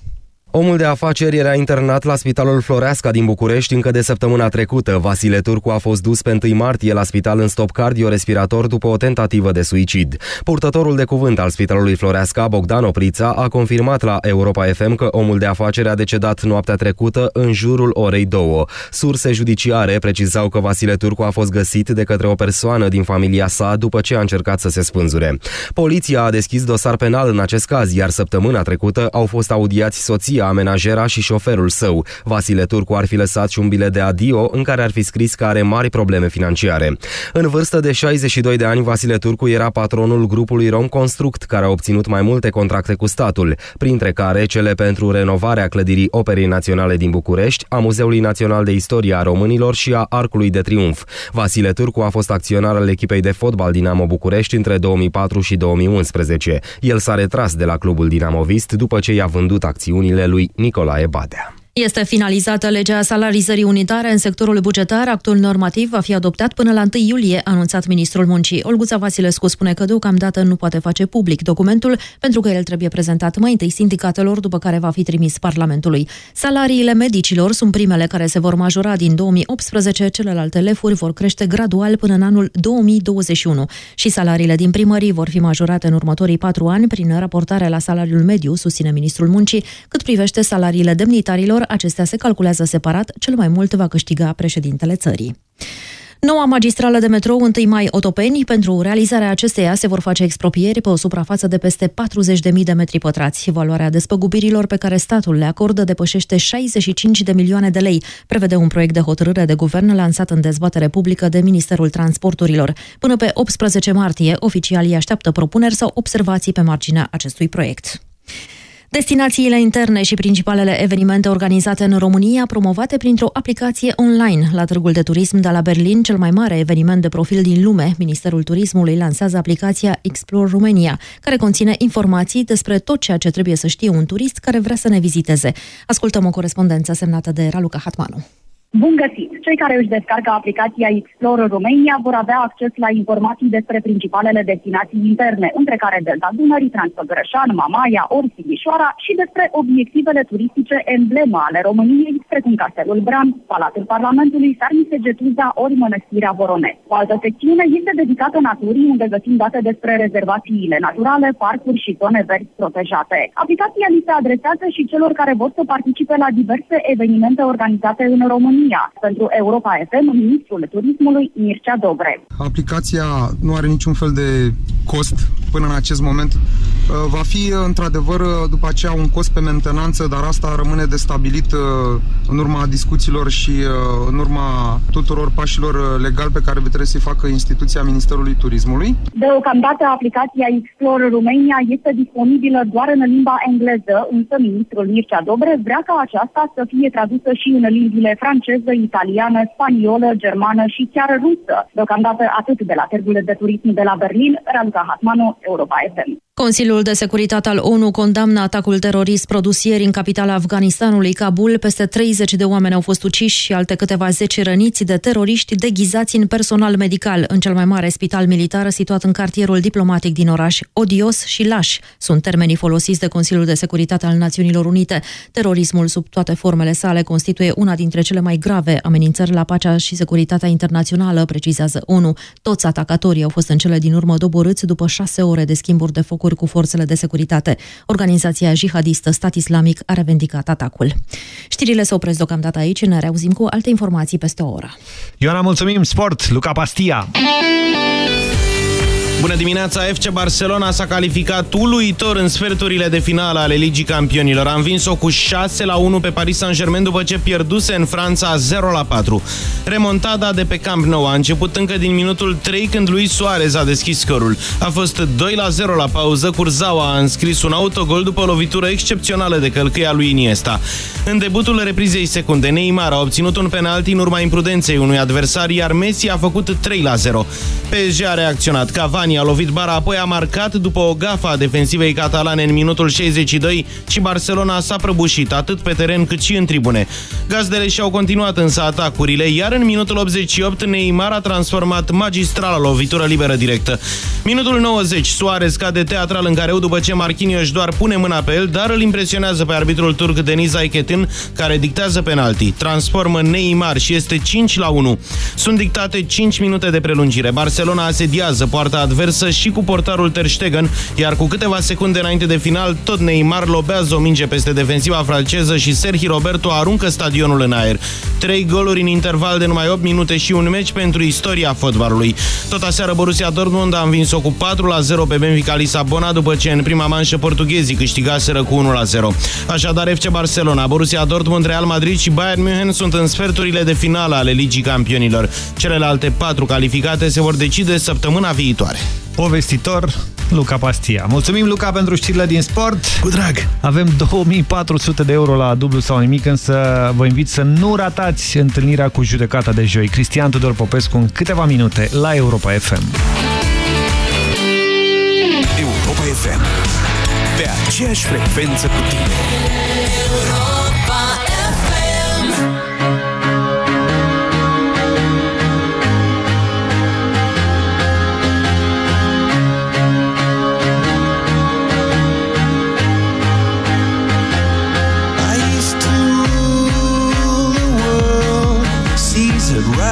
Omul de afaceri era internat la Spitalul Floreasca din București încă de săptămâna trecută. Vasile Turcu a fost dus pe 1 martie la spital în stop cardiorespirator după o tentativă de suicid. Purtătorul de cuvânt al Spitalului Floreasca, Bogdan Oprița, a confirmat la Europa FM că omul de afaceri a decedat noaptea trecută în jurul orei 2. Surse judiciare precizau că Vasile Turcu a fost găsit de către o persoană din familia sa după ce a încercat să se spânzure. Poliția a deschis dosar penal în acest caz, iar săptămâna trecută au fost audiați soția Garcia, menajera și șoferul său. Vasile Turcu ar fi lăsat și un bilet de adio în care ar fi scris că are mari probleme financiare. În vârstă de 62 de ani, Vasile Turcu era patronul grupului Rom Construct, care a obținut mai multe contracte cu statul, printre care cele pentru renovarea clădirii Operei Naționale din București, a Muzeului Național de Istorie a Românilor și a Arcului de Triumf. Vasile Turcu a fost acționar al echipei de fotbal Dinamo București între 2004 și 2011. El s-a retras de la clubul dinamovist după ce i-a vândut acțiunile lui Nicolae Badea. Este finalizată legea salarizării unitare în sectorul bugetar. Actul normativ va fi adoptat până la 1 iulie, a anunțat ministrul muncii. Olguța Vasilescu spune că deocamdată nu poate face public documentul pentru că el trebuie prezentat mai întâi sindicatelor, după care va fi trimis Parlamentului. Salariile medicilor sunt primele care se vor majora din 2018, celelalte lefuri vor crește gradual până în anul 2021 și salariile din primării vor fi majorate în următorii patru ani prin raportare la salariul mediu, susține ministrul muncii, cât privește salariile demnitarilor, acestea se calculează separat, cel mai mult va câștiga președintele țării. Noua magistrală de metrou 1 mai Otopeni, pentru realizarea acesteia se vor face expropieri pe o suprafață de peste 40.000 de metri pătrați. Valoarea despăgubirilor pe care statul le acordă depășește 65 de milioane de lei, prevede un proiect de hotărâre de guvern lansat în dezbatere publică de Ministerul Transporturilor. Până pe 18 martie, oficialii așteaptă propuneri sau observații pe marginea acestui proiect. Destinațiile interne și principalele evenimente organizate în România promovate printr-o aplicație online. La Târgul de Turism de la Berlin, cel mai mare eveniment de profil din lume, Ministerul Turismului lansează aplicația Explore Romania, care conține informații despre tot ceea ce trebuie să știe un turist care vrea să ne viziteze. Ascultăm o corespondență semnată de Raluca Hatmanu. Bun găsit! Cei care își descarcă aplicația Explorer Romania vor avea acces la informații despre principalele destinații interne, între care Delta Dunării, Transfăgărășan, Mamaia, ori Sighișoara și despre obiectivele turistice emblema ale României, precum Castelul Bran, Palatul Parlamentului, Sarmise Getuza ori Mănăstirea Voronet. O altă secțiune este dedicată naturii, unde găsim date despre rezervațiile naturale, parcuri și zone verzi protejate. Aplicația li se adresează și celor care vor să participe la diverse evenimente organizate în România România. Pentru Europa FM, ministrul turismului Mircea Dobre. Aplicația nu are niciun fel de cost până în acest moment. Uh, va fi uh, într-adevăr uh, după aceea un cost pe mentenanță, dar asta rămâne de stabilit în urma discuțiilor și în urma tuturor pașilor legali pe care trebuie să-i facă instituția Ministerului Turismului. Deocamdată aplicația Explore Romania este disponibilă doar în limba engleză, însă ministrul Mircea Dobre vrea ca aceasta să fie tradusă și în limbile franceză, italiană, spaniolă, germană și chiar rusă. Deocamdată atât de la Târgul de Turism de la Berlin, Raluca Hatmanu, Europa FM. Consiliul de Securitate al ONU condamnă atacul terorist produs ieri în capitala Afganistanului, Kabul. Peste 30 de oameni au fost uciși și alte câteva zece răniți de teroriști deghizați în personal medical în cel mai mare spital militar situat în cartierul diplomatic din oraș. Odios și laș sunt termenii folosiți de Consiliul de Securitate al Națiunilor Unite. Terorismul sub toate formele sale constituie una dintre cele mai grave amenințări la pacea și securitatea internațională, precizează ONU. Toți atacatorii au fost în cele din urmă doborâți după șase ore de schimburi de focuri cu forțele de securitate. Organizația jihadistă Stat Islamic a revendicat atacul. Știrile se opresc deocamdată aici, ne reauzim cu alte informații peste o oră. Ioana, mulțumim! Sport, Luca Pastia! Bună dimineața! FC Barcelona s-a calificat uluitor în sferturile de finală ale Ligii Campionilor. A învins-o cu 6 la 1 pe Paris Saint-Germain după ce pierduse în Franța 0 la 4. Remontada de pe Camp Nou a început încă din minutul 3 când lui Suarez a deschis scorul. A fost 2 la 0 la pauză, Curzawa a înscris un autogol după o lovitură excepțională de călcâia lui Iniesta. În debutul reprizei secunde, Neymar a obținut un penalti în urma imprudenței unui adversar, iar Messi a făcut 3 la 0. PSG a reacționat, Cavani Cavani a lovit bara, apoi a marcat după o gafă a defensivei catalane în minutul 62 și Barcelona s-a prăbușit atât pe teren cât și în tribune. Gazdele și-au continuat însă atacurile, iar în minutul 88 Neymar a transformat magistrala lovitură liberă directă. Minutul 90, Suarez cade teatral în care după ce Marquinhos doar pune mâna pe el, dar îl impresionează pe arbitrul turc Deniz Aiketin, care dictează penalti. Transformă Neymar și este 5 la 1. Sunt dictate 5 minute de prelungire. Barcelona asediază poarta adversă adversă și cu portarul Ter Stegen, iar cu câteva secunde înainte de final, tot Neymar lobează o minge peste defensiva franceză și Sergi Roberto aruncă stadionul în aer. Trei goluri în interval de numai 8 minute și un meci pentru istoria fotbalului. Tot aseară Borussia Dortmund a învins-o cu 4-0 pe Benfica Lisabona după ce în prima manșă portughezii câștigaseră cu 1-0. Așadar FC Barcelona, Borussia Dortmund, Real Madrid și Bayern München sunt în sferturile de finală ale Ligii Campionilor. Celelalte patru calificate se vor decide săptămâna viitoare. Povestitor Luca Pastia. Mulțumim, Luca, pentru știrile din sport. Cu drag! Avem 2400 de euro la dublu sau nimic, însă vă invit să nu ratați întâlnirea cu judecata de joi. Cristian Tudor Popescu în câteva minute la Europa FM. Europa FM. Pe aceeași frecvență cu tine.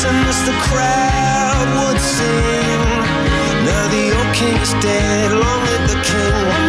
As the crowd would sing. Now the old king's dead, long live the king.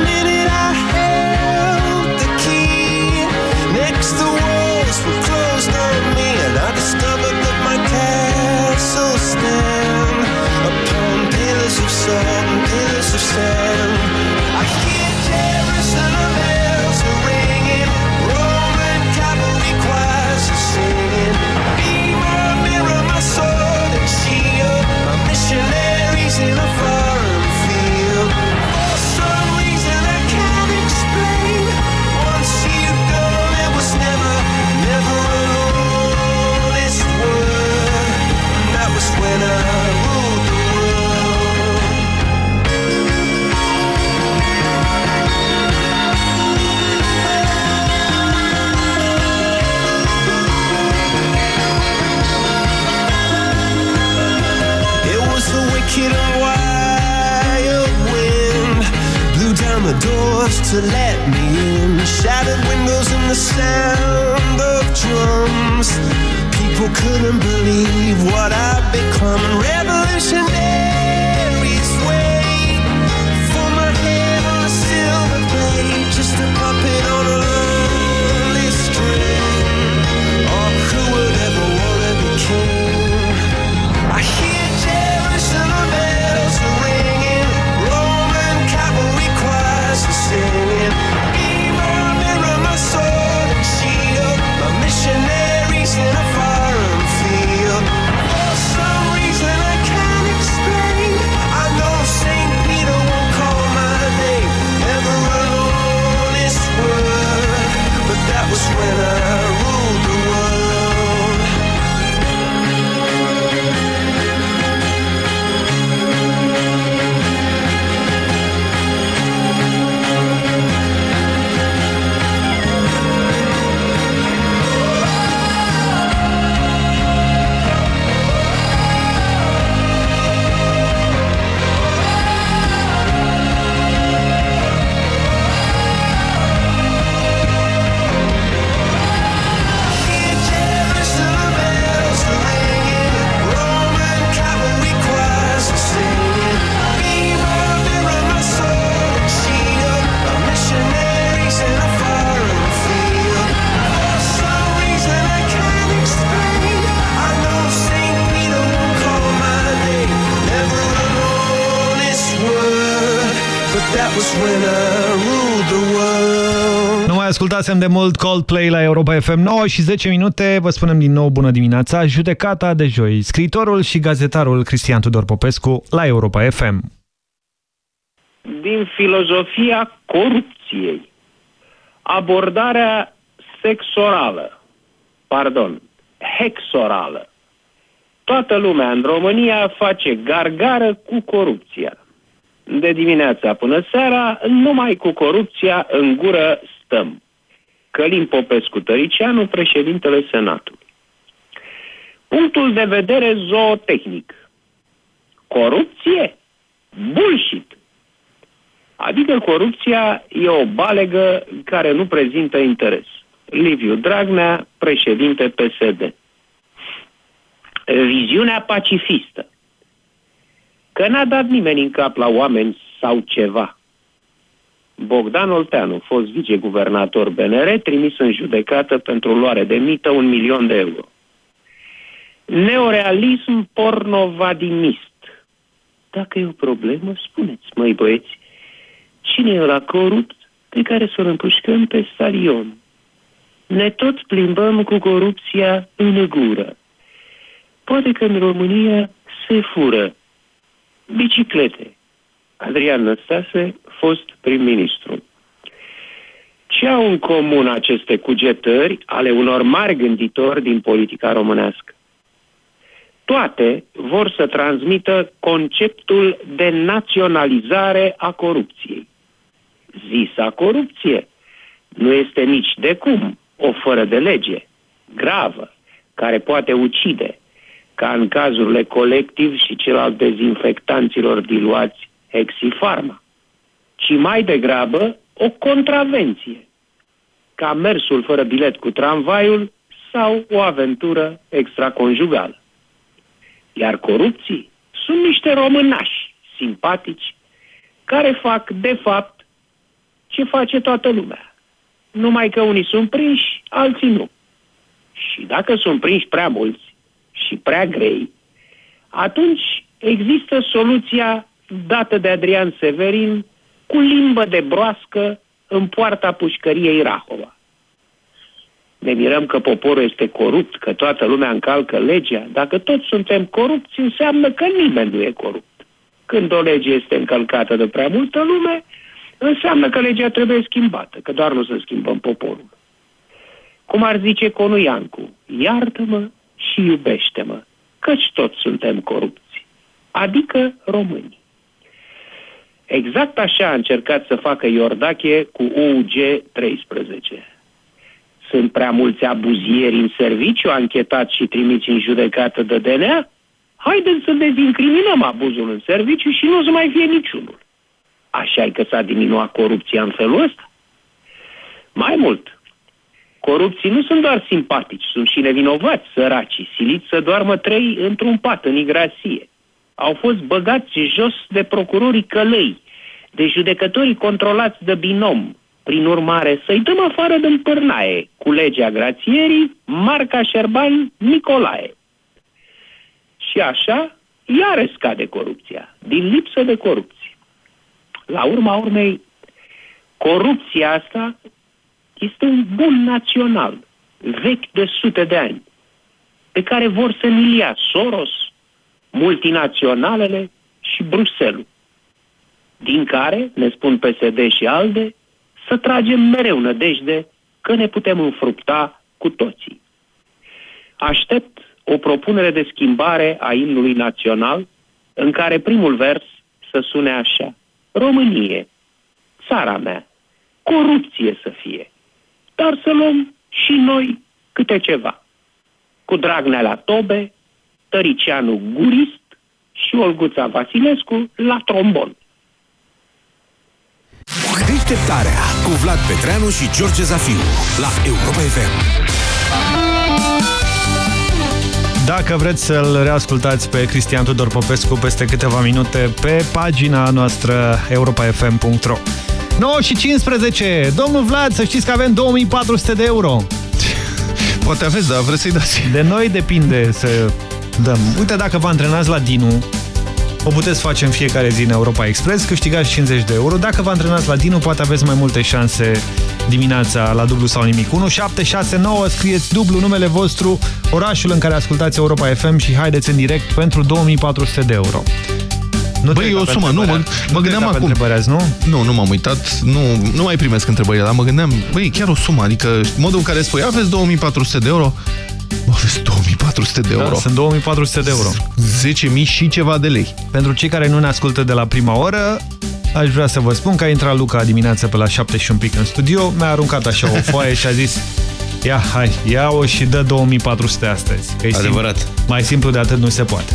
Ascultasem de mult Coldplay la Europa FM 9 și 10 minute. Vă spunem din nou bună dimineața. Judecata de joi. Scriitorul și gazetarul Cristian Tudor Popescu la Europa FM. din filozofia corupției. Abordarea sexorală, pardon, hexorală, Toată lumea în România face gargară cu corupția. De dimineața până seara, numai cu corupția în gură stăm. Călim Popescu Tăricianu, președintele Senatului. Punctul de vedere zootehnic. Corupție? Bullshit! Adică corupția e o balegă care nu prezintă interes. Liviu Dragnea, președinte PSD. Viziunea pacifistă. Că n-a dat nimeni în cap la oameni sau ceva. Bogdan Olteanu, fost viceguvernator BNR, trimis în judecată pentru luare de mită un milion de euro. Neorealism pornovadimist. Dacă e o problemă, spuneți, măi băieți, cine e la corupt pe care să-l împușcăm pe stadion? Ne tot plimbăm cu corupția în gură. Poate că în România se fură biciclete. Adrian Năstase, fost prim-ministru. Ce au în comun aceste cugetări ale unor mari gânditori din politica românească? Toate vor să transmită conceptul de naționalizare a corupției. Zisa corupție nu este nici de cum o fără de lege, gravă, care poate ucide, ca în cazurile colectiv și cel al dezinfectanților diluați Hexifarma, ci mai degrabă o contravenție, ca mersul fără bilet cu tramvaiul sau o aventură extraconjugală. Iar corupții sunt niște românași simpatici care fac, de fapt, ce face toată lumea. Numai că unii sunt prinși, alții nu. Și dacă sunt prinși prea mulți și prea grei, atunci există soluția dată de Adrian Severin cu limbă de broască în poarta pușcăriei Rahova. Ne mirăm că poporul este corupt, că toată lumea încalcă legea. Dacă toți suntem corupți, înseamnă că nimeni nu e corupt. Când o lege este încălcată de prea multă lume, înseamnă că legea trebuie schimbată, că doar nu să schimbăm poporul. Cum ar zice Conuiancu, iartă-mă și iubește-mă, căci toți suntem corupți, adică români. Exact așa a încercat să facă Iordache cu UUG 13. Sunt prea mulți abuzieri în serviciu, anchetați și trimiți în judecată de DNA? Haideți să dezincriminăm abuzul în serviciu și nu o să mai fie niciunul. Așa e că s-a diminuat corupția în felul ăsta? Mai mult, corupții nu sunt doar simpatici, sunt și nevinovați, săracii, siliți să doarmă trei într-un pat, în igrasie. Au fost băgați jos de procurorii călăi, de judecătorii controlați de binom, prin urmare, să-i dăm afară din pârnaie cu legea grațierii, marca Șerban Nicolae. Și așa, iară scade corupția, din lipsă de corupție. La urma urmei, corupția asta este un bun național, vechi de sute de ani, pe care vor să ne ia Soros, multinaționalele și Bruselul, din care, ne spun PSD și ALDE, să tragem mereu nădejde că ne putem înfrupta cu toții. Aștept o propunere de schimbare a imnului național în care primul vers să sune așa. Românie, țara mea, corupție să fie, dar să luăm și noi câte ceva. Cu Dragnea la tobe, Tăricianu gurist și Olguța Vasilescu la trombon. Deșteptarea cu Vlad Petreanu și George Zafiu la Europa FM. Dacă vreți să-l reascultați pe Cristian Tudor Popescu peste câteva minute pe pagina noastră europafm.ro 9 și 15. Domnul Vlad, să știți că avem 2400 de euro. Poate aveți, dar vreți să-i dați. De noi depinde să dăm. Uite, dacă vă antrenați la Dinu, o puteți face în fiecare zi în Europa Express, câștigați 50 de euro. Dacă vă antrenați la Dinu, poate aveți mai multe șanse dimineața la dublu sau nimic. 1769, scrieți dublu numele vostru, orașul în care ascultați Europa FM și haideți în direct pentru 2400 de euro. Nu Băi, e o sumă, nu, mă, mă gândeam acum. nu? Nu, nu m-am uitat, nu, nu mai primesc întrebările, dar mă gândeam, băi, chiar o sumă, adică modul în care spui, aveți 2400 de euro, Bă, aveți 2400 de euro. Da, sunt 2400 de euro. 10.000 și ceva de lei. Pentru cei care nu ne ascultă de la prima oră, aș vrea să vă spun că a intrat Luca dimineața pe la 7 și un pic în studio, mi-a aruncat așa o foaie și a zis Ia, hai, ia-o și dă 2400 astăzi. Că Adevărat. Simplu, mai simplu de atât nu se poate.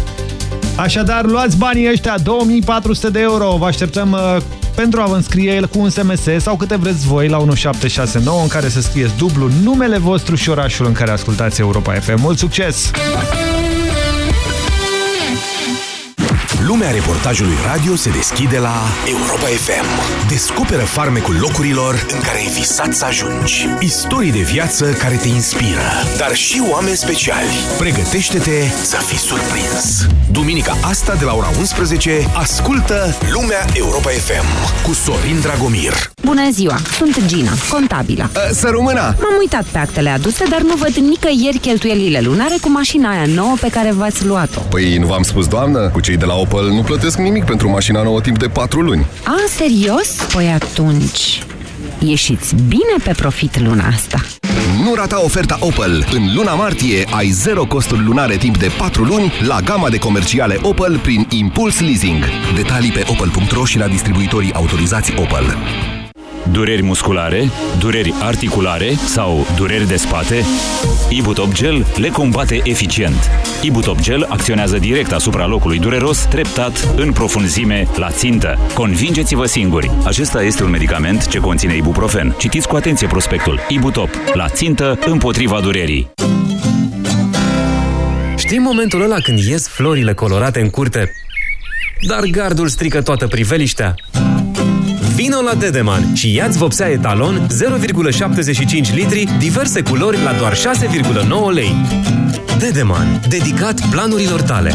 Așadar, luați banii ăștia, 2400 de euro. Vă așteptăm uh, pentru a vă înscrie cu un SMS sau câte vreți voi la 1769 în care să scrieți dublu numele vostru și orașul în care ascultați Europa FM. Mult succes! Lumea reportajului radio se deschide la Europa FM. Descoperă farmecul locurilor în care ai visat să ajungi. Istorii de viață care te inspiră, dar și oameni speciali. Pregătește-te să fii surprins. Duminica asta de la ora 11, ascultă Lumea Europa FM cu Sorin Dragomir. Bună ziua, sunt Gina, contabilă. Să rămână! M-am uitat pe actele aduse, dar nu văd nicăieri cheltuielile lunare cu mașina aia nouă pe care v-ați luat-o. Păi nu v-am spus, doamnă, cu cei de la Opel nu plătesc nimic pentru mașina nouă timp de 4 luni. A, serios? Păi atunci... Ieșiți bine pe profit luna asta. Nu rata oferta Opel. În luna martie ai zero costuri lunare timp de 4 luni la gama de comerciale Opel prin Impuls Leasing. Detalii pe opel.ro și la distribuitorii autorizați Opel. Dureri musculare, dureri articulare sau dureri de spate? Ibutop Gel le combate eficient. Ibutop Gel acționează direct asupra locului dureros, treptat, în profunzime, la țintă. Convingeți-vă singuri! Acesta este un medicament ce conține ibuprofen. Citiți cu atenție prospectul. Ibutop. La țintă, împotriva durerii. Știi momentul ăla când ies florile colorate în curte, dar gardul strică toată priveliștea? Vino la Dedeman și ia-ți vopsea etalon 0,75 litri, diverse culori la doar 6,9 lei. Dedeman, dedicat planurilor tale.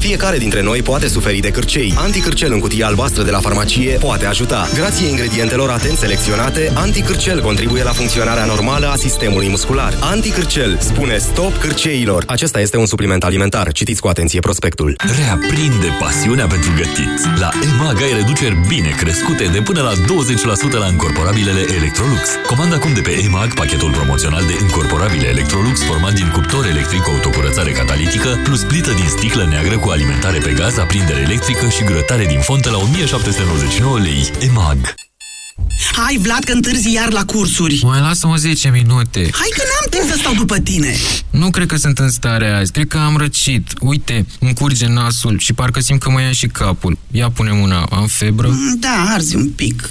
Fiecare dintre noi poate suferi de cârcei. Anticârcel în cutia albastră de la farmacie poate ajuta. Grație ingredientelor atent selecționate, Anticârcel contribuie la funcționarea normală a sistemului muscular. Anticârcel spune stop cârceilor. Acesta este un supliment alimentar. Citiți cu atenție prospectul. Reaprinde pasiunea pentru gătit. La EMAG ai reduceri bine crescute de până la 20% la încorporabilele Electrolux. Comanda acum de pe EMAG pachetul promoțional de încorporabile Electrolux format din cuptor electric cu autocurățare catalitică plus plită din sticlă neagră cu alimentare pe gaz, aprindere electrică și grătare din fontă la 1799 lei. EMAG. Hai, Vlad, că întârzi iar la cursuri. Mai lasă-mă 10 minute. Hai că n-am timp să stau după tine. Nu cred că sunt în stare azi. Cred că am răcit. Uite, îmi curge nasul și parcă simt că mă ia și capul. Ia pune mâna. Am febră? Mm, Da, arzi un pic.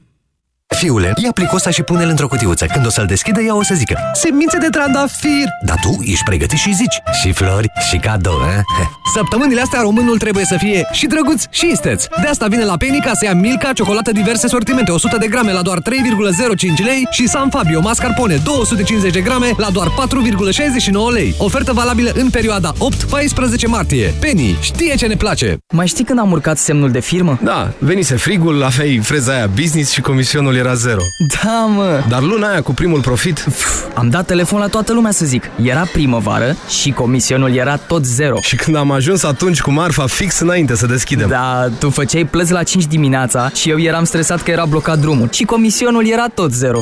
Fiule, ia plicosa și pune-l într-o cutiuță. Când o să-l deschide, ea o să zică Semințe de trandafir! Dar tu ești pregătit și zici Și flori, și cadou, eh? Săptămânile astea românul trebuie să fie și drăguț și isteț. De asta vine la Penny ca să ia Milka, ciocolată diverse sortimente, 100 de grame la doar 3,05 lei și San Fabio mascarpone 250 de grame la doar 4,69 lei. Ofertă valabilă în perioada 8-14 martie. Penny știe ce ne place. Mai știi când am urcat semnul de firmă? Da, venise frigul, aveai freza aia business și comisionul era zero. Da, mă! Dar luna aia cu primul profit... Am dat telefon la toată lumea să zic. Era primăvară și comisionul era tot zero. Și când am ajuns atunci cu marfa fix înainte să deschidem. Da, tu făceai plăți la 5 dimineața și eu eram stresat că era blocat drumul. Și comisionul era tot zero.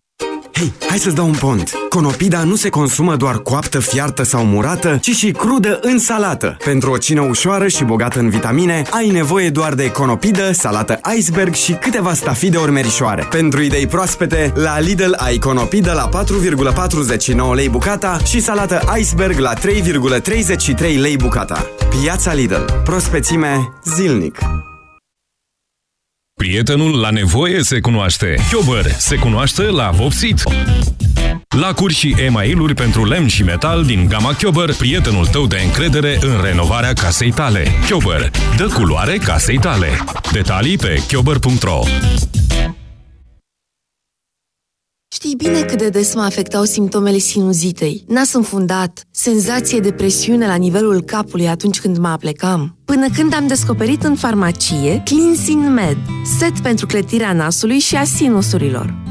Hei, hai să-ți dau un pont! Conopida nu se consumă doar coaptă, fiartă sau murată, ci și crudă în salată. Pentru o cină ușoară și bogată în vitamine, ai nevoie doar de conopidă, salată iceberg și câteva stafide ormerișoare. Pentru idei proaspete, la Lidl ai conopidă la 4,49 lei bucata și salată iceberg la 3,33 lei bucata. Piața Lidl. Prospețime zilnic. Prietenul la nevoie se cunoaște. Chiober se cunoaște la vopsit. Lacuri și emailuri pentru lemn și metal din gama Chiober, prietenul tău de încredere în renovarea casei tale. Chiober, dă culoare casei tale. Detalii pe chiober.ro Știi bine cât de des mă afectau simptomele sinuzitei, nas înfundat, senzație de presiune la nivelul capului atunci când mă aplecam. Până când am descoperit în farmacie Cleansing Med, set pentru clătirea nasului și a sinusurilor.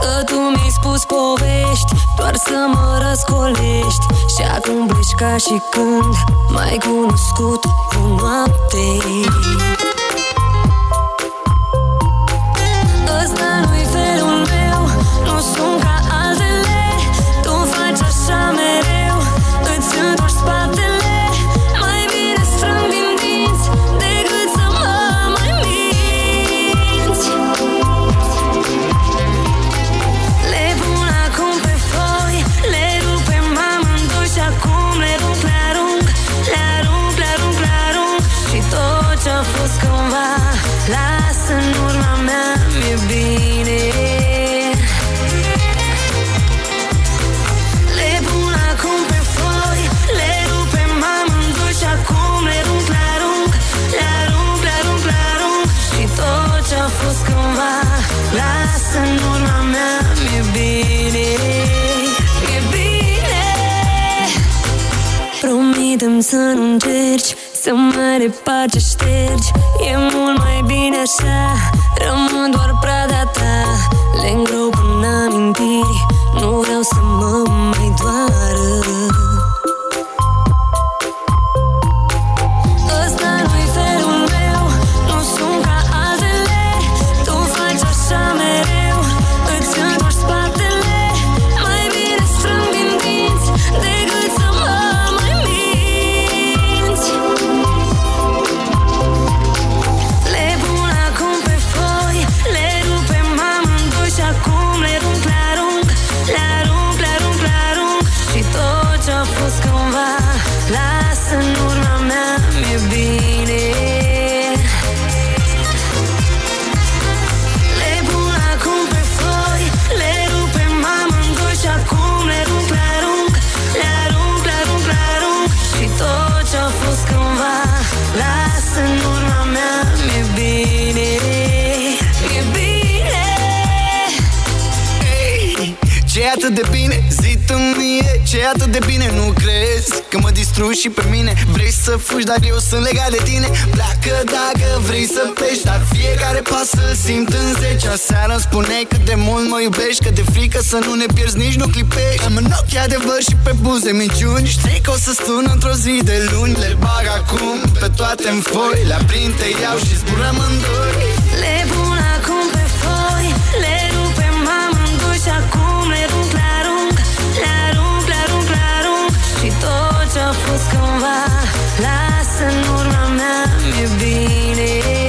Că tu mi-ai spus povești Doar să mă răscolești. Și acum pleci ca și când M-ai cunoscut o noapte. Ăsta nu-i felul meu Nu sunt ca altele. Tu faci așa mereu Las în urma mea, mi-e bine Mi-e bine. Promitem să nu încerci Să mă repar ce ștergi. E mult mai bine așa Rămân doar prada ta. Le îngrop în amintiri Nu vreau să mă mai doară ce e atât de bine? Nu crezi că mă distrugi și pe mine? Vrei să fugi, dar eu sunt legat de tine. Pleacă dacă vrei să pleci Dar fiecare pas să-l simt în zecea seară Îmi spuneai cât de mult mă iubești Că de frică să nu ne pierzi, nici nu clipești. Am în ochi adevăr și pe buze minciuni. Știi că o să sun într-o zi de luni. Le bag acum pe batem foi Le aprinte, iau și zburăm în doi. Le pun fost cândva Lasă în urma mea, mi-e bine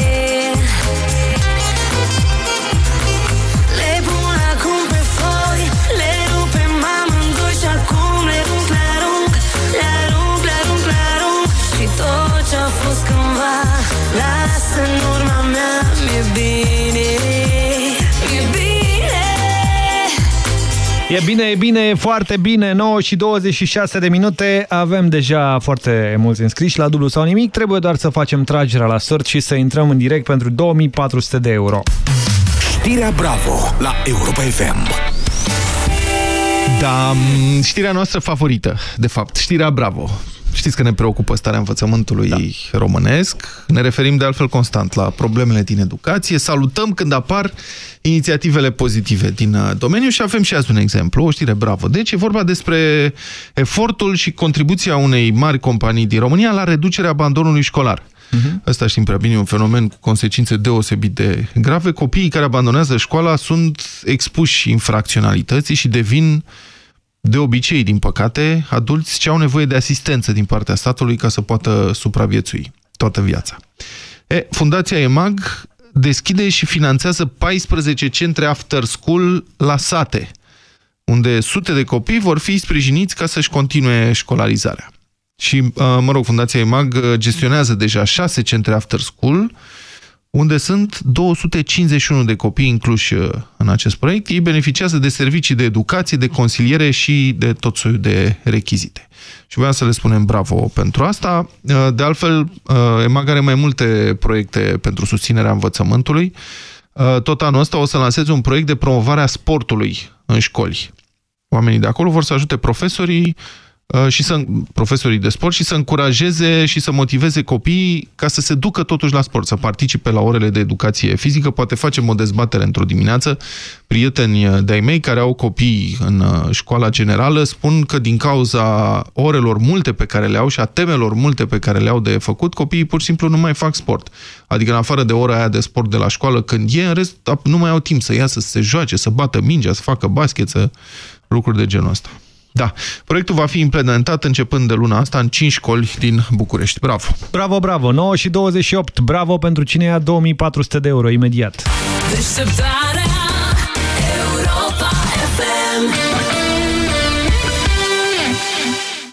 E bine, e bine, e foarte bine. 9 și 26 de minute. Avem deja foarte mulți înscriși la dublu sau nimic. Trebuie doar să facem tragerea la sort Și să intrăm în direct pentru 2400 de euro. Știrea Bravo la Europa FM. Da, m, știrea noastră favorită, de fapt, știrea Bravo. Știți că ne preocupă starea învățământului da. românesc. Ne referim de altfel constant la problemele din educație. Salutăm când apar inițiativele pozitive din uh, domeniu și avem și azi un exemplu, o știre bravo. Deci e vorba despre efortul și contribuția unei mari companii din România la reducerea abandonului școlar. Uh-huh. Asta știm prea bine, e un fenomen cu consecințe deosebit de grave. Copiii care abandonează școala sunt expuși infracționalității și devin de obicei, din păcate, adulți ce au nevoie de asistență din partea statului ca să poată supraviețui toată viața. E, Fundația EMAG deschide și finanțează 14 centre after school la sate, unde sute de copii vor fi sprijiniți ca să-și continue școlarizarea. Și, uh, mă rog, Fundația EMAG gestionează deja șase centre after school, unde sunt 251 de copii incluși uh, în acest proiect. Ei beneficiază de servicii de educație, de consiliere și de tot soiul de rechizite. Și voiam să le spunem bravo pentru asta. Uh, De altfel, uh, EMAG are mai multe proiecte pentru susținerea învățământului. Tot anul ăsta o să lanseze un proiect de promovare a sportului în școli. Oamenii de acolo vor să ajute profesorii uh, și să, profesorii de sport și să încurajeze și să motiveze copiii ca să se ducă totuși la sport, să participe la orele de educație fizică. Poate facem o dezbatere într-o dimineață. Prieteni uh, de-ai mei care au copii în uh, școala generală spun că din cauza orelor multe pe care le au și a temelor multe pe care le au de făcut, copiii pur și simplu nu mai fac sport. Adică în afară de ora aia de sport de la școală, când e, în rest nu mai au timp să iasă, să se joace, să bată mingea, să facă basket, să... lucruri de genul ăsta. Da, proiectul va fi implementat începând de luna asta în 5 școli din București. Bravo! Bravo, bravo! 9 și 28. Bravo pentru cine ia 2400 de euro imediat. Deșteptarea Europa FM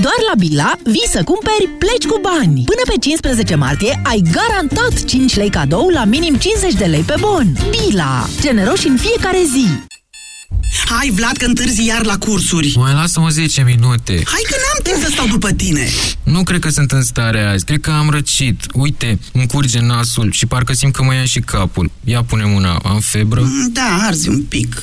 Doar la Bila vii să cumperi, pleci cu bani. Până pe 15 martie ai garantat 5 lei cadou la minim 50 de lei pe bon. Bila. Generoși în fiecare zi. Hai, Vlad, că întârzi iar la cursuri. Mai lasă-mă 10 minute. Hai că n-am timp să stau după tine. Nu cred că sunt în stare azi. Cred că am răcit. Uite, îmi curge nasul și parcă simt că mă ia și capul. Ia pune mâna. Am febră? Mm, Da, arzi un pic.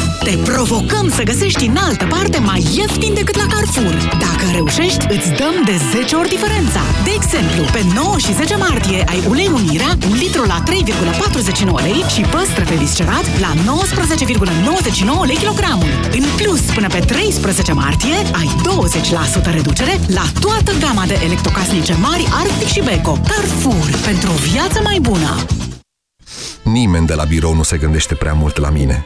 Te provocăm să găsești în altă parte mai ieftin decât la Carrefour. Dacă reușești, îți dăm de 10 ori diferența. De exemplu, pe 9 și 10 martie ai ulei Unirea, un litru la 3,49 lei și păstrăve viscerat la 19,99 lei kilogramul. În plus, până pe 13 martie, ai 20% reducere la toată gama de electrocasnice mari Arctic și Beko. Carrefour, pentru o viață mai bună. Nimeni de la birou nu se gândește prea mult la mine.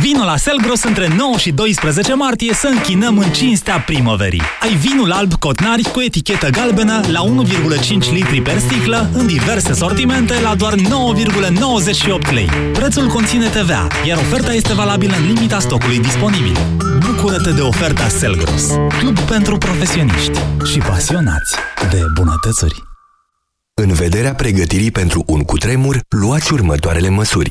Vino la Selgros între 9 și 12 martie să închinăm în cinstea primăverii. Ai vinul alb Cotnari cu etichetă galbenă la 1,5 litri per sticlă în diverse sortimente la doar 9,98 lei. Prețul conține TVA, iar oferta este valabilă în limita stocului disponibil. Bucură-te de oferta Selgros, club pentru profesioniști și pasionați de bunătățuri. În vederea pregătirii pentru un cutremur, luați următoarele măsuri.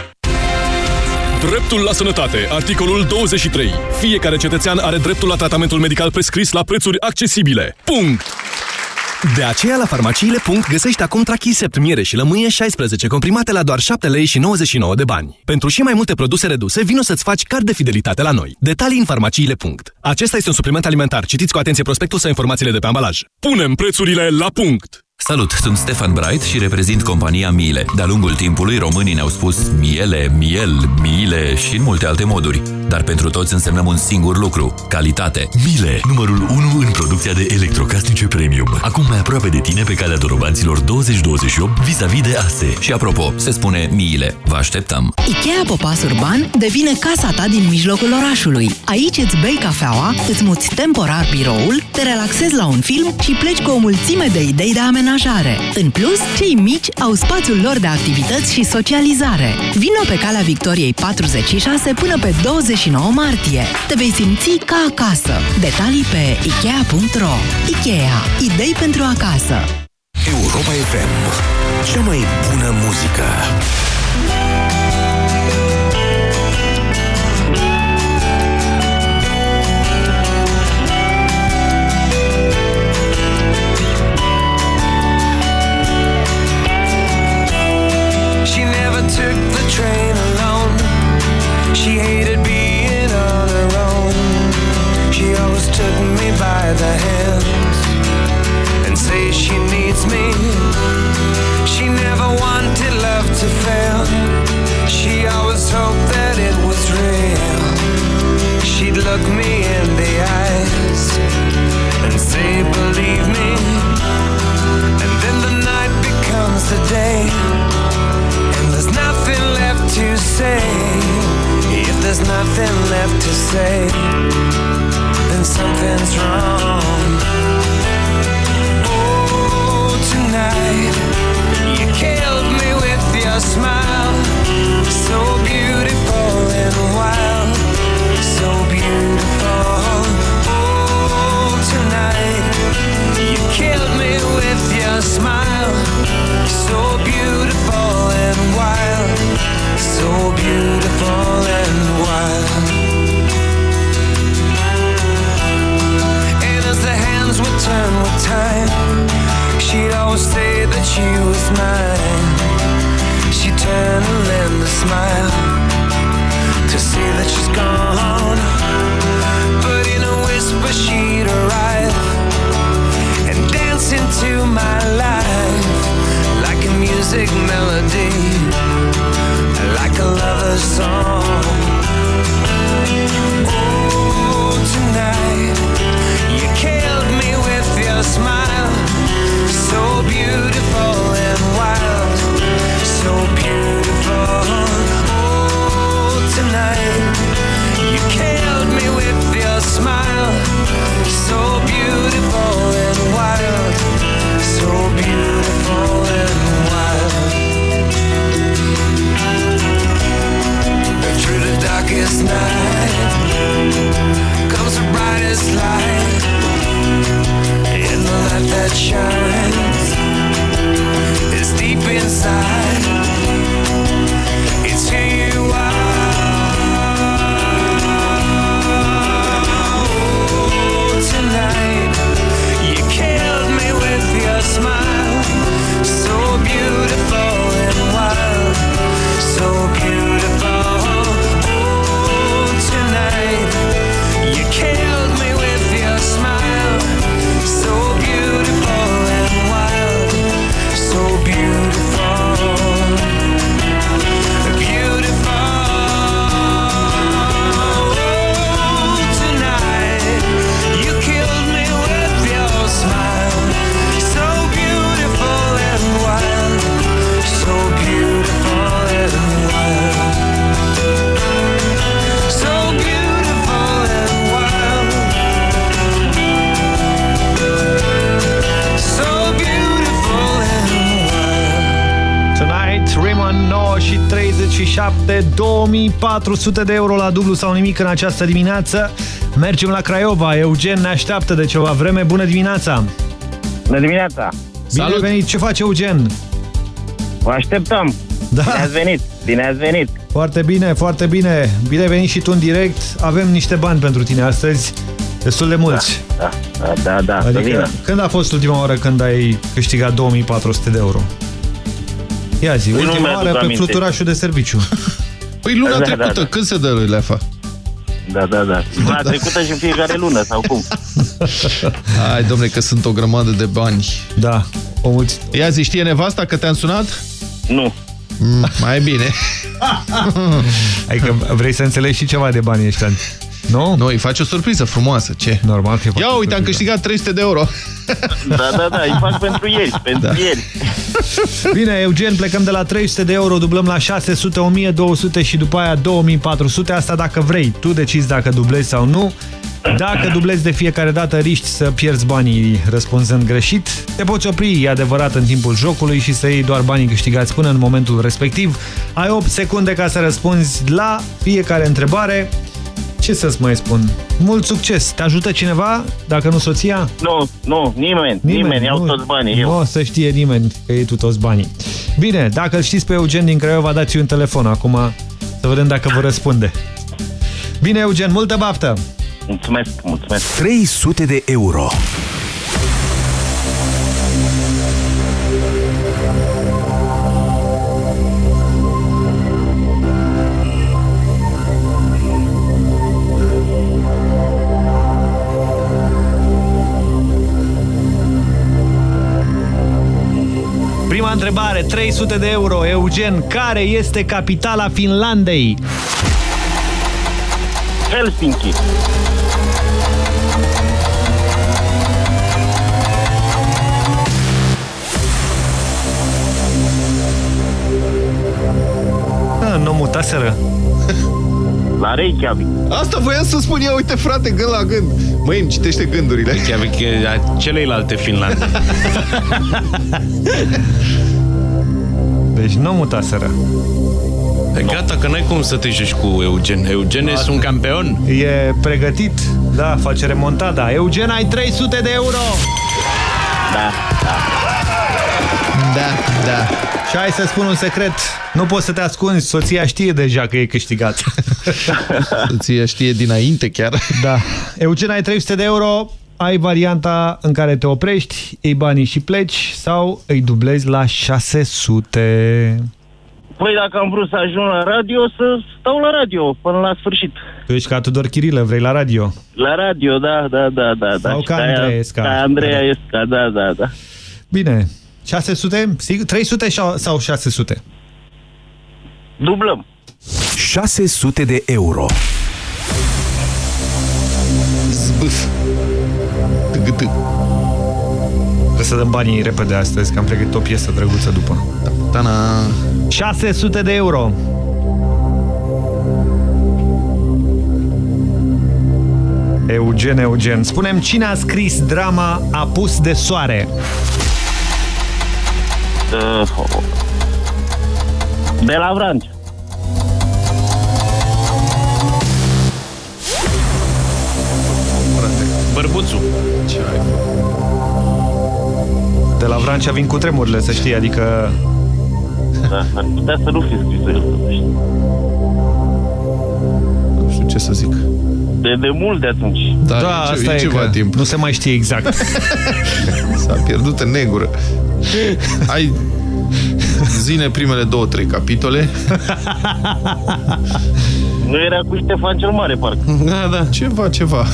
Dreptul la sănătate. Articolul 23. Fiecare cetățean are dreptul la tratamentul medical prescris la prețuri accesibile. Punct! De aceea la farmaciile. găsești acum Trachisept, miere și lămâie 16 comprimate la doar 7 lei și 99 de bani. Pentru și mai multe produse reduse, vino să-ți faci card de fidelitate la noi. Detalii în farmaciile. Acesta este un supliment alimentar. Citiți cu atenție prospectul sau informațiile de pe ambalaj. Punem prețurile la punct! Salut, sunt Stefan Bright și reprezint compania Miele. De-a lungul timpului, românii ne-au spus miele, miel, miile și în multe alte moduri. Dar pentru toți însemnăm un singur lucru, calitate. Miele, numărul 1 în producția de electrocasnice premium. Acum mai aproape de tine pe calea dorobanților 2028 vis-a-vis de ASE. Și apropo, se spune miile. Vă așteptăm! Ikea Popas Urban devine casa ta din mijlocul orașului. Aici îți bei cafeaua, îți muți temporar biroul, te relaxezi la un film și pleci cu o mulțime de idei de amenajare amenajare. În plus, cei mici au spațiul lor de activități și socializare. Vino pe calea Victoriei 46 până pe 29 martie. Te vei simți ca acasă. Detalii pe Ikea.ro Ikea. Idei pentru acasă. Europa FM. Cea mai bună muzică. took the train alone. She hated took 2400 de euro la dublu sau nimic în această dimineață. Mergem la Craiova. Eugen ne așteaptă de ceva vreme. Bună dimineața! Bună dimineața! Bine Salut. venit! Ce face Eugen? Vă așteptăm! Da. Bine ați venit! Bine ați venit! Foarte bine, foarte bine. Bine ai venit și tu în direct. Avem niște bani pentru tine astăzi. Destul de mulți. Da, da, da, da. să Adică, vină. când a fost ultima oară când ai câștigat 2400 de euro? Ia zi, Nu ultima mi-aduc oară pe aminte. fluturașul de serviciu. Păi luna Da, da, trecută, da. când se dă leafa? Da, da, da. Luna trecută și în fiecare lună, sau cum? Hai, domnule, că sunt o grămadă de bani. Da. O mulți... Ia zi, știe nevasta că te-am sunat? Nu. Mm, mai bine. Adică vrei să înțelegi și ceva de banii ăștia. Nu? Nu, îi faci o surpriză frumoasă, ce? Normal că Ia uite, am câștigat 300 de euro. Da, da, da, îi fac pentru ieri, pentru Da. ieri. Bine, Eugen, plecăm de la 300 de euro, dublăm la 600, 1200 și după aia 2400. Asta dacă vrei. Tu decizi dacă dublezi sau nu. Dacă dublezi de fiecare dată, riști să pierzi banii răspunzând greșit. Te poți opri, e adevărat, în timpul jocului și să iei doar banii câștigați până în momentul respectiv. Ai 8 secunde ca să răspunzi la fiecare întrebare. Ce să-ți mai spun? Mult succes! Te ajută cineva? Dacă nu soția? Nu, nu, nimeni, nimeni, iau nu, toți banii, eu. Nu o să știe nimeni că iei tu toți banii. Bine, dacă îl știți pe Eugen din Craiova, dați un telefon acum să vedem dacă vă răspunde. Bine, Eugen, multă baftă! Mulțumesc, mulțumesc. 300 de euro. Întrebare, 300 de euro. Eugen, care este capitala Finlandei? Helsinki. Ah, nu mutaseră. La Reykjavik. Asta voiam să spun eu, uite frate, gând la gând. Măi, îmi citește gândurile. Reykjavik e a celeilalte Finlande. Deci nu mutaseră. E gata, că n-ai cum să te joci cu Eugen. Eugen e un campion. E pregătit, da, face remontada. Eugen, ai 300 de euro! Da, da. Da, da. Și hai să spun un secret, nu poți să te ascunzi, soția știe deja că e câștigat. Soția știe dinainte chiar. Da. Eugen, ai 300 de euro, ai varianta în care te oprești, iei banii și pleci sau îi dublezi la 600. Păi dacă am vrut să ajung la radio, să stau la radio până la sfârșit. Tu ești ca Tudor Chirilă, vrei la radio. La radio, da, da, da, da. da. Sau Și ca aia- Andreea Esca. Ca Andreea Esca, da, da, da. Bine, 600? Sigur, 300 sau- sau 600? Dublăm. 600 de euro. Zbâf. Tâgâtâ. Trebuie să dăm banii repede astăzi, că am pregătit o piesă drăguță după. Tana. 600 de euro. Eugen, Eugen. Spunem cine a scris drama Apus de soare. Uh, de la Vrancea. Bărbuțu. Ce ai Vrancea vin cu tremurile, să știi, adică... Da, ar putea să nu fi scris el. totuși. Nu știu ce să zic. De, de mult de atunci. Da, da e, ce- asta e e ceva că timp. nu se mai știe exact. S-a pierdut în negură. Ai zine primele două, trei capitole. Nu era cu Ștefan cel Mare, parcă. Da, da. Ceva, ceva.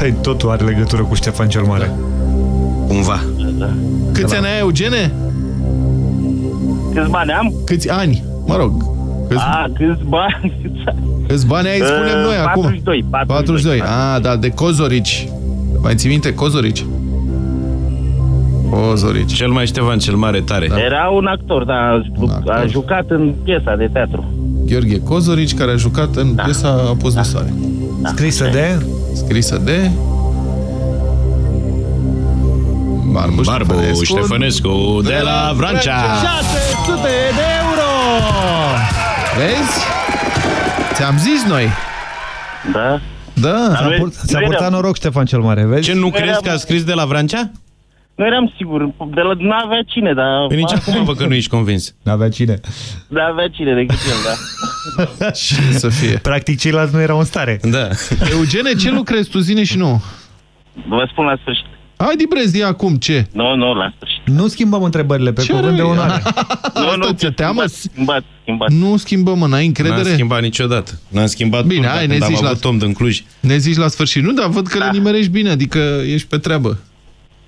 Păi, totul are legătură cu Ștefan cel Mare. Cumva. Da. Câți ani ai, Eugene? Câți bani am? Câți ani? Mă rog. Câți, A, câți bani? Câți ani? câți bani ai, spunem Uh, noi acum? 42, 42. 42. A, da, de Cozorici. Mai ții minte Cozorici? Cozorici. Cel mai Ștefan cel Mare tare. Da. Era un actor, da, a, actor. a jucat în piesa de teatru. Gheorghe Cozorici, care a jucat în da. piesa Apus de Soare. Scrisă de... Scrisă de... Barbu, Barbu Ștefănescu. Ștefănescu de la Vrancea. 600 de euro! Vezi? Ți-am zis noi. Da. Da. S-a pur- S-a purtat noroc Ștefan cel Mare, vezi? Ce, nu crezi că a scris de la Vrancea? Nu eram sigur, de la, n-avea cine, dar... Păi nici acum văd că nu ești convins. N-avea cine. N-avea cine decât el, da. Ce să fie? Practic ceilalți nu erau în stare. Da. Eugene, ce lucrezi tu? Zine și nu. Vă spun la sfârșit. Hai, Dibrez, zi acum, ce? Nu, nu, la sfârșit. Nu schimbăm întrebările pe Ce cuvânt de rău e? onoare. Nu, nu, ți-e teamă? Schimbat, schimbat. Nu schimbăm, mă, n-ai N-am încredere? schimbat niciodată. N-am schimbat Bine, turda hai, când ne am zici la- avut Tom din Cluj. Ne zici la sfârșit. Nu, dar văd că Da. le nimerești bine, adică ești pe treabă.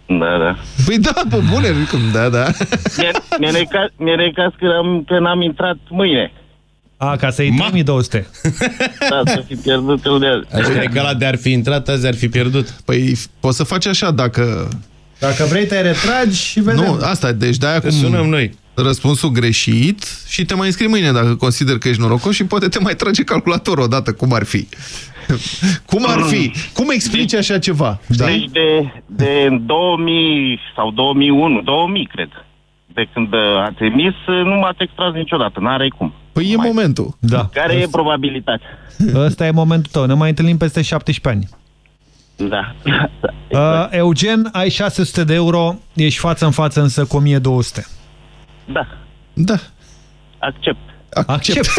Da, da. Păi da, pe bune, cum, da, da. Mi-e mi-e necaz, mi-e necaz că, am, că n-am intrat mâine. A, ca să iei 3200. Da, să fi pierdut el de azi. Așa că ăla de-ar fi intrat, azi ar fi pierdut. Păi poți să faci așa, dacă... Dacă vrei, te retragi și vedem. Nu, asta, deci de-aia Te cum... sunăm noi. Răspunsul greșit și te mai înscrii mâine dacă consider că ești norocos și poate te mai trage calculatorul odată, cum ar fi. Cum ar fi? Cum explici așa ceva? Da? Deci de, de în 2000 sau 2001, 2000, cred. De când uh, ați emis, uh, nu m-ați extras niciodată, n-are cum. Păi e momentul. Da. Care e probabilitatea? Ăsta e momentul tău. Ne mai întâlnim peste 17 ani. Da. Uh, Eugen, ai 600 de euro, ești față în față însă cu 1200. Da, Da. accept. Accept.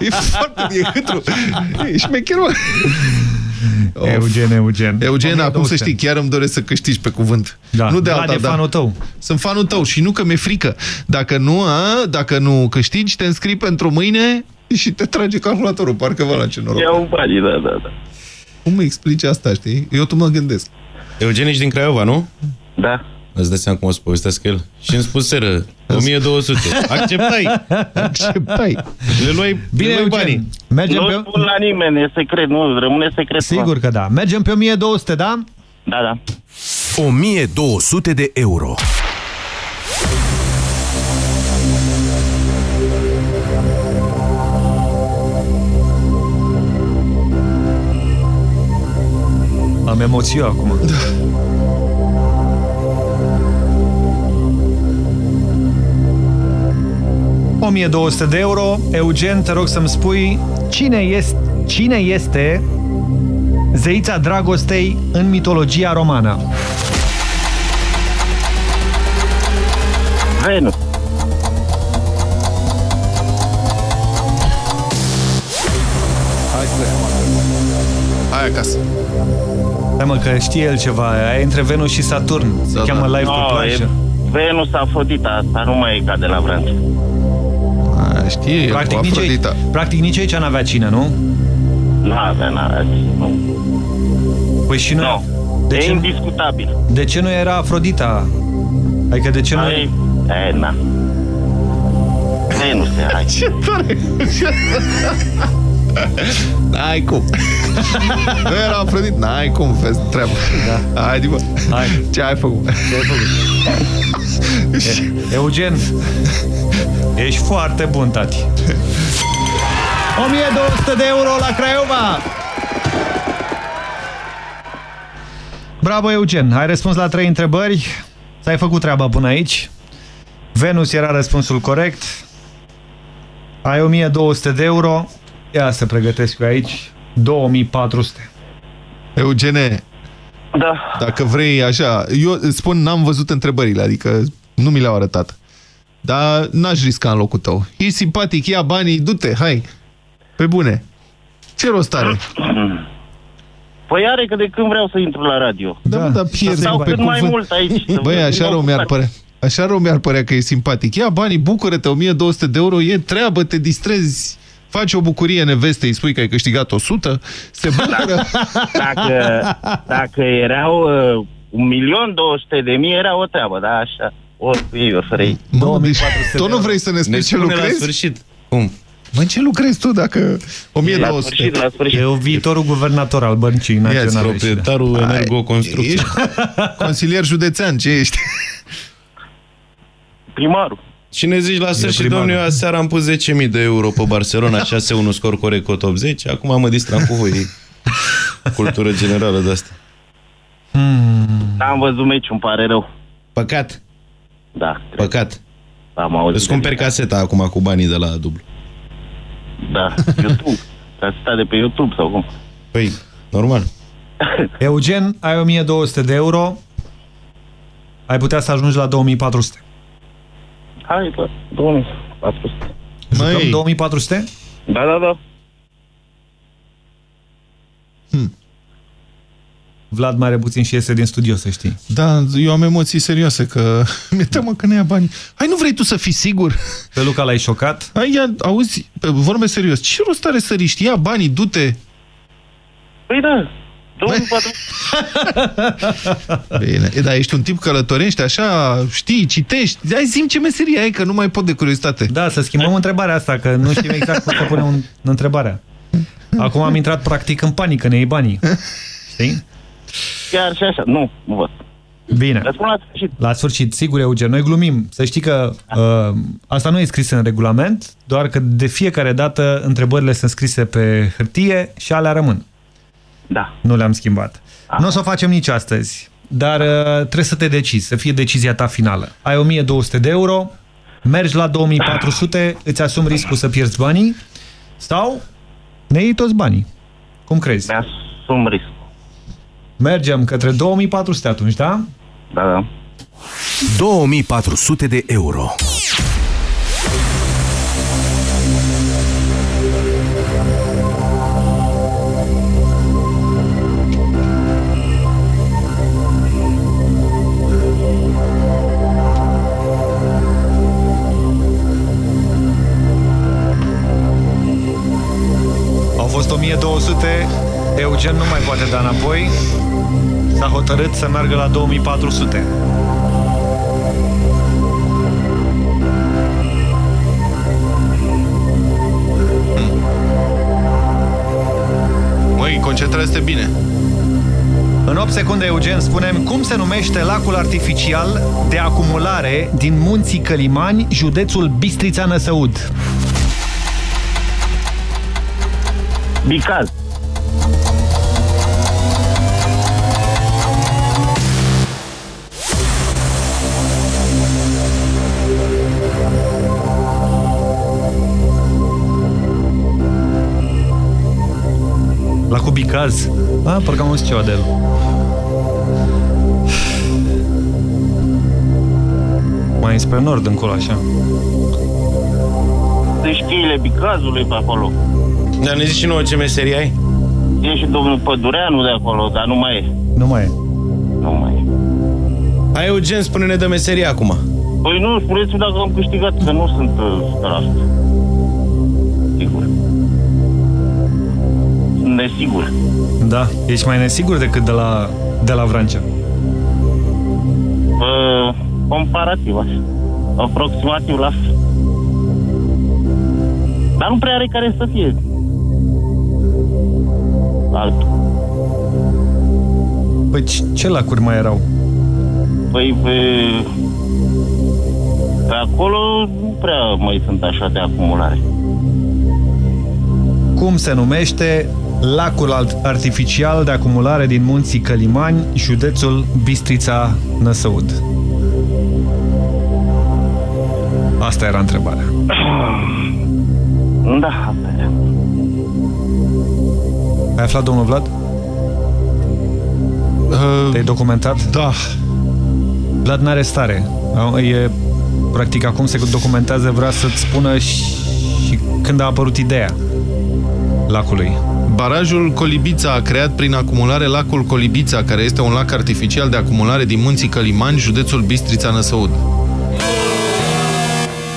e, e foarte... E hâtru. E șmecher, mă. Eugen, Eugen. Eugen, acum să 1200. știi, chiar îmi doresc să câștigi pe cuvânt. Da. Nu de Vlad alta, e da. fanul tău. Sunt fanul tău și nu că mi-e frică. Dacă nu, a, dacă nu câștigi, te înscrii pentru mâine și te trage calculatorul. Parcă vă la ce noroc. Iau banii, da, da, da. Cum îmi explici asta, știi? Eu tu mă gândesc. Eugen, ești din Craiova, nu? Da. Îți dai seama cum o să povestesc el? Și îmi spuseră 1200. Acceptai. Acceptai. Le luai, Bine, le luai Eugen. banii. Mergem Nu pe... spun la nimeni, e secret, nu, rămâne secret. Sigur că da. Mergem pe 1200, da? Da, da. 1200 de euro. Am emoții acum. Da. ...1200 de euro. Eugen, te rog să-mi spui cine este, cine este zeița dragostei în mitologia romană? Venus. Hai să Hai acasă. Hai mă, că știe el ceva. Aia e între Venus și Saturn. Se Da, cheamă da. Live pe No, plajă. e Venus Afrodita, asta nu mai e ca de la Vrancea. A, știe, el Practic cu nici, Afrodita. aici, practic nici aici n-avea cine, nu? N-avea, n-avea, nu. Păi și nu... Nu. De e ce, indiscutabil. de ce nu era Afrodita? Adică de ce nu... Ai, e, na. Venus e, hai. Ce tare! N-ai cum. nu era Afrodit? N-ai cum, vezi treaba. Da. Hai, bă. Hai. Ce ai făcut? Ce ai făcut? E- Eugen, ești foarte bun, tati. 1200 de euro la Craiova! Bravo, Eugen! Ai răspuns la trei întrebări. Ți-ai făcut treaba până aici. Venus era răspunsul corect. Ai 1200 de euro. Ia să pregătesc eu aici. 2400. Eugene, Da. Dacă vrei așa, eu îți spun, n-am văzut întrebările, adică nu mi le-au arătat. Dar n-aș risca în locul tău. E simpatic, ia banii, du-te, hai. Pe bune. Ce rost are? Păi are că de când vreau să intru la radio. Da, da, da pierzi Sau pe cât mai cuvânt. mult aici. să Băi, văd așa din rău mi-ar ocupat. părea. Așa rău mi-ar părea că e simpatic. Ia banii, bucură-te, 1200 de euro, e treabă, te distrezi, faci o bucurie nevestei, îi spui că ai câștigat 100, se bucură. Dacă, dacă erau uh, un milion 200 de mii, era o treabă, da, așa. Ori cu ei, ori fără ei. Mă, deci, tu nu vrei să ne spui Ne ce spune la lucrezi? sfârșit. Cum? Mă, ce lucrezi tu dacă 1200? E o viitorul guvernator al băncii naționale. proprietarul și- Energoconstrucție. Ești consilier județean, ce ești? Primarul. Și ne zici la sfârșit, primarul. domnule, eu aseară am pus 10.000 de euro pe Barcelona, 6-1 scor corect cu top 10, acum mă distram cu voi. Cultură generală de asta. N-am văzut meciul, îmi pare rău. Păcat. Da, Păcat. am auzit. Îți cumperi caseta acum cu banii de la dublu. Da, YouTube. Caseta de pe YouTube sau cum? Păi, normal. Eugen, ai 1200 de euro. Ai putea să ajungi la 2400. Hai, bă, 2400. Jucăm 2400? Da, da, da. Vlad mai are puțin și iese din studio, să știi. Da, eu am emoții serioase, că mi-e teamă că ne ia bani. Hai, nu vrei tu să fii sigur? Pe Luca l-ai șocat? Hai, ia, auzi, pe- vorbe serios, ce rost are să riști? Ia banii, du-te! Păi da, 2400. Bine, e, dar ești un tip călătorești, așa, știi, citești. Hai, zi ce meserie ai, că nu mai pot de curiozitate. Da, să schimbăm întrebarea asta, că nu știm exact cum să punem un, întrebarea. Acum am intrat practic în panică, ne iei banii. Știi? Chiar și așa. Nu, nu văd. Bine. Răspund la sfârșit. La sfârșit, sigur, Eugen, noi glumim. Să știi că uh, asta nu e scris în regulament, doar că de fiecare dată întrebările sunt scrise pe hârtie și alea rămân. Da. Nu le-am schimbat. Nu o să o facem nici astăzi, dar uh, trebuie să te decizi, să fie decizia ta finală. Ai 1200 de euro, mergi la 2400, îți asumi riscul să pierzi banii sau ne iei toți banii. Cum crezi? Mi-asum riscul. Mergem către 2400 atunci, da? Da, da. 2400 de euro. Eugen nu mai poate da înapoi, s-a hotărât să meargă la 2400. Măi, concentrează-te bine. În 8 secunde, Eugen, spunem cum se numește lacul artificial de acumulare din munții Călimani, județul Bistrița-Năsăud. Bicaz. Lacul Bicaz. Ah, parcă am auzit ceva de el. Mai spre nord, încolo, așa. Deci cheile Bicazului pe acolo. Dar ne zici și nouă ce meserie ai? E și domnul Pădureanu de acolo, dar nu mai e. Nu mai e. Nu mai e. Hai, Eugen, spune-ne de meserie acum. Păi nu, spuneți-mi dacă am câștigat, că nu sunt uh, nesigur. Da, ești mai nesigur decât de la, de la Vrancea. Uh, comparativ așa. Aproximativ la fel. Dar nu prea are care să fie. Altul. Păi ce- ce lacuri mai erau? Păi pe, pe acolo nu prea mai sunt așa de acumulare. Cum se numește lacul alt- artificial de acumulare din munții Călimani, județul Bistrița-Năsăud? Asta era întrebarea. Da, asta e. Ai aflat, domnul Vlad? Uh, Te-ai documentat? Da. Vlad n-are stare. E, practic acum se documentează, vrea să-ți spună și, și când a apărut ideea lacului. Barajul Colibița a creat prin acumulare lacul Colibița, care este un lac artificial de acumulare din munții Călimani, județul Bistrița-Năsăud.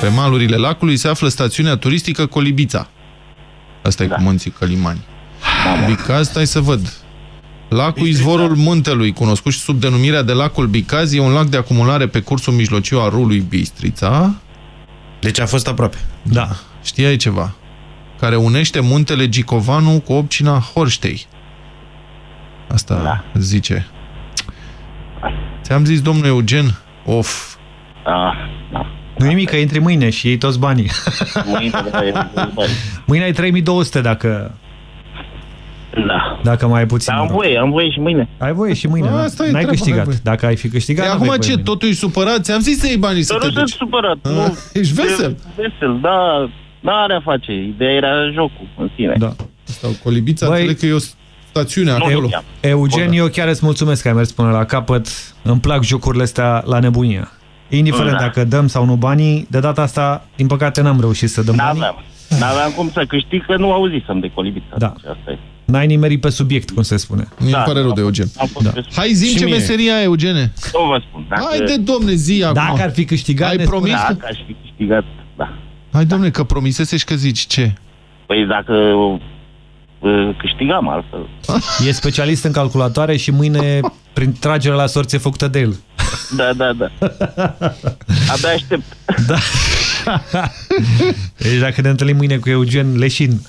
Pe malurile lacului se află stațiunea turistică Colibița. Asta da. e cu munții Călimani. Bicaz, stai să văd. Lacul Izvorul Muntelui, cunoscut și sub denumirea de lacul Bicaz, e un lac de acumulare pe cursul mijlociu al râului Bistrița. Deci a fost aproape. Da. Știai ceva? Care unește muntele Gicovanu cu opcina Horștei. Asta da. zice. Ți-am zis, domnul Eugen? Of. Da, da. Nu nimic, că intri mâine și iei toți banii. Mâine ai 3200 dacă... Da. Dacă mai ai puțin. Da, am voie, am voie și mâine. Ai voie și mâine, A, da? asta e N-ai treaba, câștigat. hai, băi. Dacă ai fi câștigat, E n-aveai acum voie ce? mâine. Totul e supărat? Ți-am zis să iei banii să Dar te nu sunt duci. supărat. A, Nu, Ești vesel. vesel, da. N-are a face. Ideea era jocul în sine. Da. Sau Colibița, Băi, înțeleg că e o stațiune Nu acolo. știam. Eugen, eu chiar îți mulțumesc că ai mers până la capăt. Îmi plac jocurile astea la nebunie. Indiferent Da. dacă dăm sau nu banii, de data asta, din păcate, n-am reușit să dăm banii. N-aveam. N-aveam cum să câștig, că nu auzisem de colibița. Da. Deci asta e. N-ai nimerit pe subiect, cum se spune. Mi-e Da, pare rău da. de Eugen. Am fost Da. pe- Hai, zi Și ce mie. meserie ai, Eugene. Nu vă spun. Dacă, Haide, domne, zi acum. Dacă ar fi câștigat, Ai ne promis? spunea. dacă aș fi câștigat, da. Hai, domne, că promisese și că zici ce? Păi dacă uh, câștigam altfel. E specialist în calculatoare și mâine, prin tragere la sorție făcută de el. Da, da, da. Abia aștept. Da. Deci dacă ne întâlnim mâine cu Eugen Leșin.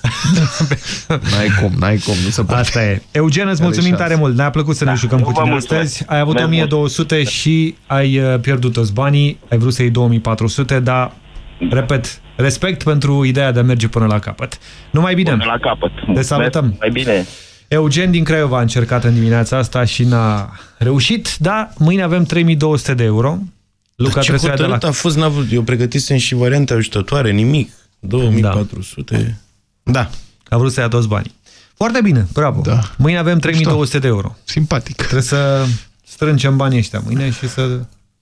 N-ai cum, n-ai cum, nu se poate. Asta e. Eugen, îți Are mulțumim șanse. tare mult. Ne-a plăcut să ne jucăm eu cu vă tine mulțumesc. astăzi. Ai avut Mersi 1200 și ai uh, pierdut toți banii. Ai vrut să iei 2400, dar, repet, respect pentru ideea de a merge până la capăt. Numai bine. Până la capăt. Te salutăm. Mai bine. Eugen din Craiova a încercat în dimineața asta și n-a reușit, dar mâine avem 3200 de euro. Luca Dar ce trebuie să ia de la... hotărât a fost, n-a vrut. Eu pregătisem și variante ajutătoare, nimic. 2400. Da. A vrut să ia toți banii. Foarte bine, bravo. Da. Mâine avem 3200 de euro. Simpatic. Trebuie să strângem banii ăștia mâine și să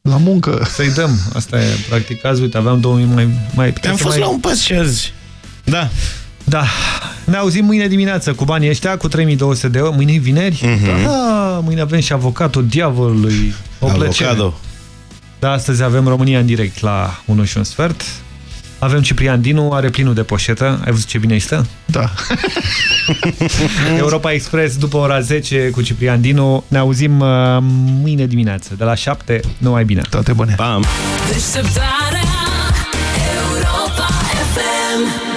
La muncă. să-i dăm. Asta e, practic, azi, uite, aveam 2000 mai... mai Am fost mai... la un pas și azi. Da. Da. Ne auzim mâine dimineață cu banii ăștia, cu 3200 de euro. Mâine e vineri? Mhm. Da, mâine avem și avocatul diavolului. O plăcere. Avocado. Da, astăzi avem România în direct la 1 și un sfert. Avem Ciprian Dinu, are plinul de poșetă. Ai văzut ce bine îi stă? Da. Europa Express după ora 10 cu Ciprian Dinu. Ne auzim uh, mâine dimineață, de la 7, numai bine. Toate bune. Pam. Deșteptarea Europa FM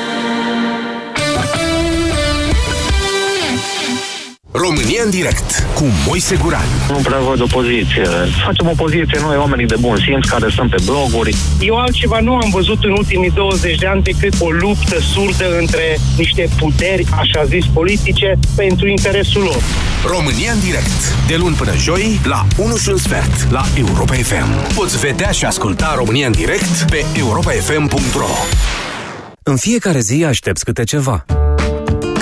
România în direct cu Moise Guran. Nu prea văd opoziție. Facem opoziție noi, oamenii de bun simț, care stăm pe bloguri. Eu altceva nu am văzut în ultimii 20 de ani decât o luptă surdă între niște puteri, așa zis, politice, pentru interesul lor. România în direct. De luni până joi, la 1 și un sfert, la Europa FM. Poți vedea și asculta România în direct pe europafm.ro În fiecare zi aștepți câte ceva.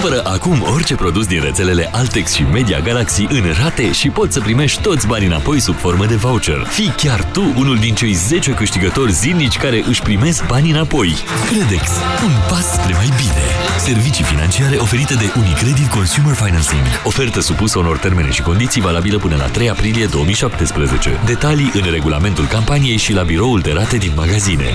Cumpără acum orice produs din rețelele Altex și Media Galaxy în rate și poți să primești toți banii înapoi sub formă de voucher. Fii chiar tu unul din cei 10 câștigători zilnici care își primesc banii înapoi. Credex. Un pas spre mai bine. Servicii financiare oferite de Unicredit Consumer Financing. Ofertă supusă unor termene și condiții valabilă până la 3 aprilie 2017. Detalii în regulamentul campaniei și la biroul de rate din magazine.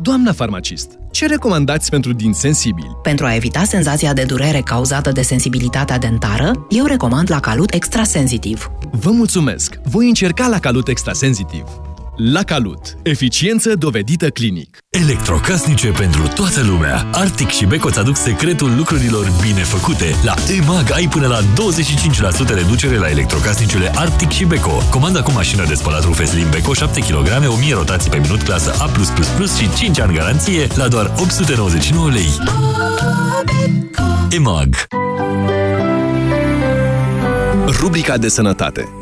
Doamna farmacist, ce recomandați pentru din sensibili? Pentru a evita senzația de durere cauzată de sensibilitatea dentară, eu recomand la Calut Extrasensitiv. Vă mulțumesc! Voi încerca la Calut Extrasensitiv. La Calut. Eficiență dovedită clinic. Electrocasnice pentru toată lumea. Arctic și Beko îți aduc secretul lucrurilor bine făcute. La EMAG ai până la 25% reducere la electrocasnicele Arctic și Beko. Comanda cu mașină de spălat rufe Slim Beko 7 kg, 1000 rotații pe minut, clasă A+++ și 5 ani garanție la doar 899 lei. EMAG Rubrica de sănătate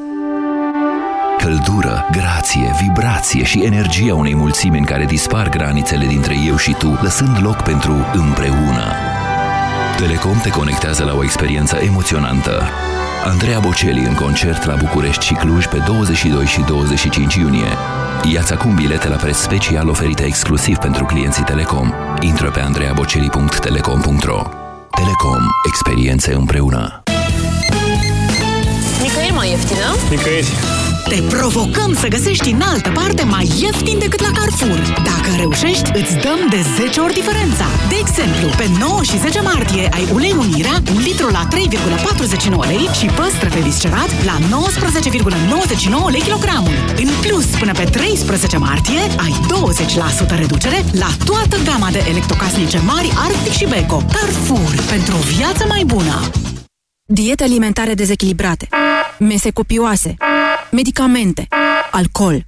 Căldură, grație, vibrație și energia unei mulțimi în care dispar granițele dintre eu și tu, lăsând loc pentru împreună. Telecom te conectează la o experiență emoționantă. Andreea Bocelli în concert la București și Cluj pe 22 și 25 iunie. Iați acum bilete la preț special oferite exclusiv pentru clienții Telecom. Intră pe andreaboceli.telecom.ro Telecom. Experiențe împreună. Nicăieri mai ieftină? Nicăieri. Te provocăm să găsești în altă parte mai ieftin decât la Carrefour. Dacă reușești, îți dăm de 10 ori diferența. De exemplu, pe 9 și 10 martie ai ulei unirea, un litru la 3,49 lei și păstrăve viscerat la 19,99 lei kilogramul. În plus, până pe 13 martie, ai 20% reducere la toată gama de electrocasnice mari Arctic și Beko. Carrefour, pentru o viață mai bună. Diete alimentare dezechilibrate, mese copioase, medicamente, alcool.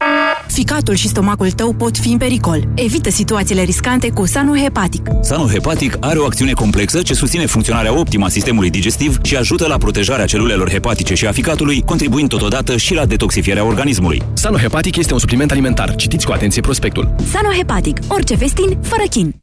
Ficatul și stomacul tău pot fi în pericol. Evită situațiile riscante cu Sanohepatic. Sanohepatic are o acțiune complexă ce susține funcționarea optimă a sistemului digestiv și ajută la protejarea celulelor hepatice și a ficatului, contribuind totodată și la detoxifierea organismului. Sanohepatic este un supliment alimentar. Citiți cu atenție prospectul. Sanohepatic. Orice festin, fără chin.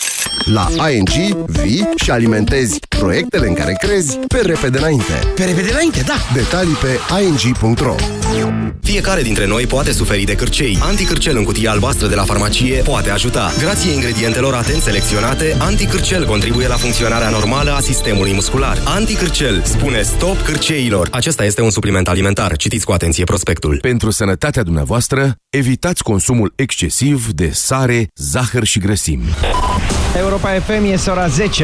La ING vii și alimentezi proiectele în care crezi pe repede înainte. Pe repede înainte, da! Detalii pe ing.ro Fiecare dintre noi poate suferi de cârcei. Anticârcel în cutie albastră de la farmacie poate ajuta. Grație ingredientelor atent selecționate, anticârcel contribuie la funcționarea normală a sistemului muscular. Anticârcel spune stop cârceilor. Acesta este un supliment alimentar. Citiți cu atenție prospectul. Pentru sănătatea dumneavoastră, evitați consumul excesiv de sare, zahăr și grăsimi. Europa FM este ora 10.